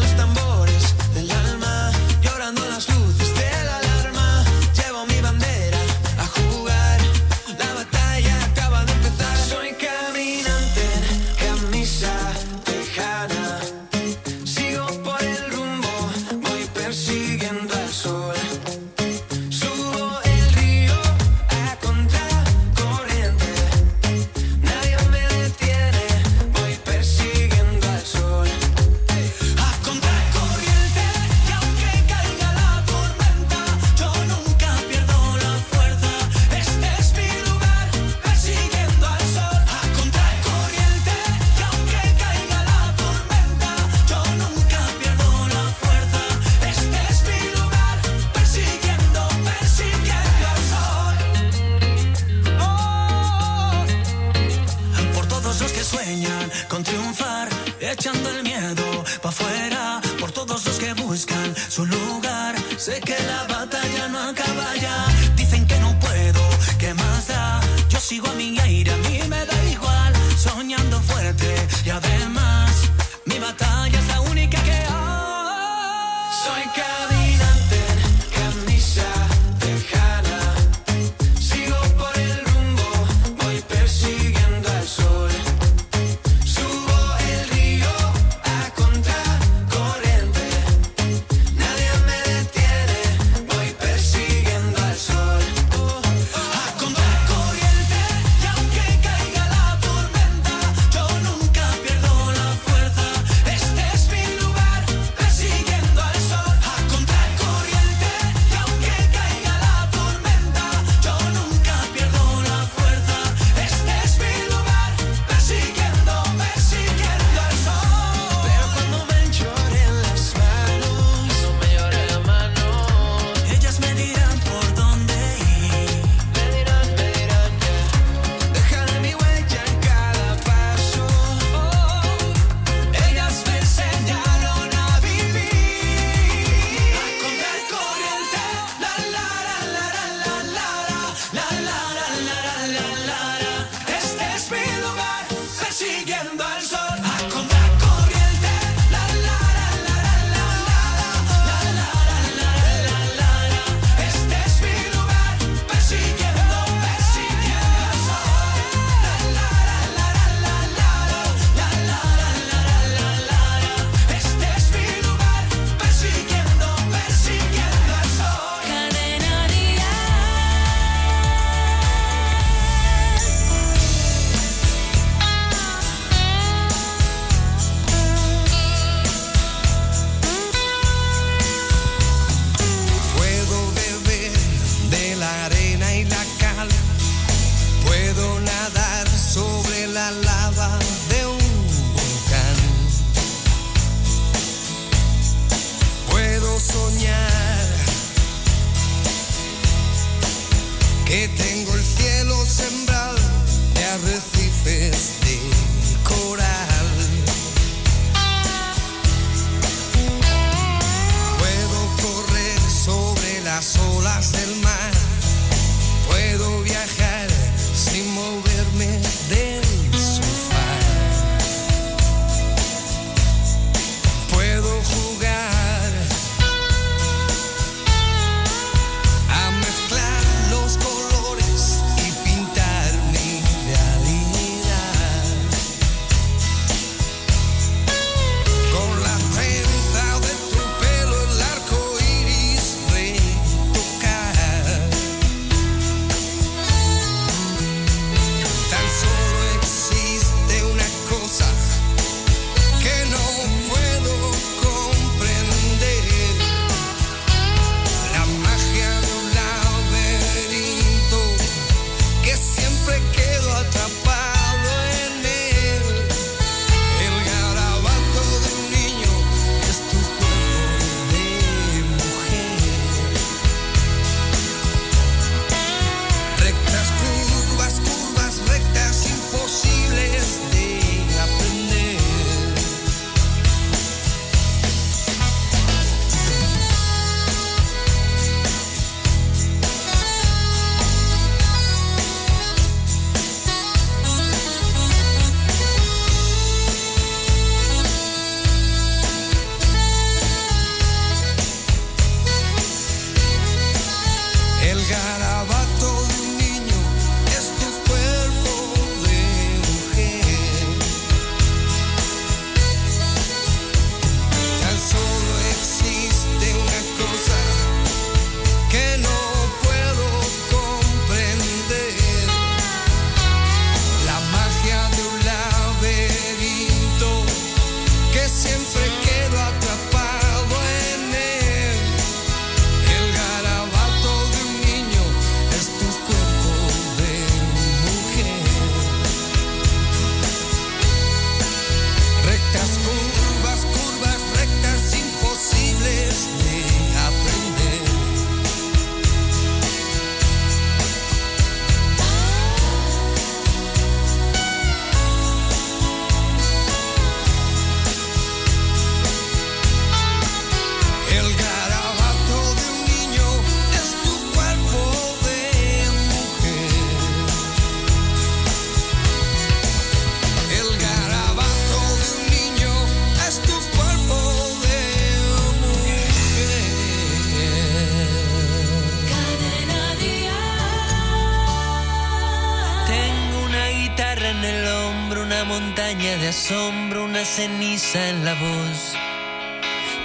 de asombro, una ceniza en la voz.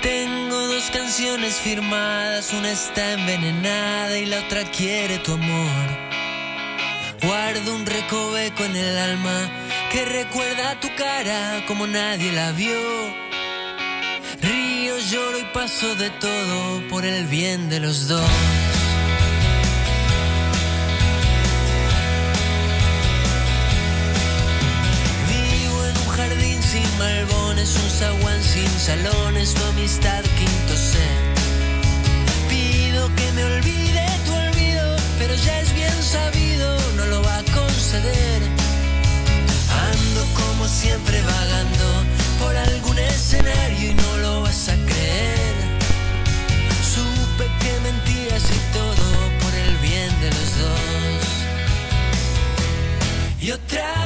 Tengo dos canciones firmadas, una está envenenada y la otra quiere tu amor. Guardo un recoveco en el alma que recuerda tu cara como nadie la vio. Río, lloro y paso de todo por el bien de los dos. es un zaguán sin salón, es tu amistad quinto set. Pido que me olvide tu olvido, pero ya es bien sabido, no lo va a conceder. Ando como siempre vagando por algún escenario y no lo vas a creer. Supe que mentías y todo por el bien de los dos. Y otra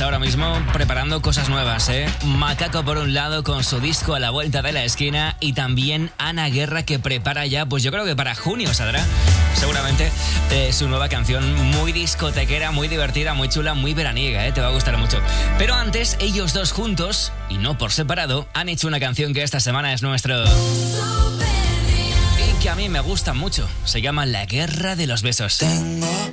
ahora mismo preparando cosas nuevas, ¿eh? Macaco por un lado con su disco a la vuelta de la esquina y también Ana Guerra que prepara ya, pues yo creo que para junio saldrá, seguramente, eh, su nueva canción muy discotequera, muy divertida, muy chula, muy veraniega, ¿eh? Te va a gustar mucho. Pero antes, ellos dos juntos, y no por separado, han hecho una canción que esta semana es nuestro... Y que a mí me gusta mucho. Se llama La Guerra de los Besos. Tengo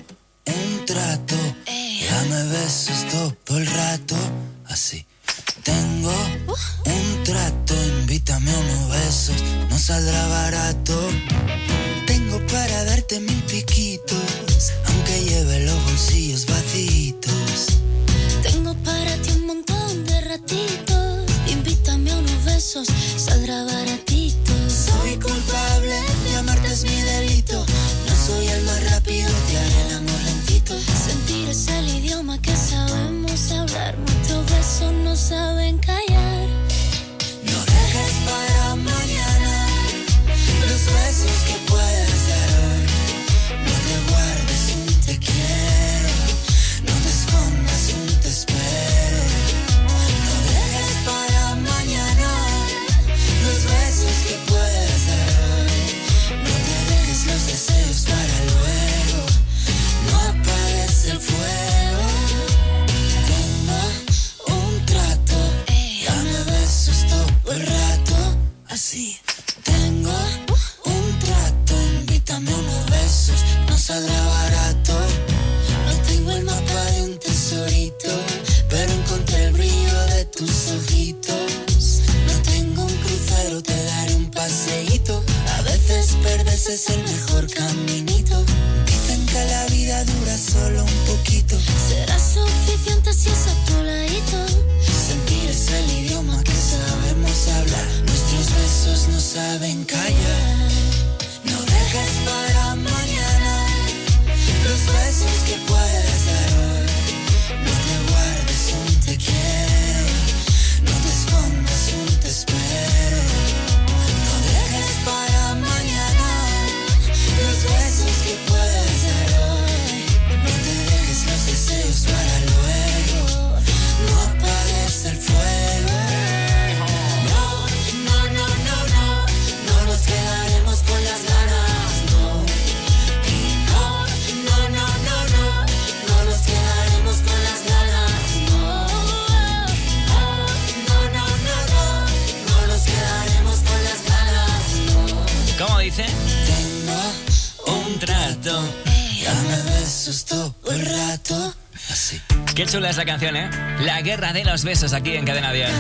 canción, ¿eh? La guerra de los besos aquí en Cadena Dial.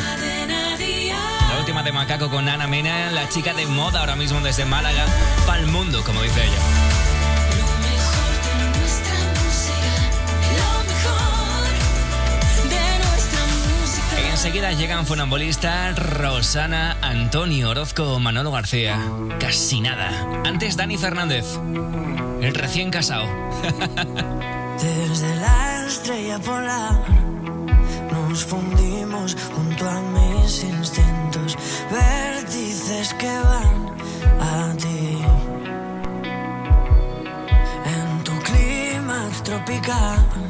La última de Macaco con Ana Mena, la chica de moda ahora mismo desde Málaga, pa'l mundo, como dice ella. Enseguida llegan funambulistas Rosana, Antonio Orozco, Manolo García. Casi nada. Antes Dani Fernández, el recién casado. Desde la estrella polar Be gone.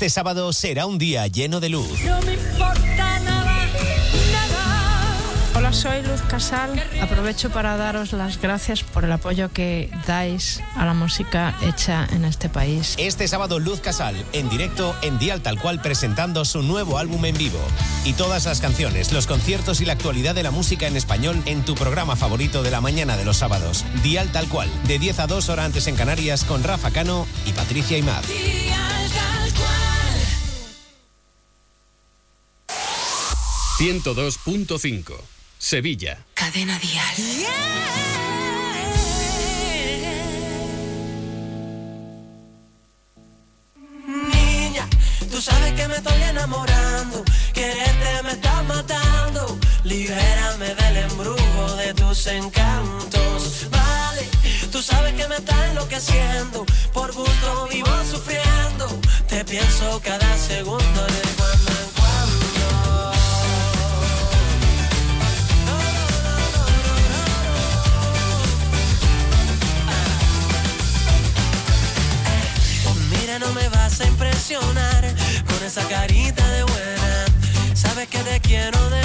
Este sábado será un día lleno de luz. No me importa nada, nada. Hola, soy Luz Casal. Aprovecho para daros las gracias por el apoyo que dais a la música hecha en este país. Este sábado Luz Casal, en directo en Dial Tal Cual presentando su nuevo álbum en vivo. Y todas las canciones, los conciertos y la actualidad de la música en español en tu programa favorito de la mañana de los sábados. Dial Tal Cual, de 10 a 2 horas antes en Canarias con Rafa Cano y Patricia Imad. 102.5. Sevilla. Cadena Dial. Niña, tú sabes que me estoy enamorando. Quererte me está matando. Libérame del embrujo de tus encantos. Vale, tú sabes que me está enloqueciendo. Por gusto vivo sufriendo. Te pienso cada segundo de cuando con esa carita de buena. Sabes que te quiero de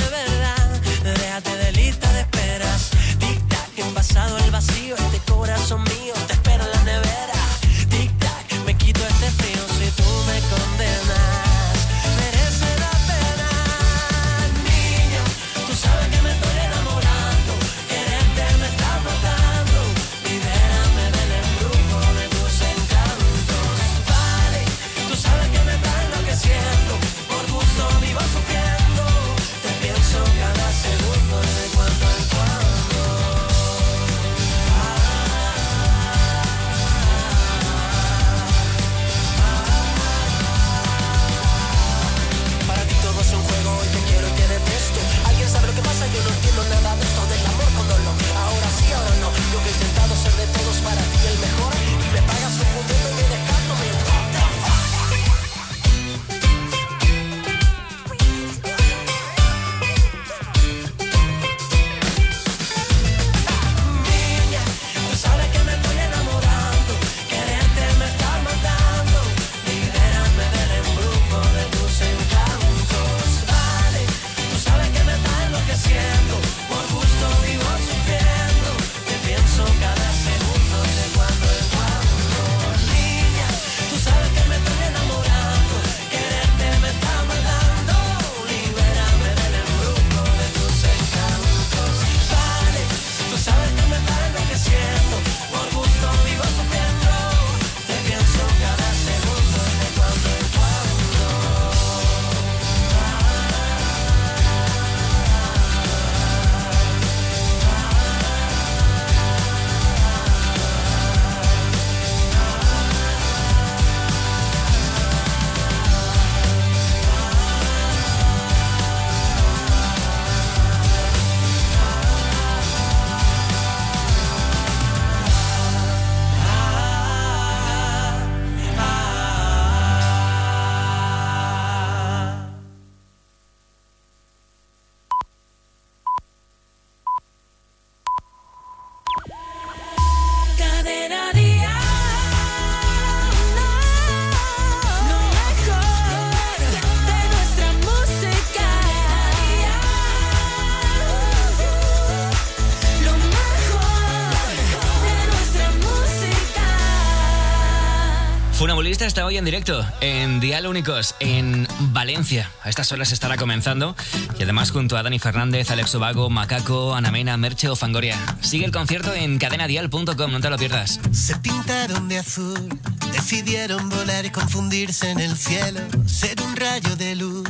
Funambulista está hoy en directo en Dial Únicos en Valencia. A estas horas estará comenzando y además junto a Dani Fernández, Alex Ovago, Macaco, Ana Mena, Merche o Fangoria. Sigue el concierto en cadenadial.com, no te lo pierdas. Se pintaron de azul, decidieron volar y confundirse en el cielo, ser un rayo de luz,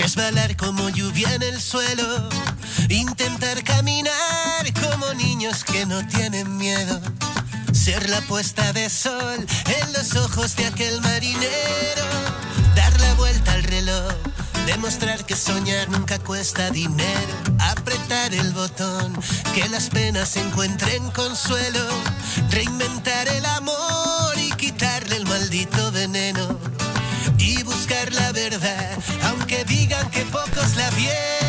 resbalar como lluvia en el suelo, intentar caminar como niños que no tienen miedo, ser la puesta de sol en los ojos de aquel marinero, dar la vuelta al reloj. Demostrar que soñar nunca cuesta dinero, apretar el botón, que las penas encuentren consuelo, reinventar el amor y quitarle el maldito veneno. Y buscar la verdad, aunque digan que pocos la vieron,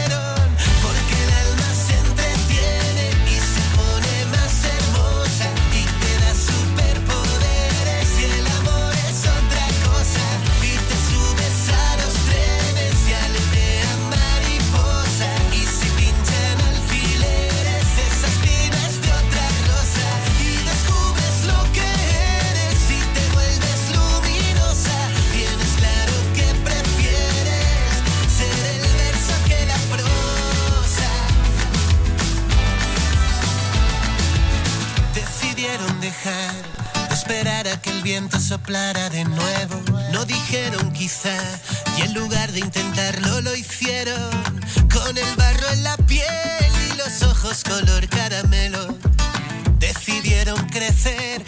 que el viento soplara de nuevo. No dijeron quizá y en lugar de intentarlo lo hicieron con el barro en la piel y los ojos color caramelo. Decidieron crecer